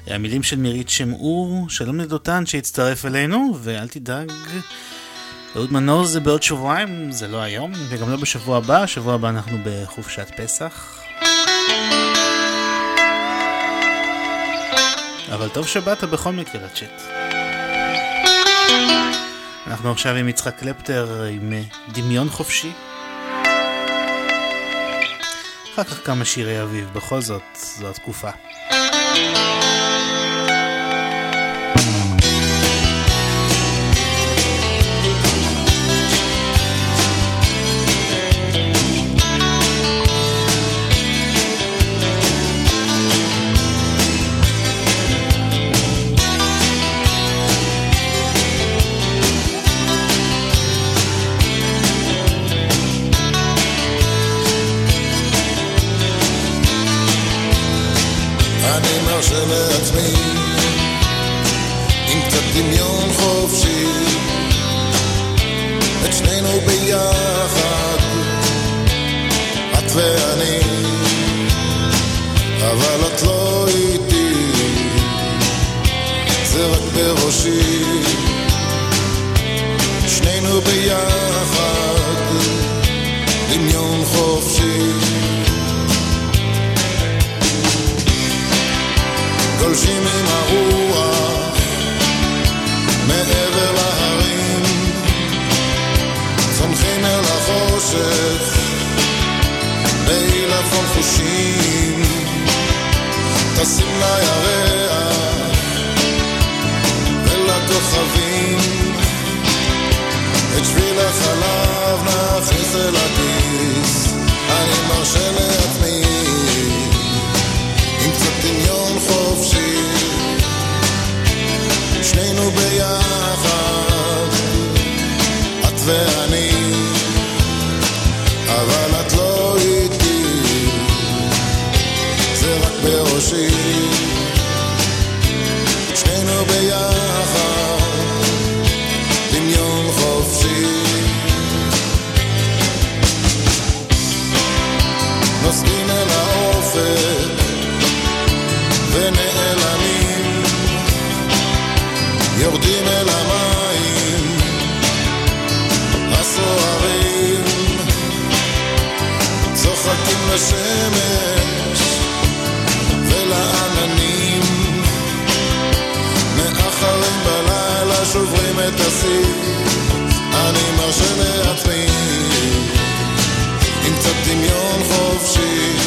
אה, המילים של מירית שמעור, שלום לדותן שהצטרף אלינו, ואל תדאג, אהוד מנור זה בעוד שבועיים, זה לא היום, וגם לא בשבוע הבא, שבוע הבא אנחנו בחופשת פסח. אבל טוב שבאת בכל מקרה לצ'אט. אנחנו עכשיו עם יצחק קלפטר עם אה, דמיון חופשי. אחר כך כמה שירי אביב, בכל זאת, זו התקופה. מרשה לעצמי עם קצת דמיון חופשי. את שנינו ביחד את ואני. אבל את לא איתי זה רק בראשי. שנינו ביחד טסים לירח ולכוכבים. את שביל החלב נכניס אל הכיס אני מרשה לעצמי. עם קצת דמיון חופשי שנינו ביחד את ואני השיא אני מרשה לעצמי עם קצת דמיון חופשי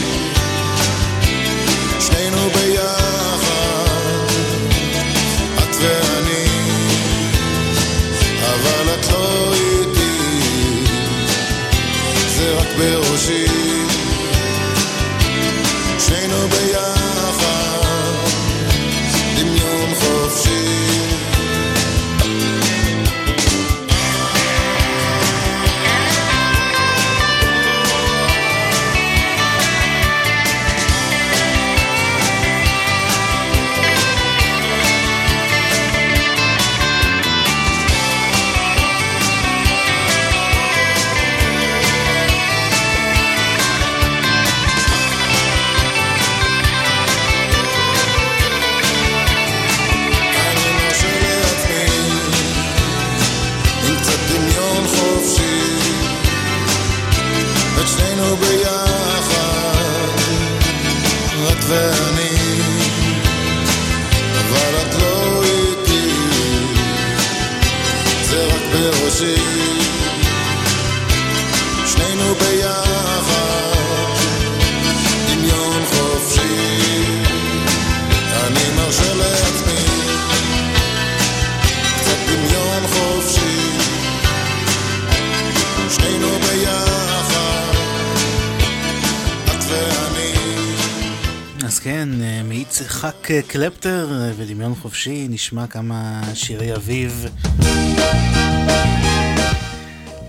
יצחק קלפטר ודמיון חופשי, נשמע כמה שירי אביב.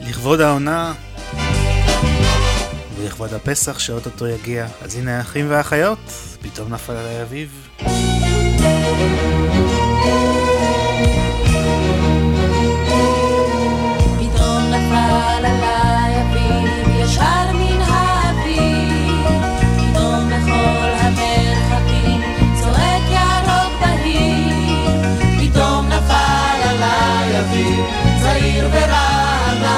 לכבוד העונה ולכבוד הפסח שאו-טו-טו יגיע, אז הנה האחים והאחיות, פתאום נפל עלי אביב. verano,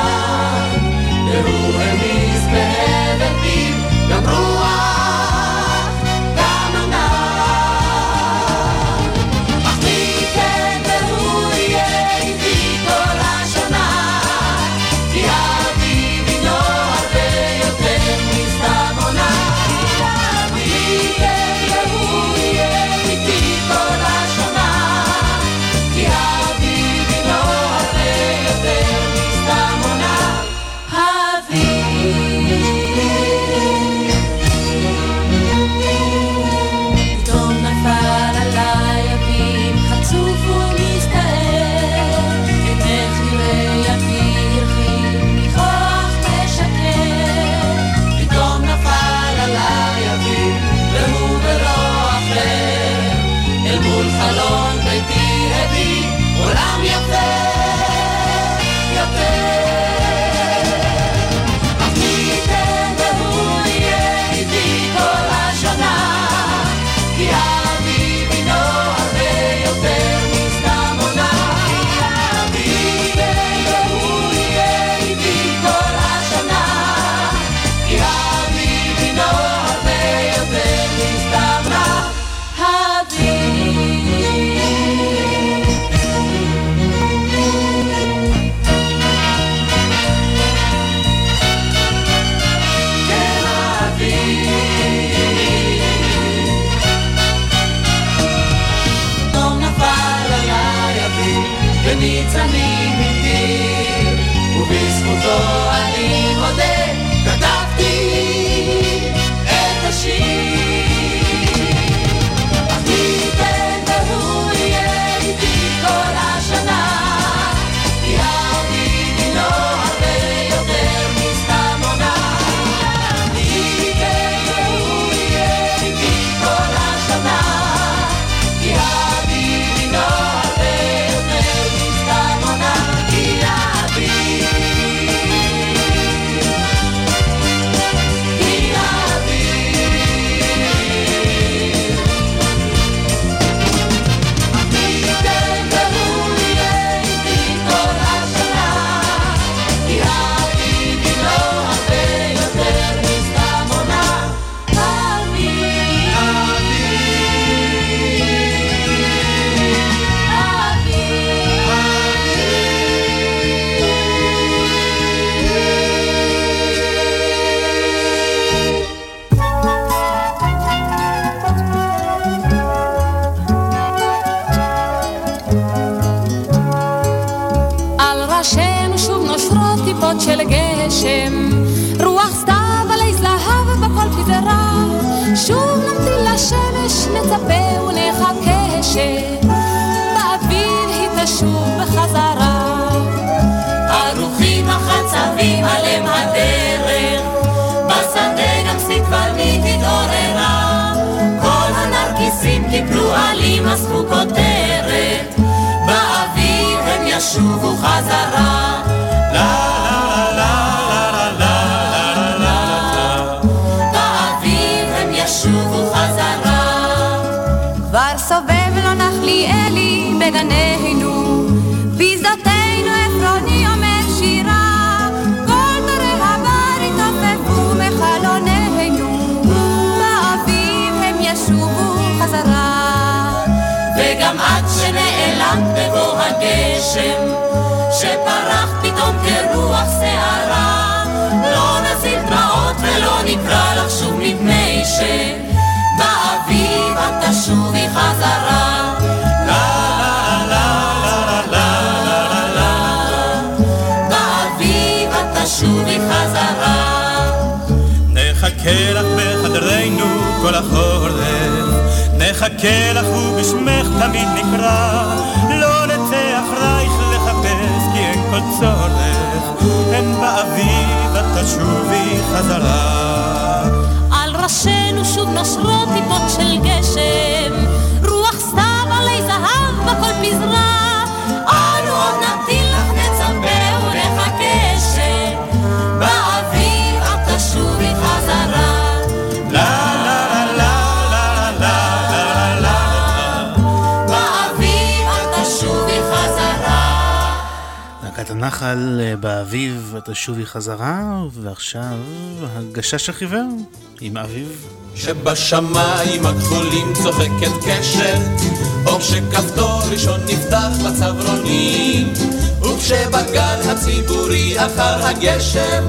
וגשם, רוח סתיו עלי זהב בכל פזרה, שוב נמציא לשמש, נצפה ונחכה שבאביב היא תשוב בחזרה. ערוכים החצבים עליהם הדרך, בשדה גם סיפנית התעוררה, כל הנרקיסים קיפלו עלים אספו כותרת, הם ישובו חזרה. כאן בבוא הגשם, שפרח פתאום כרוח שערה. לא נזיל דמעות ולא נקרא לך שוב מפני שבאביב את תשובי חזרה. נחכה לך ובשמך תמיד נקרא, לא נצא אחרייך לחפש כי אין כל צורך, הן באביב את תשובי חזרה. על ראשינו שוב נושרות טיפות של גשם, רוח סתיו עלי זהב בכל פזרה, הנחל אה, באביב, אתה שובי חזרה, ועכשיו הגשש החיוור עם אביב. שבשמיים הכחולים צוחקת קשת, או כשכפתור ראשון נפתח בצברונים, וכשבגן הציבורי אחר הגשם,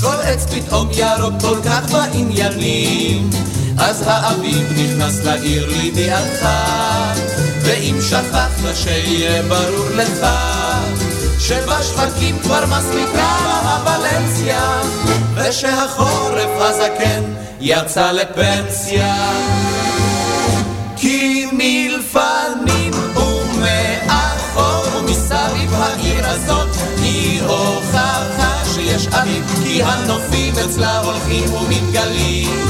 כל עץ פתאום ירוק כל כך בעניינים. אז האביב נכנס לעיר לידיעתך, ואם שכחת שיהיה ברור לך, שבשווקים כבר מספיקה הוולנסיה, ושהחורף הזקן יצא לפנסיה. כי מלפנים ומאחור ומסביב העיר הזאת היא הוכחה שיש אביב, כי הנופים אצלה הולכים ומתגלים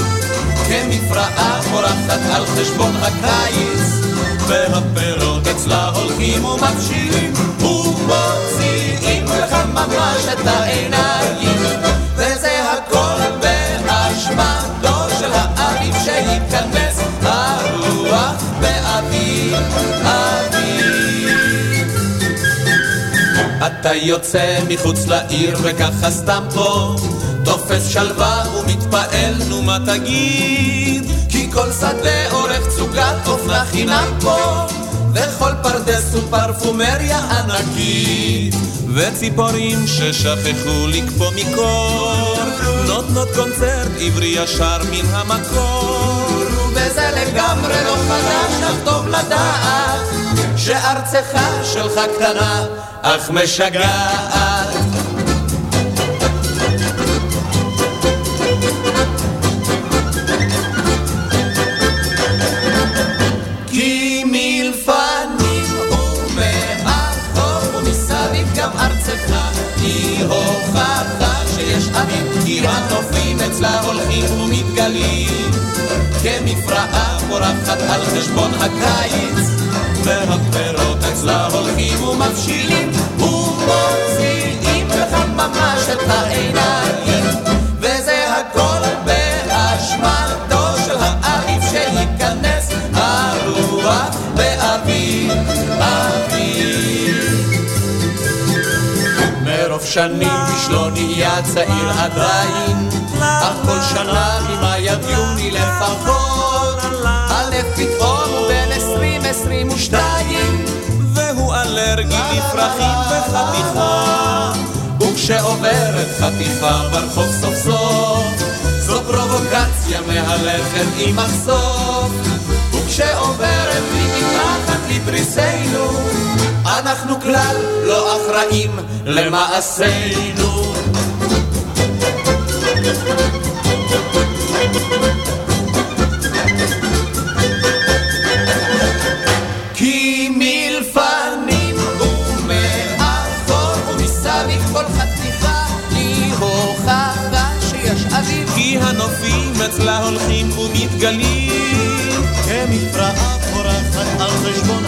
כמפרעה פורחת על חשבון הקיץ והפירות אצלה הולכים ומבשילים ומוציאים לך ממש את העיניים וזה הכל באשמתו של האביב שייכנס הרוח באביב, אביב. אתה יוצא מחוץ לעיר וככה סתם פה תופס שלווה ומתפעל, נו מה תגיד? כי כל שדה עורך צוגת אופנה חינם פה וכל פרדס הוא פרפומריה ענקית וציפורים ששכחו לקפוא מקור. נותנות קונצרט עברי ישר מן המקור. וזה לגמרי לא חדש, אך טוב לדעת שארצך שלך קטנה אך משגעת אביב כי הנופים אצלה הולכים ומתגלים. כמפרעה פורחת על חשבון הקיץ והפירות אצלה הולכים ומבשילים ומוציאים לך ממש את העיניים שנים נהיה צעיר עדיין, אך כל שנה ממאי עד יוני לפחות, א' פתאום הוא בן עשרים עשרים ושתיים, והוא אלרגי לפרחים וחתיכה, וכשעוברת חתיכה ברחוב סוף סוף, זו פרובוקציה מהלכת עם מחשוף, וכשעוברת לי מתחת לתריסנו, אנחנו כלל לא אחראים למעשינו. כי מלפנים ומאחור ומסביב כל חתיכה היא הוכחה שיש אביב כי הנופים אצלה הולכים ומתגלים כמפרעה פורחת על חשבון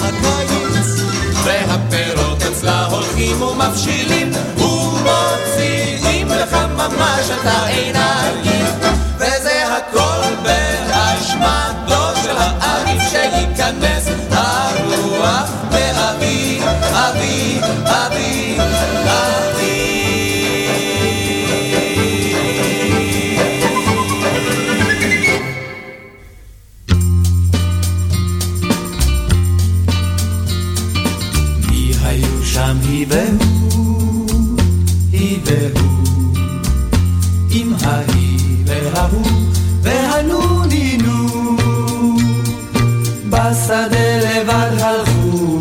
הולכים ומבשילים ומוציאים לך ממש את העיניים. וזה הכל והוא, היא והוא, עם ההיא וההוא והנונינו, בשדה לבד הלכו,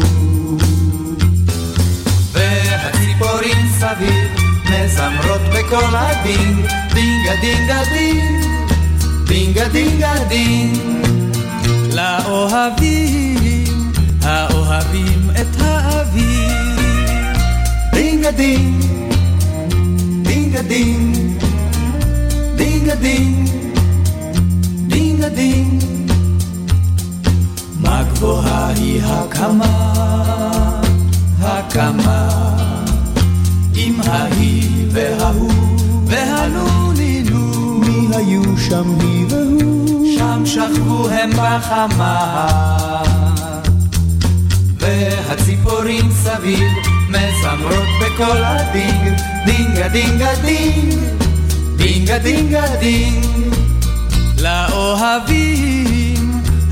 והציפורים סביב מזמרות בקול הדינג, דינגה דינגה דינג, דינגה דינגה דינג. לאוהבים, האוהבים את האביב. דינגה דינג, דינגה דינג, דינגה דינג, דינגה דינג. מה גבוהה היא הקמה, הקמה, עם ההיא וההוא והנונינו. מי היו שם היא והוא? שם שכבו הם בחמה. והציפורים סביב מזמרות בקול הדינג, דינגה דינגה דינג, דינגה דינגה דינג. לאוהבים,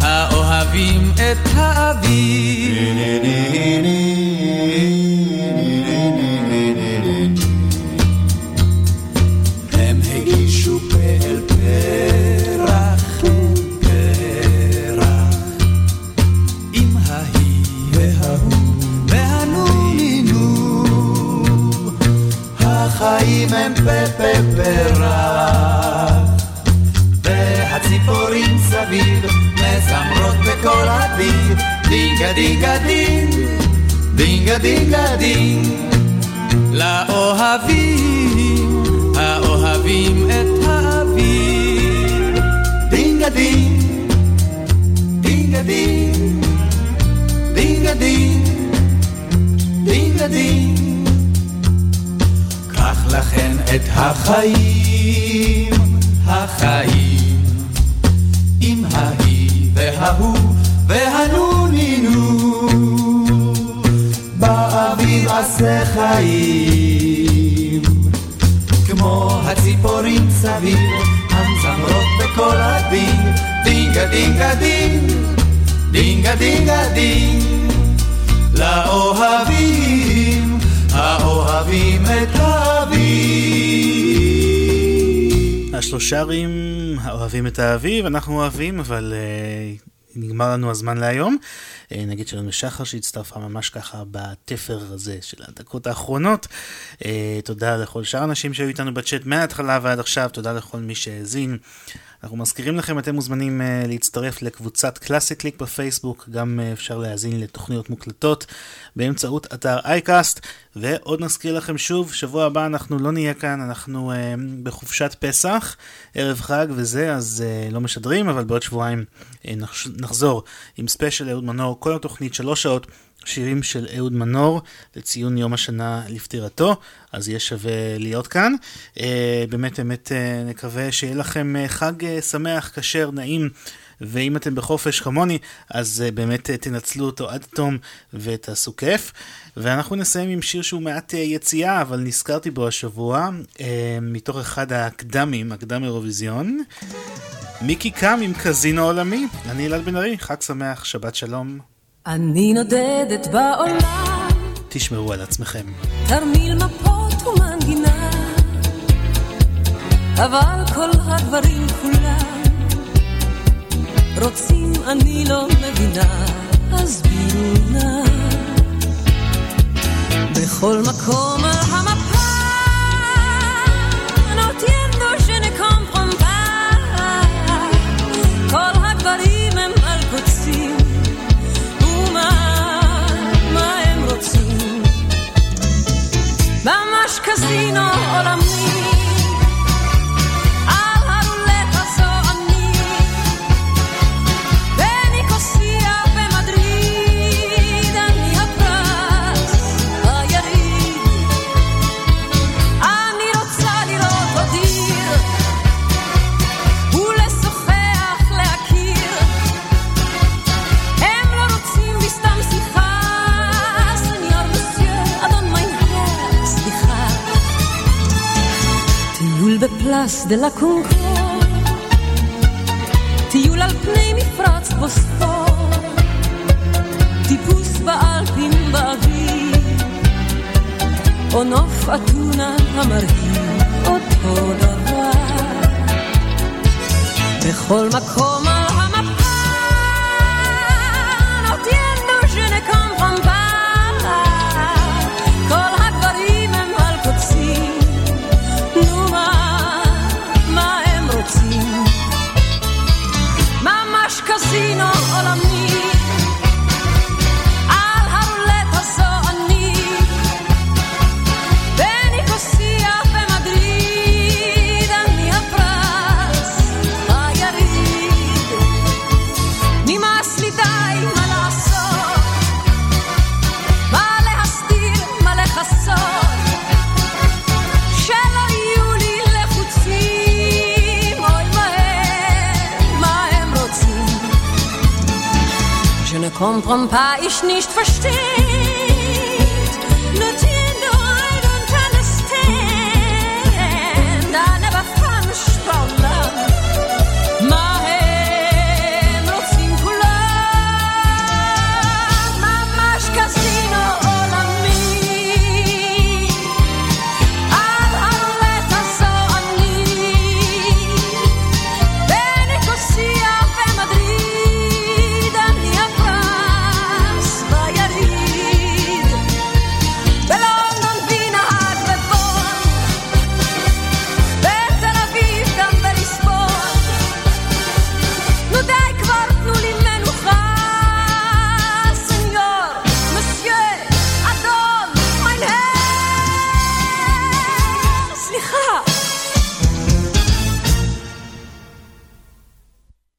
האוהבים את האביב. האביב, אנחנו אוהבים, אבל uh, נגמר לנו הזמן להיום. Uh, נגיד שלום לשחר שהצטרפה ממש ככה בתפר הזה של הדקות האחרונות. Uh, תודה לכל שאר האנשים שהיו איתנו בצ'אט מההתחלה ועד עכשיו, תודה לכל מי שהאזין. אנחנו מזכירים לכם, אתם מוזמנים uh, להצטרף לקבוצת קלאסי קליק בפייסבוק, גם uh, אפשר להאזין לתוכניות מוקלטות באמצעות אתר אייקאסט, ועוד נזכיר לכם שוב, שבוע הבא אנחנו לא נהיה כאן, אנחנו uh, בחופשת פסח, ערב חג וזה, אז uh, לא משדרים, אבל בעוד שבועיים uh, נחזור עם ספיישל אהוד מנור, כל התוכנית שלוש שעות. שירים של אהוד מנור לציון יום השנה לפטירתו, אז יהיה שווה להיות כאן. Uh, באמת באמת uh, נקווה שיהיה לכם uh, חג שמח, כשר, נעים. ואם אתם בחופש כמוני, אז באמת תנצלו אותו עד תום ותעשו כיף. ואנחנו נסיים עם שיר שהוא מעט יציאה, אבל נזכרתי בו השבוע, מתוך אחד הקדמים, הקדם אירוויזיון. מיקי קם עם קזינו עולמי. אני אלעד בן ארי, חג שמח, שבת שלום. אני נודדת בעולם, תשמרו על עצמכם. תרמיל מפות ומנגינה, אבל כל הגברים כולם רוצים, אני לא מבינה, הסבירו נא. בכל מקום על המפה, ממש קזינו עולמי, בפלאס דה קונקור, טיול על פני מפרץ בוספור, טיפוס באלפים באוויר, או נוף אתונה המרהיב, אותו דבר. בכל מקום comprends pas, ich nicht versteht.